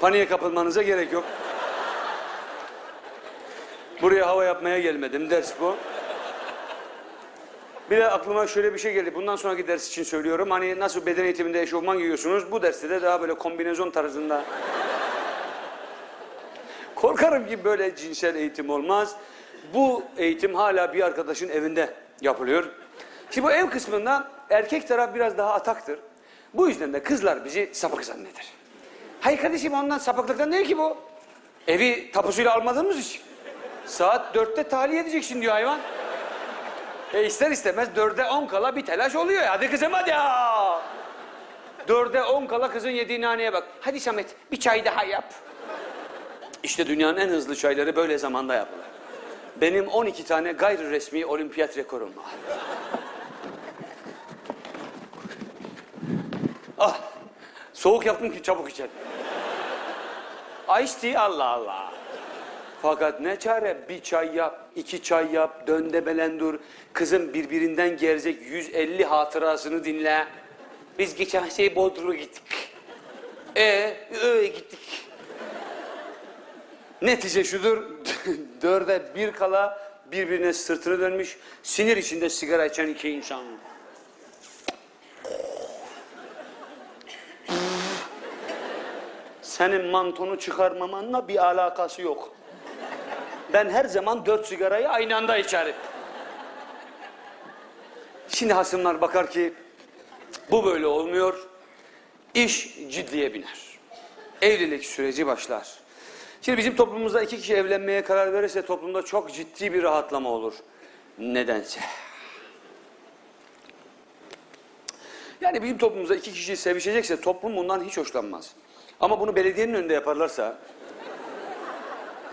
Paniğe kapılmanıza gerek yok. Buraya hava yapmaya gelmedim. Ders bu. Bir de aklıma şöyle bir şey geldi. Bundan sonraki ders için söylüyorum. Hani nasıl beden eğitiminde eşofman giyiyorsunuz. Bu derste de daha böyle kombinezon tarzında. Korkarım ki böyle cinsel eğitim olmaz. Bu eğitim hala bir arkadaşın evinde yapılıyor. Şimdi bu ev kısmında erkek taraf biraz daha ataktır. Bu yüzden de kızlar bizi sapık zanneder. Hayır kardeşim ondan sapıklıktan değil ki bu. Evi tapusuyla almadığımız için. Saat dörtte tahliye edeceksin diyor hayvan. E ister istemez dörde on kala bir telaş oluyor. Hadi kızım hadi ya. Dörde on kala kızın yediği naneye bak. Hadi Samet bir çay daha yap. İşte dünyanın en hızlı çayları böyle zamanda yapılır. Benim 12 tane gayri resmi olimpiyat rekorum var. ah, soğuk yaptım ki çabuk içelim. Ice Allah Allah. Fakat ne çare bir çay yap, iki çay yap, dön de belendur. Kızım birbirinden gerzek 150 hatırasını dinle. Biz geçen şey Bodrum'a gittik. E, öyle gittik. Netice şudur, dörde bir kala birbirine sırtını dönmüş, sinir içinde sigara içen iki insan. Senin mantonu çıkarmamanla bir alakası yok. Ben her zaman dört sigarayı aynı anda içerim. Şimdi hasımlar bakar ki bu böyle olmuyor. İş ciddiye biner. Evlilik süreci başlar. Şimdi bizim toplumumuzda iki kişi evlenmeye karar verirse toplumda çok ciddi bir rahatlama olur. Nedense. Yani bizim toplumumuzda iki kişi sevişecekse toplum bundan hiç hoşlanmaz. Ama bunu belediyenin önünde yaparlarsa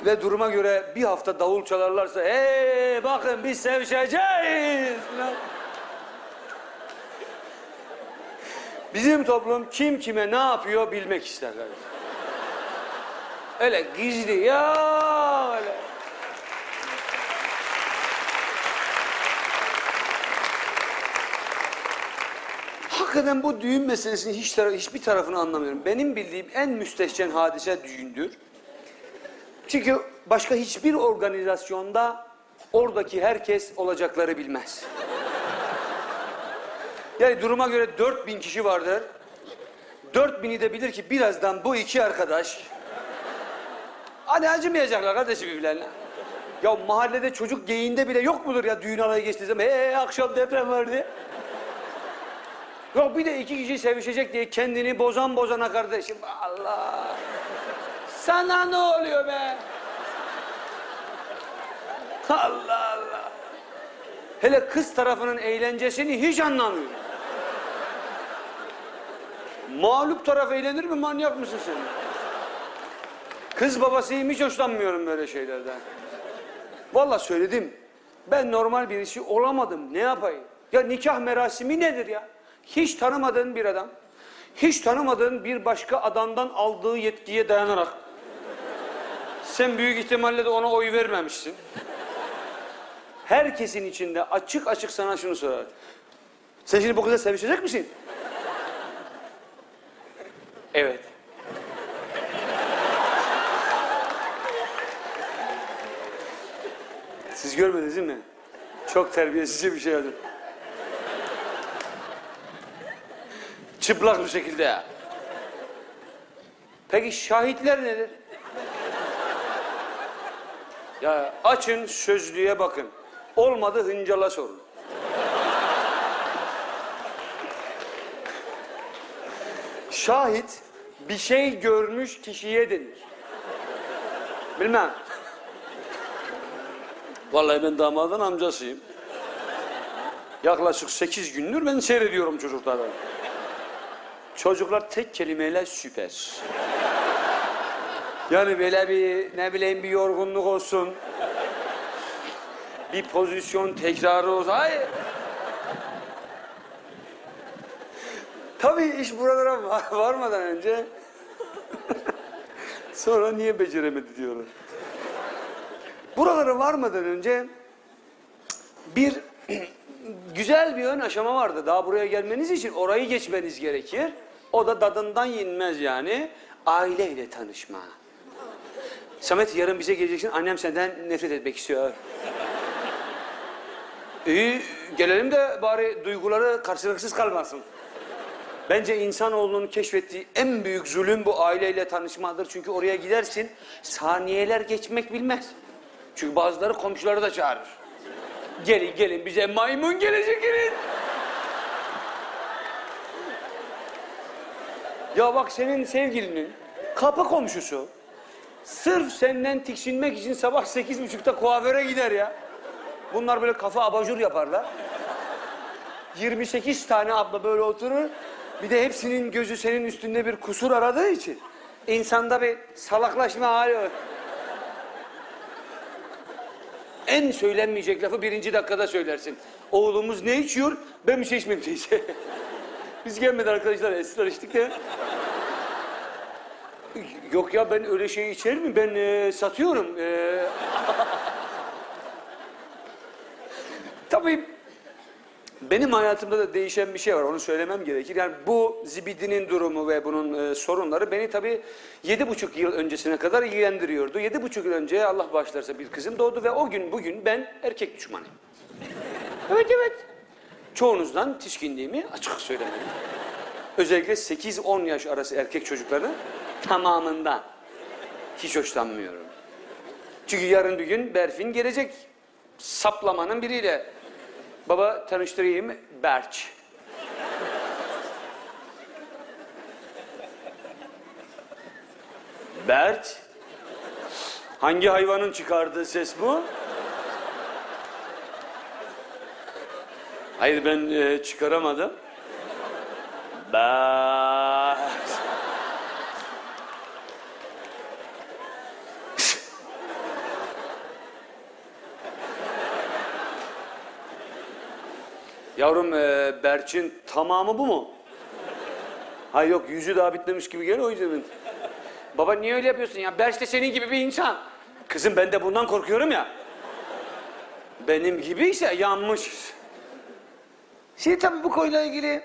ve duruma göre bir hafta davul çalarlarsa hey bakın biz sevişeceğiz. Bizim toplum kim kime ne yapıyor bilmek ister kardeşim. Öyle gizli ya öyle. Hakikaten bu düğün meselesini hiç tara hiçbir tarafını anlamıyorum. Benim bildiğim en müstehcen hadise düğündür. Çünkü başka hiçbir organizasyonda oradaki herkes olacakları bilmez. Yani duruma göre 4000 kişi vardır. 4000'i de bilir ki birazdan bu iki arkadaş Hadi acımayacaklar kardeşim birbirlerine. Ya mahallede çocuk geyiğinde bile yok mudur ya düğün alayı geçtiği zaman hey, akşam deprem var diye. Yok bir de iki kişi sevişecek diye kendini bozan bozana kardeşim. Allah. Sana ne oluyor be? Allah Allah. Hele kız tarafının eğlencesini hiç anlamıyorum. Mağlup taraf eğlenir mi? Manyak mısın sen? Kız babasıyım hiç hoşlanmıyorum böyle şeylerden. Vallahi söyledim. Ben normal birisi olamadım. Ne yapayım? Ya nikah merasimi nedir ya? Hiç tanımadığın bir adam, hiç tanımadığın bir başka adamdan aldığı yetkiye dayanarak sen büyük ihtimalle de ona oy vermemişsin. Herkesin içinde açık açık sana şunu sorar. Sen şimdi bu kıza sevişecek misin? Evet. Siz görmediniz değil mi? Çok terbiyesizce bir şey oldu. Çıplak bir şekilde. Peki şahitler nedir? Ya açın sözlüğe bakın. Olmadı hıncala sorun. Şahit bir şey görmüş kişiye denir. Bilmem. Vallahi ben damadın amcasıyım. Yaklaşık sekiz gündür ben seyrediyorum çocukları. Çocuklar tek kelimeyle süper. Yani böyle bir ne bileyim bir yorgunluk olsun. Bir pozisyon tekrarı olsun. Hayır. Tabii iş buralara var- varmadan önce sonra niye beceremedi diyorlar. Buralara varmadan önce bir güzel bir ön aşama vardı. Daha buraya gelmeniz için orayı geçmeniz gerekir. O da dadından yenmez yani. Aileyle tanışma. Samet yarın bize geleceksin. Annem senden nefret etmek istiyor. İyi gelelim de bari duyguları karşılıksız kalmasın. Bence insanoğlunun keşfettiği en büyük zulüm bu aileyle tanışmadır. Çünkü oraya gidersin saniyeler geçmek bilmez. Çünkü bazıları komşuları da çağırır. Gelin gelin bize maymun gelecek gelin. Ya bak senin sevgilinin kapı komşusu sırf senden tiksinmek için sabah sekiz buçukta kuaföre gider ya. Bunlar böyle kafa abajur yaparlar. 28 tane abla böyle oturur. Bir de hepsinin gözü senin üstünde bir kusur aradığı için insanda bir salaklaşma hali var. En söylenmeyecek lafı birinci dakikada söylersin. Oğlumuz ne içiyor? Ben bir şey içmeyeyim teyze. Biz gelmedi arkadaşlar esrar içtik de. Yok ya ben öyle şey içer mi? Ben e, satıyorum. E... Tabii benim hayatımda da değişen bir şey var. Onu söylemem gerekir. Yani bu zibidinin durumu ve bunun e, sorunları beni tabii yedi buçuk yıl öncesine kadar ilgilendiriyordu. Yedi buçuk yıl önce Allah başlarsa bir kızım doğdu ve o gün bugün ben erkek düşmanıyım. Evet evet. Çoğunuzdan tiskinliğimi açık söylemeliyim. Özellikle 8-10 yaş arası erkek çocukların tamamından hiç hoşlanmıyorum. Çünkü yarın bir gün Berfin gelecek saplamanın biriyle. Baba tanıştırayım Berç. Berç? Hangi hayvanın çıkardığı ses bu? Hayır ben e, çıkaramadım. Berç. Yavrum e, Berç'in tamamı bu mu? Hayır yok yüzü daha bitmemiş gibi geliyor o yüzden. Baba niye öyle yapıyorsun ya? Berç de senin gibi bir insan. Kızım ben de bundan korkuyorum ya. Benim gibiyse yanmış. Şimdi tabii bu konuyla ilgili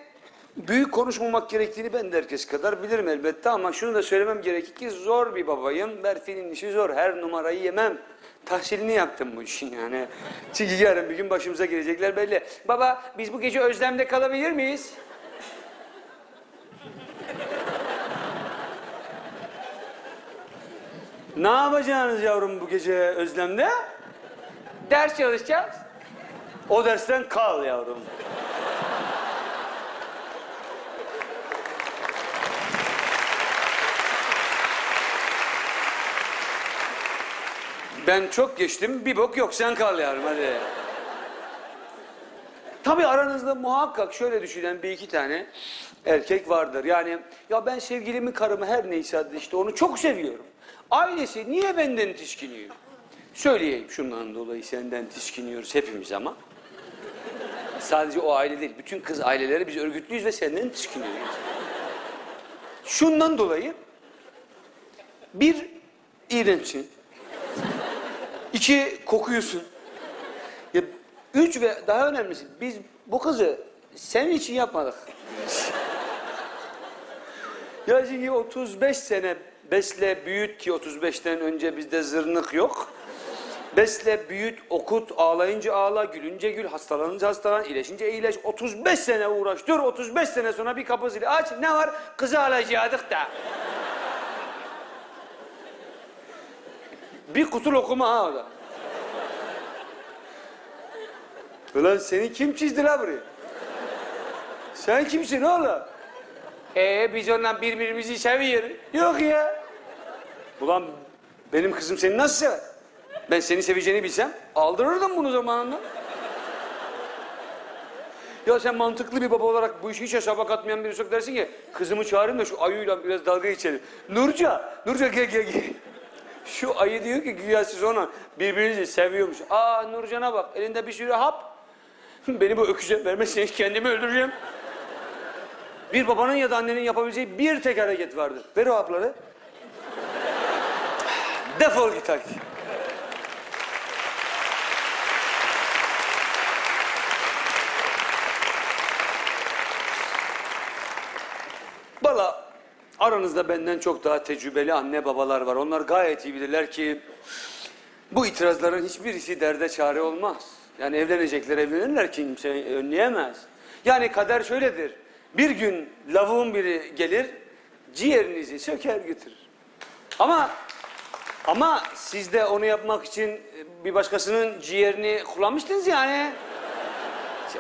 büyük konuşmamak gerektiğini ben de herkes kadar bilirim elbette ama şunu da söylemem gerekir ki zor bir babayım. Berfin'in işi zor. Her numarayı yemem. Tahsilini yaptım bu işin yani. Çünkü yarın bir gün başımıza gelecekler belli. Baba biz bu gece Özlem'de kalabilir miyiz? ne yapacaksınız yavrum bu gece Özlem'de? Ders çalışacağız. O dersten kal yavrum. Ben çok geçtim, bir bok yok sen kal yavrum hadi. Tabii aranızda muhakkak şöyle düşünen bir iki tane erkek vardır. Yani ya ben sevgilimi, karımı her neyse adı işte onu çok seviyorum. Ailesi niye benden tiskiniyor? Söyleyeyim şundan dolayı senden tiskiniyoruz hepimiz ama. Sadece o aile değil, bütün kız aileleri biz örgütlüyüz ve senden tiskiniyoruz. Şundan dolayı bir iğrençsin. İki kokuyorsun. Ya, üç ve daha önemlisi biz bu kızı senin için yapmadık. ya çünkü 35 sene besle büyüt ki 35'ten önce bizde zırnık yok. Besle, büyüt, okut, ağlayınca ağla, gülünce gül, hastalanınca hastalan, iyileşince iyileş. 35 sene uğraş, dur 35 sene sonra bir kapı zili aç. Ne var? Kızı alacaktık da. Bir kutu lokuma ha o da. Ulan seni kim çizdi la buraya? Sen kimsin oğlum? Ee biz ondan birbirimizi seviyoruz. Yok ya. Ulan benim kızım seni nasıl sever? Ben seni seveceğini bilsem aldırırdım bunu zamanında. Ya sen mantıklı bir baba olarak bu işi hiç hesaba katmayan birisi yok dersin ki kızımı çağırayım da şu ayıyla biraz dalga geçelim. Nurca, Nurca gel gel gel. Şu ayı diyor ki güya siz ona birbirinizi seviyormuş. Aa Nurcan'a bak elinde bir sürü hap. Beni bu öküze vermezseniz kendimi öldüreceğim. Bir babanın ya da annenin yapabileceği bir tek hareket vardır. Ver o hapları. Defol git hadi. Valla aranızda benden çok daha tecrübeli anne babalar var. Onlar gayet iyi bilirler ki bu itirazların hiçbirisi derde çare olmaz. Yani evlenecekler evlenirler kimse önleyemez. Yani kader şöyledir. Bir gün lavuğun biri gelir ciğerinizi söker götürür. Ama ama siz de onu yapmak için bir başkasının ciğerini kullanmıştınız yani.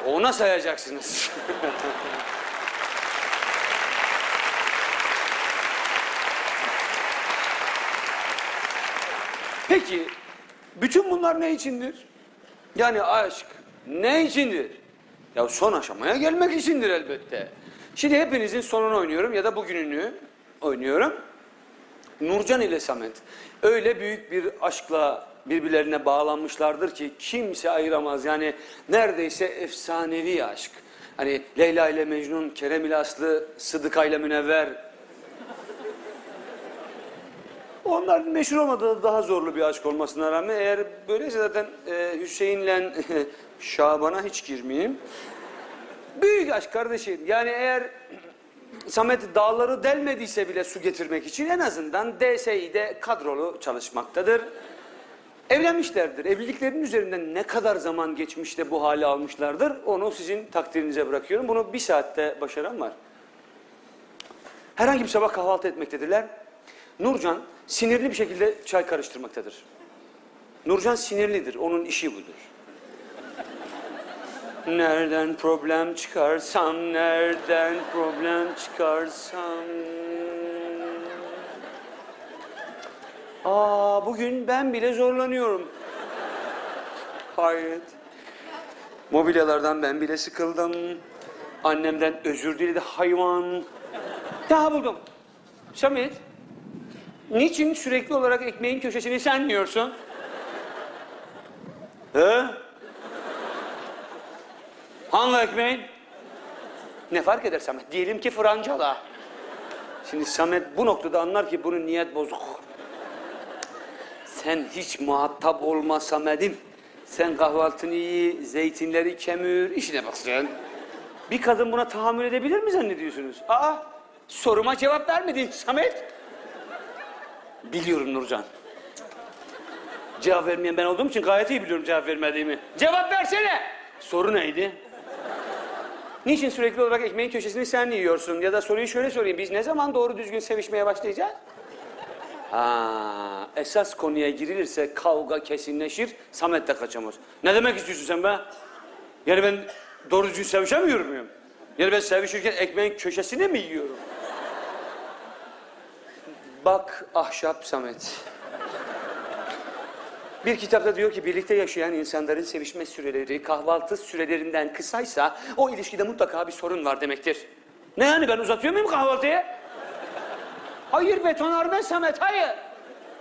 Ona sayacaksınız. Peki bütün bunlar ne içindir? Yani aşk ne içindir? Ya son aşamaya gelmek içindir elbette. Şimdi hepinizin sonunu oynuyorum ya da bugününü oynuyorum. Nurcan ile Samet öyle büyük bir aşkla birbirlerine bağlanmışlardır ki kimse ayıramaz. Yani neredeyse efsanevi aşk. Hani Leyla ile Mecnun, Kerem ile Aslı, Sıdıka ile Münevver. Onlar meşhur olmadığı daha zorlu bir aşk olmasına rağmen eğer böyleyse zaten e, Hüseyin'le Şaban'a hiç girmeyeyim. Büyük aşk kardeşim. Yani eğer Samet dağları delmediyse bile su getirmek için en azından DSİ'de kadrolu çalışmaktadır. Evlenmişlerdir. Evliliklerinin üzerinden ne kadar zaman geçmiş de bu hale almışlardır onu sizin takdirinize bırakıyorum. Bunu bir saatte başaran var. Herhangi bir sabah kahvaltı etmektedirler. Nurcan sinirli bir şekilde çay karıştırmaktadır. Nurcan sinirlidir. Onun işi budur. Nereden problem çıkarsam, nereden problem çıkarsam. Aa bugün ben bile zorlanıyorum. Hayret. Mobilyalardan ben bile sıkıldım. Annemden özür diledi hayvan. Daha buldum. Samet, niçin sürekli olarak ekmeğin köşesini sen yiyorsun? He? Hangi ekmeğin? Ne fark eder Samet? Diyelim ki Francala. Şimdi Samet bu noktada anlar ki bunun niyet bozuk. Sen hiç muhatap olma Samet'im. Sen kahvaltını iyi, zeytinleri kemür, işine bak sen. Bir kadın buna tahammül edebilir mi zannediyorsunuz? Aa, soruma cevap vermedin Samet. Biliyorum Nurcan. Cevap vermeyen ben olduğum için gayet iyi biliyorum cevap vermediğimi. Cevap versene. Soru neydi? Niçin sürekli olarak ekmeğin köşesini sen yiyorsun? Ya da soruyu şöyle sorayım. Biz ne zaman doğru düzgün sevişmeye başlayacağız? Ha, esas konuya girilirse kavga kesinleşir, Samet de kaçamaz. Ne demek istiyorsun sen be? Yani ben doğru düzgün sevişemiyor muyum? Yani ben sevişirken ekmeğin köşesine mi yiyorum? Bak ahşap Samet. Bir kitapta diyor ki birlikte yaşayan insanların sevişme süreleri kahvaltı sürelerinden kısaysa o ilişkide mutlaka bir sorun var demektir. Ne yani ben uzatıyor muyum kahvaltıyı? Hayır betonarme Samet hayır.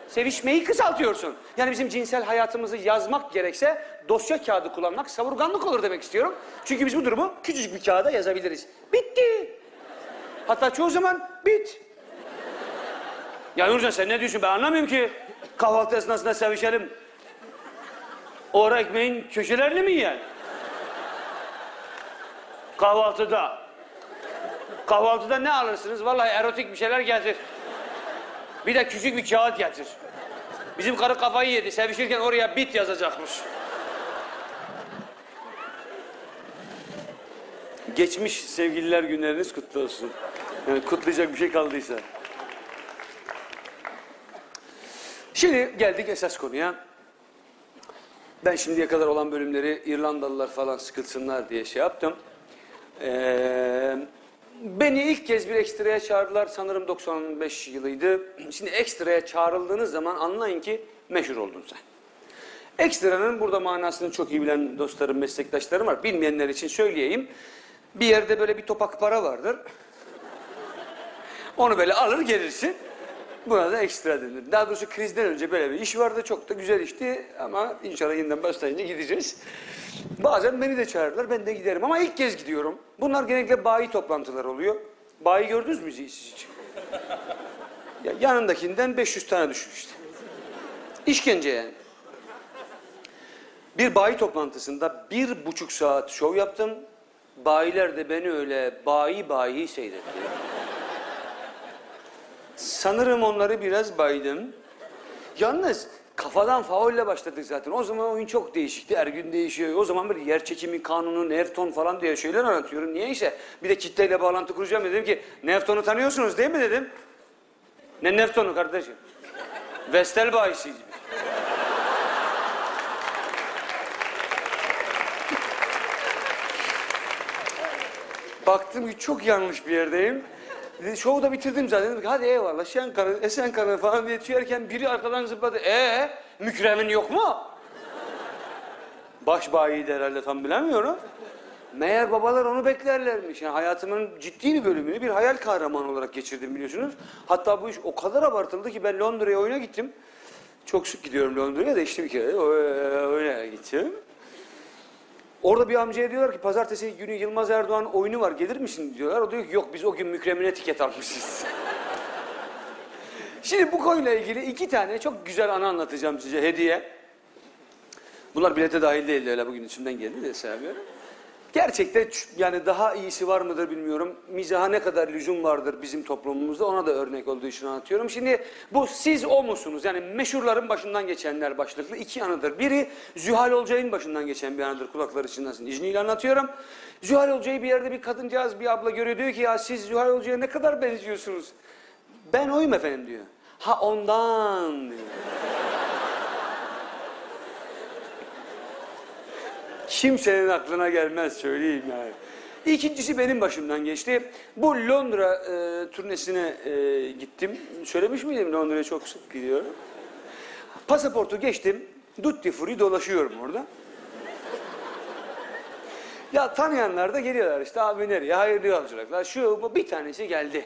Sevişmeyi kısaltıyorsun. Yani bizim cinsel hayatımızı yazmak gerekse dosya kağıdı kullanmak savurganlık olur demek istiyorum. Çünkü biz bu durumu küçücük bir kağıda yazabiliriz. Bitti. Hatta çoğu zaman bit. Ya Nurcan sen ne diyorsun ben anlamıyorum ki. Kahvaltı esnasında sevişelim. O ara ekmeğin köşelerini mi yiyen? Kahvaltıda. Kahvaltıda ne alırsınız? Vallahi erotik bir şeyler getir. Bir de küçük bir kağıt getir. Bizim karı kafayı yedi. Sevişirken oraya bit yazacakmış. Geçmiş sevgililer günleriniz kutlu olsun. Yani kutlayacak bir şey kaldıysa. Şimdi geldik esas konuya. Ben şimdiye kadar olan bölümleri İrlandalılar falan sıkılsınlar diye şey yaptım. Ee, beni ilk kez bir ekstraya çağırdılar. Sanırım 95 yılıydı. Şimdi ekstraya çağrıldığınız zaman anlayın ki meşhur oldun sen. Ekstranın burada manasını çok iyi bilen dostlarım, meslektaşlarım var. Bilmeyenler için söyleyeyim. Bir yerde böyle bir topak para vardır. Onu böyle alır gelirsin. Buna da ekstra denir. Daha doğrusu krizden önce böyle bir iş vardı. Çok da güzel işti ama inşallah yeniden başlayınca gideceğiz. Bazen beni de çağırırlar, ben de giderim ama ilk kez gidiyorum. Bunlar genellikle bayi toplantıları oluyor. Bayi gördünüz mü siz hiç? Ya yanındakinden 500 tane düşün işte. İşkence yani. Bir bayi toplantısında bir buçuk saat şov yaptım. Bayiler de beni öyle bayi bayi seyretti. Sanırım onları biraz baydım. Yalnız kafadan faulle başladık zaten. O zaman oyun çok değişikti. Her gün değişiyor. O zaman bir yer çekimi kanunu, Newton falan diye şeyler anlatıyorum. Niyeyse bir de kitleyle bağlantı kuracağım dedim ki Newton'u tanıyorsunuz değil mi dedim. Ne Newton'u kardeşim? Vestel bayisiydi. Baktım ki çok yanlış bir yerdeyim. Dedi, Şovu da bitirdim zaten. Dedim ki hadi eyvallah şen karı, esen karı falan diye tüyerken biri arkadan zıpladı. Ee, mükremin yok mu? Baş bayiydi herhalde tam bilemiyorum. Meğer babalar onu beklerlermiş. Yani hayatımın ciddi bir bölümünü bir hayal kahramanı olarak geçirdim biliyorsunuz. Hatta bu iş o kadar abartıldı ki ben Londra'ya oyuna gittim. Çok sık gidiyorum Londra'ya da işte bir kere o- oyuna gittim. Orada bir amcaya diyorlar ki pazartesi günü Yılmaz Erdoğan oyunu var gelir misin diyorlar. O diyor ki yok biz o gün mükremine tiket almışız. Şimdi bu konuyla ilgili iki tane çok güzel anı anlatacağım size hediye. Bunlar bilete dahil değildi öyle bugün içimden geldi de sevmiyorum. Gerçekten ç- yani daha iyisi var mıdır bilmiyorum. Mizaha ne kadar lüzum vardır bizim toplumumuzda ona da örnek olduğu için anlatıyorum. Şimdi bu siz o musunuz? Yani meşhurların başından geçenler başlıklı iki anıdır. Biri Zühal Olcay'ın başından geçen bir anıdır kulakları çınlasın. İzniyle anlatıyorum. Zühal Olcay'ı bir yerde bir kadıncağız bir abla görüyor diyor ki ya siz Zühal Olcay'a ne kadar benziyorsunuz? Ben oyum efendim diyor. Ha ondan diyor. Kimsenin aklına gelmez söyleyeyim yani. İkincisi benim başımdan geçti. Bu Londra e, turnesine e, gittim. Söylemiş miydim Londra'ya çok sık gidiyorum. Pasaportu geçtim. Dutti Free dolaşıyorum orada. Ya tanıyanlar da geliyorlar işte abi nereye hayırlı yolculuklar. Şu bu bir tanesi geldi.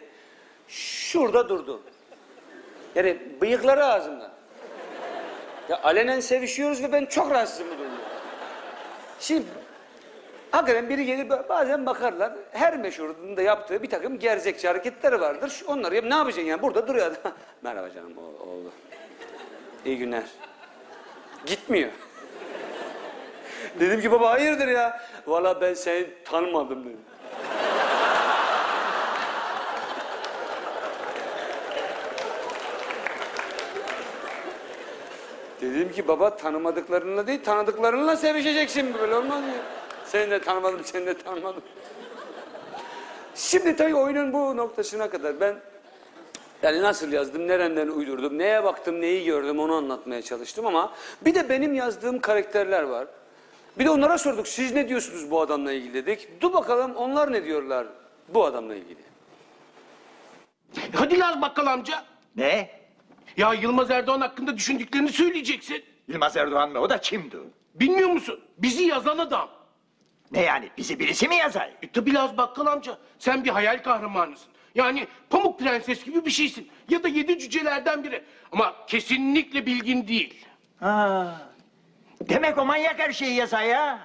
Şurada durdu. Yani bıyıkları ağzımda. Ya alenen sevişiyoruz ve ben çok rahatsızım bu durumda. Şimdi hakikaten biri gelip bazen bakarlar. Her meşhurun da yaptığı bir takım gerzekçi hareketleri vardır. Onları yap, ne yapacaksın yani? Burada duruyor adam. Merhaba canım o- oğlu. İyi günler. Gitmiyor. dedim ki baba hayırdır ya? Valla ben seni tanımadım dedim. Dedim ki baba tanımadıklarınla değil tanıdıklarınla sevişeceksin böyle olmaz mı? Seni de tanımadım seni de tanımadım. Şimdi tabii oyunun bu noktasına kadar ben yani nasıl yazdım, nereden uydurdum, neye baktım, neyi gördüm onu anlatmaya çalıştım ama bir de benim yazdığım karakterler var. Bir de onlara sorduk siz ne diyorsunuz bu adamla ilgili dedik. Dur bakalım onlar ne diyorlar bu adamla ilgili. Hadi Laz Bakkal amca. Ne? Ya Yılmaz Erdoğan hakkında düşündüklerini söyleyeceksin. Yılmaz Erdoğan mı? O da kimdi? Bilmiyor musun? Bizi yazan adam. Ne yani? Bizi birisi mi yazar? E tabi Laz Bakkal amca. Sen bir hayal kahramanısın. Yani Pamuk Prenses gibi bir şeysin. Ya da yedi cücelerden biri. Ama kesinlikle bilgin değil. Ha. Demek o manyak her şeyi yazar ya.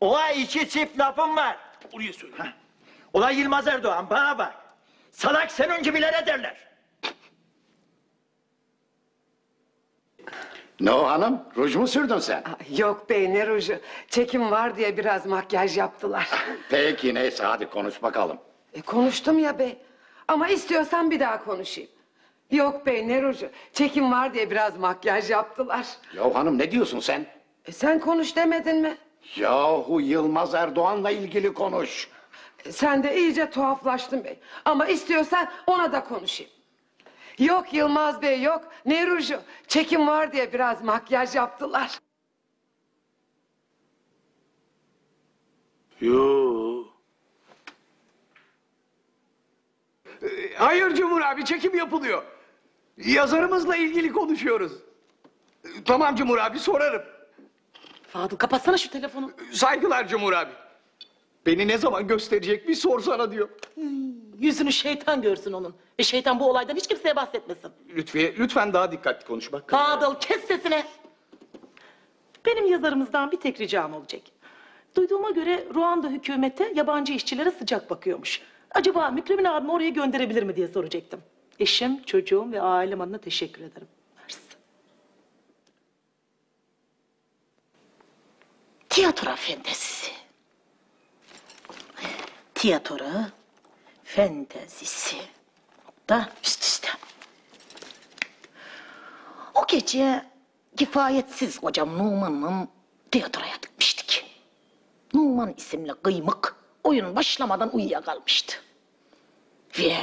Ola iki çift lafım var. Oraya söyle. Ola Yılmaz Erdoğan bana bak. Salak sen önce bilene derler. Ne o hanım? Ruj mu sürdün sen? Yok bey ne ruju. Çekim var diye biraz makyaj yaptılar. Peki neyse hadi konuş bakalım. E, konuştum ya bey. Ama istiyorsan bir daha konuşayım. Yok bey ne ruju. Çekim var diye biraz makyaj yaptılar. Ya hanım ne diyorsun sen? E, sen konuş demedin mi? Yahu Yılmaz Erdoğan'la ilgili konuş. E, sen de iyice tuhaflaştın bey. Ama istiyorsan ona da konuşayım. Yok Yılmaz Bey yok. Ne ruju. Çekim var diye biraz makyaj yaptılar. Yo. Hayır Cumhur abi çekim yapılıyor. Yazarımızla ilgili konuşuyoruz. Tamam Cumhur abi sorarım. Fadıl kapatsana şu telefonu. Saygılar Cumhur abi. Beni ne zaman gösterecek bir sorsana diyor. Yüzünü şeytan görsün onun. Ve şeytan bu olaydan hiç kimseye bahsetmesin. Lütfiye lütfen daha dikkatli konuş bak. Fadıl kes sesini. Benim yazarımızdan bir tek ricam olacak. Duyduğuma göre Ruanda hükümete yabancı işçilere sıcak bakıyormuş. Acaba Mükremin abimi oraya gönderebilir mi diye soracaktım. Eşim, çocuğum ve ailem adına teşekkür ederim. Tiyatro fantezisi. Tiyatro fantezisi. Da üst üste. O gece kifayetsiz hocam Numan'la tiyatroya gitmiştik. Numan isimli kıymık oyun başlamadan uyuyakalmıştı. Ve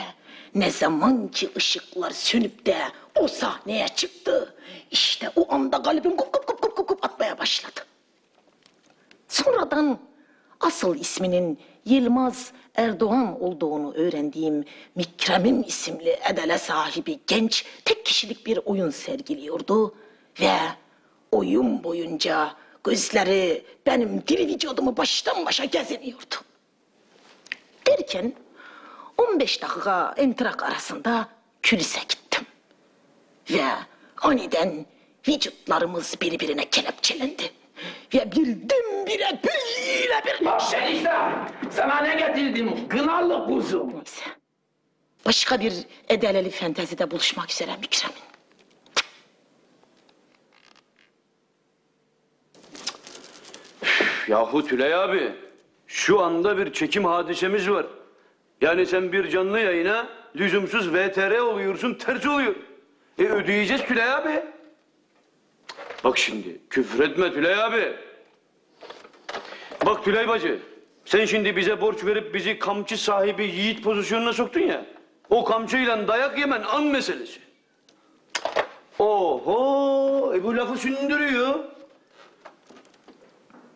ne zaman ki ışıklar sönüp de o sahneye çıktı, işte o anda kalbim kup kup kup kup kup atmaya başladı. Sonradan asıl isminin Yılmaz Erdoğan olduğunu öğrendiğim Mikremim isimli edele sahibi genç tek kişilik bir oyun sergiliyordu ve oyun boyunca gözleri benim diri vücudumu baştan başa geziniyordu. Derken 15 dakika entrak arasında külise gittim. Ve aniden vücutlarımız birbirine kelepçelendi. Ve birdenbire böyle bir... Şerifler, sana ne getirdim? Kınalı kuzum. Neyse. Başka bir edeleli fantezide buluşmak üzere Mükremin. Yahu Tülay abi, şu anda bir çekim hadisemiz var. Yani sen bir canlı yayına lüzumsuz VTR oluyorsun, ters oluyor. E ödeyeceğiz Tülay abi. Bak şimdi, küfür etme Tülay abi. Bak Tülay bacı, sen şimdi bize borç verip bizi kamçı sahibi yiğit pozisyonuna soktun ya. O kamçıyla dayak yemen an meselesi. Oho, e bu lafı sündürüyor.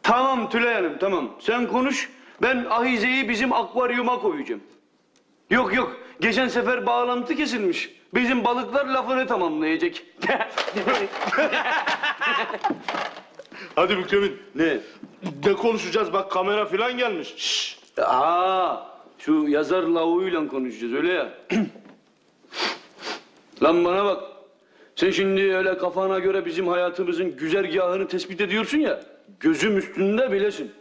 Tamam Tülay Hanım tamam. Sen konuş. Ben ahizeyi bizim akvaryuma koyacağım. Yok yok. Geçen sefer bağlantı kesilmiş. Bizim balıklar lafını tamamlayacak. Hadi Mükremin. Ne? Ne konuşacağız bak kamera falan gelmiş. Şşş. Aa, şu yazar lavuğuyla konuşacağız öyle ya. Lan bana bak. Sen şimdi öyle kafana göre bizim hayatımızın güzergahını tespit ediyorsun ya. Gözüm üstünde bilesin.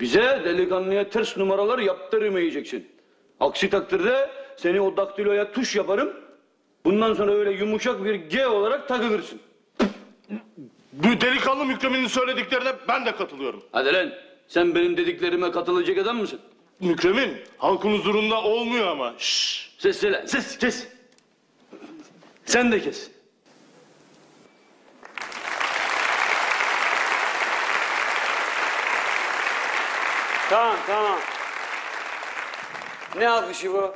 Bize delikanlıya ters numaralar yaptırmayacaksın. Aksi takdirde seni o daktiloya tuş yaparım. Bundan sonra öyle yumuşak bir G olarak takılırsın. Bu delikanlı Mükremin'in söylediklerine ben de katılıyorum. Hadi lan sen benim dediklerime katılacak adam mısın? Mükremin halkın huzurunda olmuyor ama. Şşş. Ses söyle ses kes. Sen de kes. Tamam tamam. Ne alkışı bu?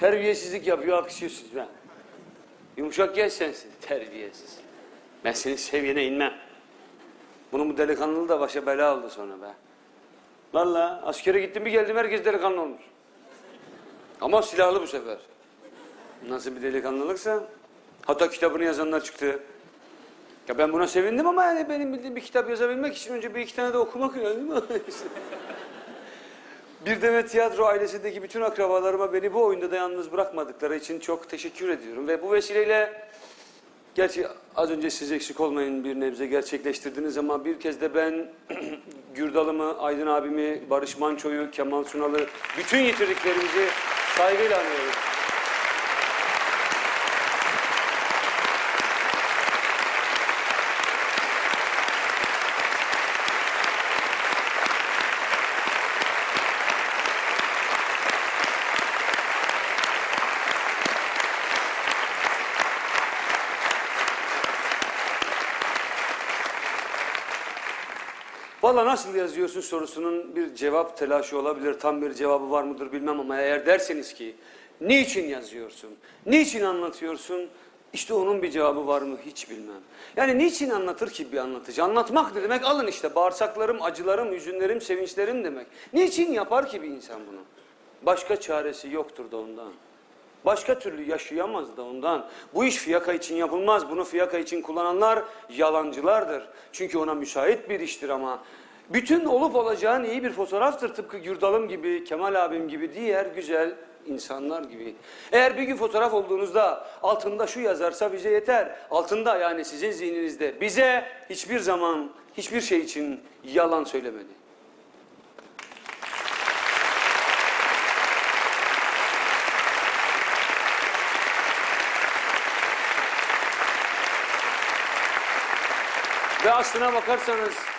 Terbiyesizlik yapıyor alkışlıyorsunuz ben. Yumuşak gel sensin terbiyesiz. Ben seviyene inmem. Bunun bu delikanlılığı da başa bela oldu sonra be. Vallahi askere gittim bir geldim herkes delikanlı olmuş. Ama silahlı bu sefer. Nasıl bir delikanlılıksa. Hatta kitabını yazanlar çıktı. Ya ben buna sevindim ama yani benim bildiğim bir kitap yazabilmek için önce bir iki tane de okumak lazım. bir Demet Tiyatro ailesindeki bütün akrabalarıma beni bu oyunda da yalnız bırakmadıkları için çok teşekkür ediyorum. Ve bu vesileyle gerçi az önce siz eksik olmayın bir nebze gerçekleştirdiniz ama bir kez de ben Gürdal'ımı, Aydın abimi, Barış Manço'yu, Kemal Sunal'ı bütün yitirdiklerimizi saygıyla anıyorum. Valla nasıl yazıyorsun sorusunun bir cevap telaşı olabilir. Tam bir cevabı var mıdır bilmem ama eğer derseniz ki niçin yazıyorsun, niçin anlatıyorsun? İşte onun bir cevabı var mı hiç bilmem. Yani niçin anlatır ki bir anlatıcı? Anlatmak ne demek? Alın işte bağırsaklarım, acılarım, hüzünlerim, sevinçlerim demek. Niçin yapar ki bir insan bunu? Başka çaresi yoktur da ondan. Başka türlü yaşayamaz da ondan. Bu iş fiyaka için yapılmaz. Bunu fiyaka için kullananlar yalancılardır. Çünkü ona müsait bir iştir ama. Bütün olup olacağın iyi bir fotoğraftır. Tıpkı Gürdalım gibi, Kemal abim gibi, diğer güzel insanlar gibi. Eğer bir gün fotoğraf olduğunuzda altında şu yazarsa bize yeter. Altında yani sizin zihninizde bize hiçbir zaman hiçbir şey için yalan söylemedi. Ve aslına bakarsanız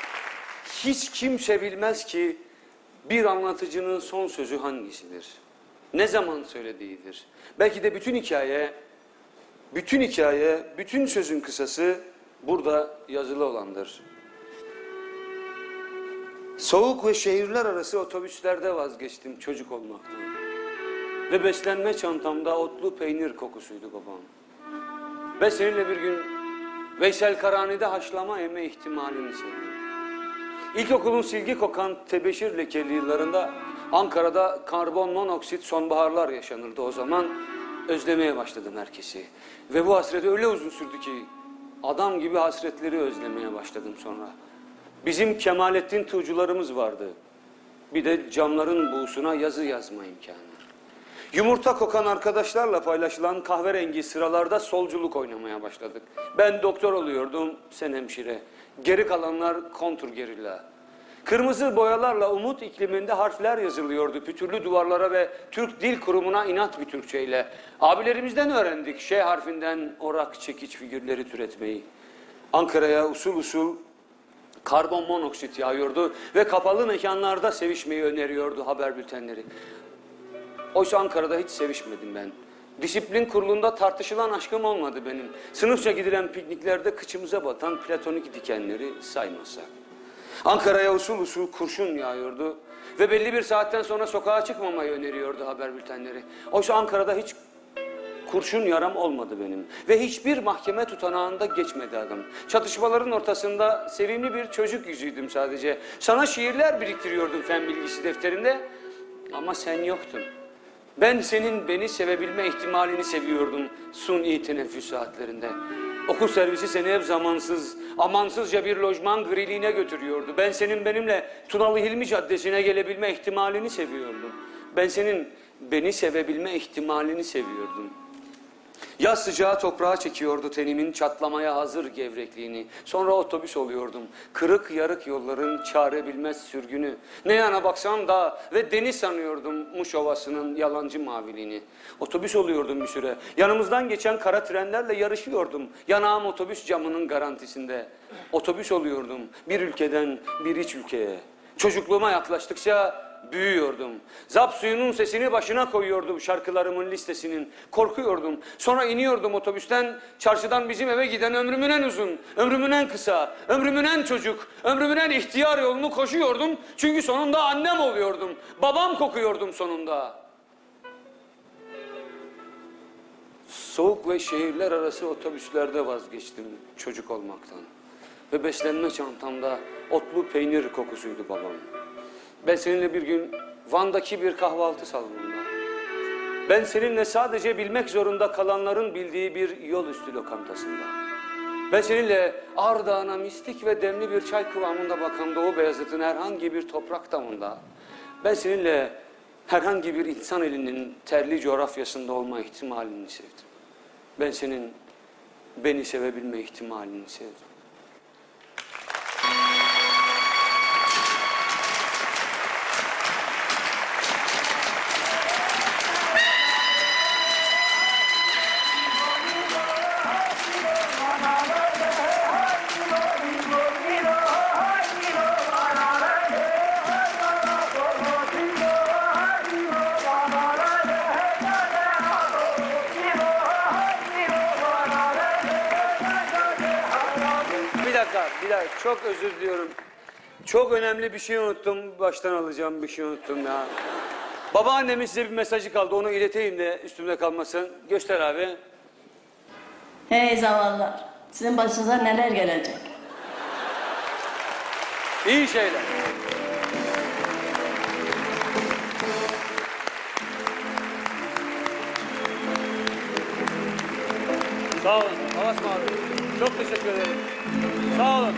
hiç kimse bilmez ki bir anlatıcının son sözü hangisidir? Ne zaman söylediğidir? Belki de bütün hikaye, bütün hikaye, bütün sözün kısası burada yazılı olandır. Soğuk ve şehirler arası otobüslerde vazgeçtim çocuk olmaktan. Ve beslenme çantamda otlu peynir kokusuydu babam. Ve seninle bir gün Veysel Karani'de haşlama yeme ihtimalini sevdim. İlkokulun silgi kokan tebeşir lekeli yıllarında Ankara'da karbon monoksit sonbaharlar yaşanırdı o zaman. Özlemeye başladım herkesi. Ve bu hasret öyle uzun sürdü ki adam gibi hasretleri özlemeye başladım sonra. Bizim Kemalettin Tuğcularımız vardı. Bir de camların buğusuna yazı yazma imkanı. Yumurta kokan arkadaşlarla paylaşılan kahverengi sıralarda solculuk oynamaya başladık. Ben doktor oluyordum, sen hemşire. Geri kalanlar kontur gerilla. Kırmızı boyalarla umut ikliminde harfler yazılıyordu pütürlü duvarlara ve Türk Dil Kurumu'na inat bir Türkçeyle. Abilerimizden öğrendik şey harfinden orak çekiç figürleri türetmeyi. Ankara'ya usul usul karbon monoksit yağıyordu ve kapalı mekanlarda sevişmeyi öneriyordu haber bültenleri. Oysa Ankara'da hiç sevişmedim ben. Disiplin kurulunda tartışılan aşkım olmadı benim. Sınıfça gidilen pikniklerde kıçımıza batan platonik dikenleri saymazsak. Ankara'ya usul usul kurşun yağıyordu ve belli bir saatten sonra sokağa çıkmamayı öneriyordu haber bültenleri. Oysa Ankara'da hiç kurşun yaram olmadı benim ve hiçbir mahkeme tutanağında geçmedi adım. Çatışmaların ortasında sevimli bir çocuk yüzüydüm sadece. Sana şiirler biriktiriyordum fen bilgisi defterinde ama sen yoktun. Ben senin beni sevebilme ihtimalini seviyordum suni teneffüs saatlerinde. Okul servisi seni hep zamansız, amansızca bir lojman griliğine götürüyordu. Ben senin benimle Tunalı Hilmi Caddesi'ne gelebilme ihtimalini seviyordum. Ben senin beni sevebilme ihtimalini seviyordum. Yaz sıcağı toprağa çekiyordu tenimin çatlamaya hazır gevrekliğini. Sonra otobüs oluyordum. Kırık yarık yolların çare bilmez sürgünü. Ne yana baksam da ve deniz sanıyordum Muş Ovası'nın yalancı maviliğini. Otobüs oluyordum bir süre. Yanımızdan geçen kara trenlerle yarışıyordum. Yanağım otobüs camının garantisinde. Otobüs oluyordum bir ülkeden bir iç ülkeye. Çocukluğuma yaklaştıkça büyüyordum. Zap suyunun sesini başına koyuyordum şarkılarımın listesinin. Korkuyordum. Sonra iniyordum otobüsten. Çarşıdan bizim eve giden ömrümün en uzun, ömrümün en kısa, ömrümün en çocuk, ömrümün en ihtiyar yolunu koşuyordum. Çünkü sonunda annem oluyordum. Babam kokuyordum sonunda. Soğuk ve şehirler arası otobüslerde vazgeçtim çocuk olmaktan. Ve beslenme çantamda otlu peynir kokusuydu babam. Ben seninle bir gün Van'daki bir kahvaltı salonunda. Ben seninle sadece bilmek zorunda kalanların bildiği bir yol üstü lokantasında. Ben seninle Ağrı mistik ve demli bir çay kıvamında bakan Doğu Beyazıt'ın herhangi bir toprak damında. Ben seninle herhangi bir insan elinin terli coğrafyasında olma ihtimalini sevdim. Ben senin beni sevebilme ihtimalini sevdim. Çok özür diliyorum. Çok önemli bir şey unuttum. Baştan alacağım bir şey unuttum ya. Babaannemin size bir mesajı kaldı. Onu ileteyim de üstümde kalmasın. Göster abi. Hey zavallılar. Sizin başınıza neler gelecek? İyi şeyler. Sağ olun. Havas abi. Çok teşekkür ederim. Sağ olun.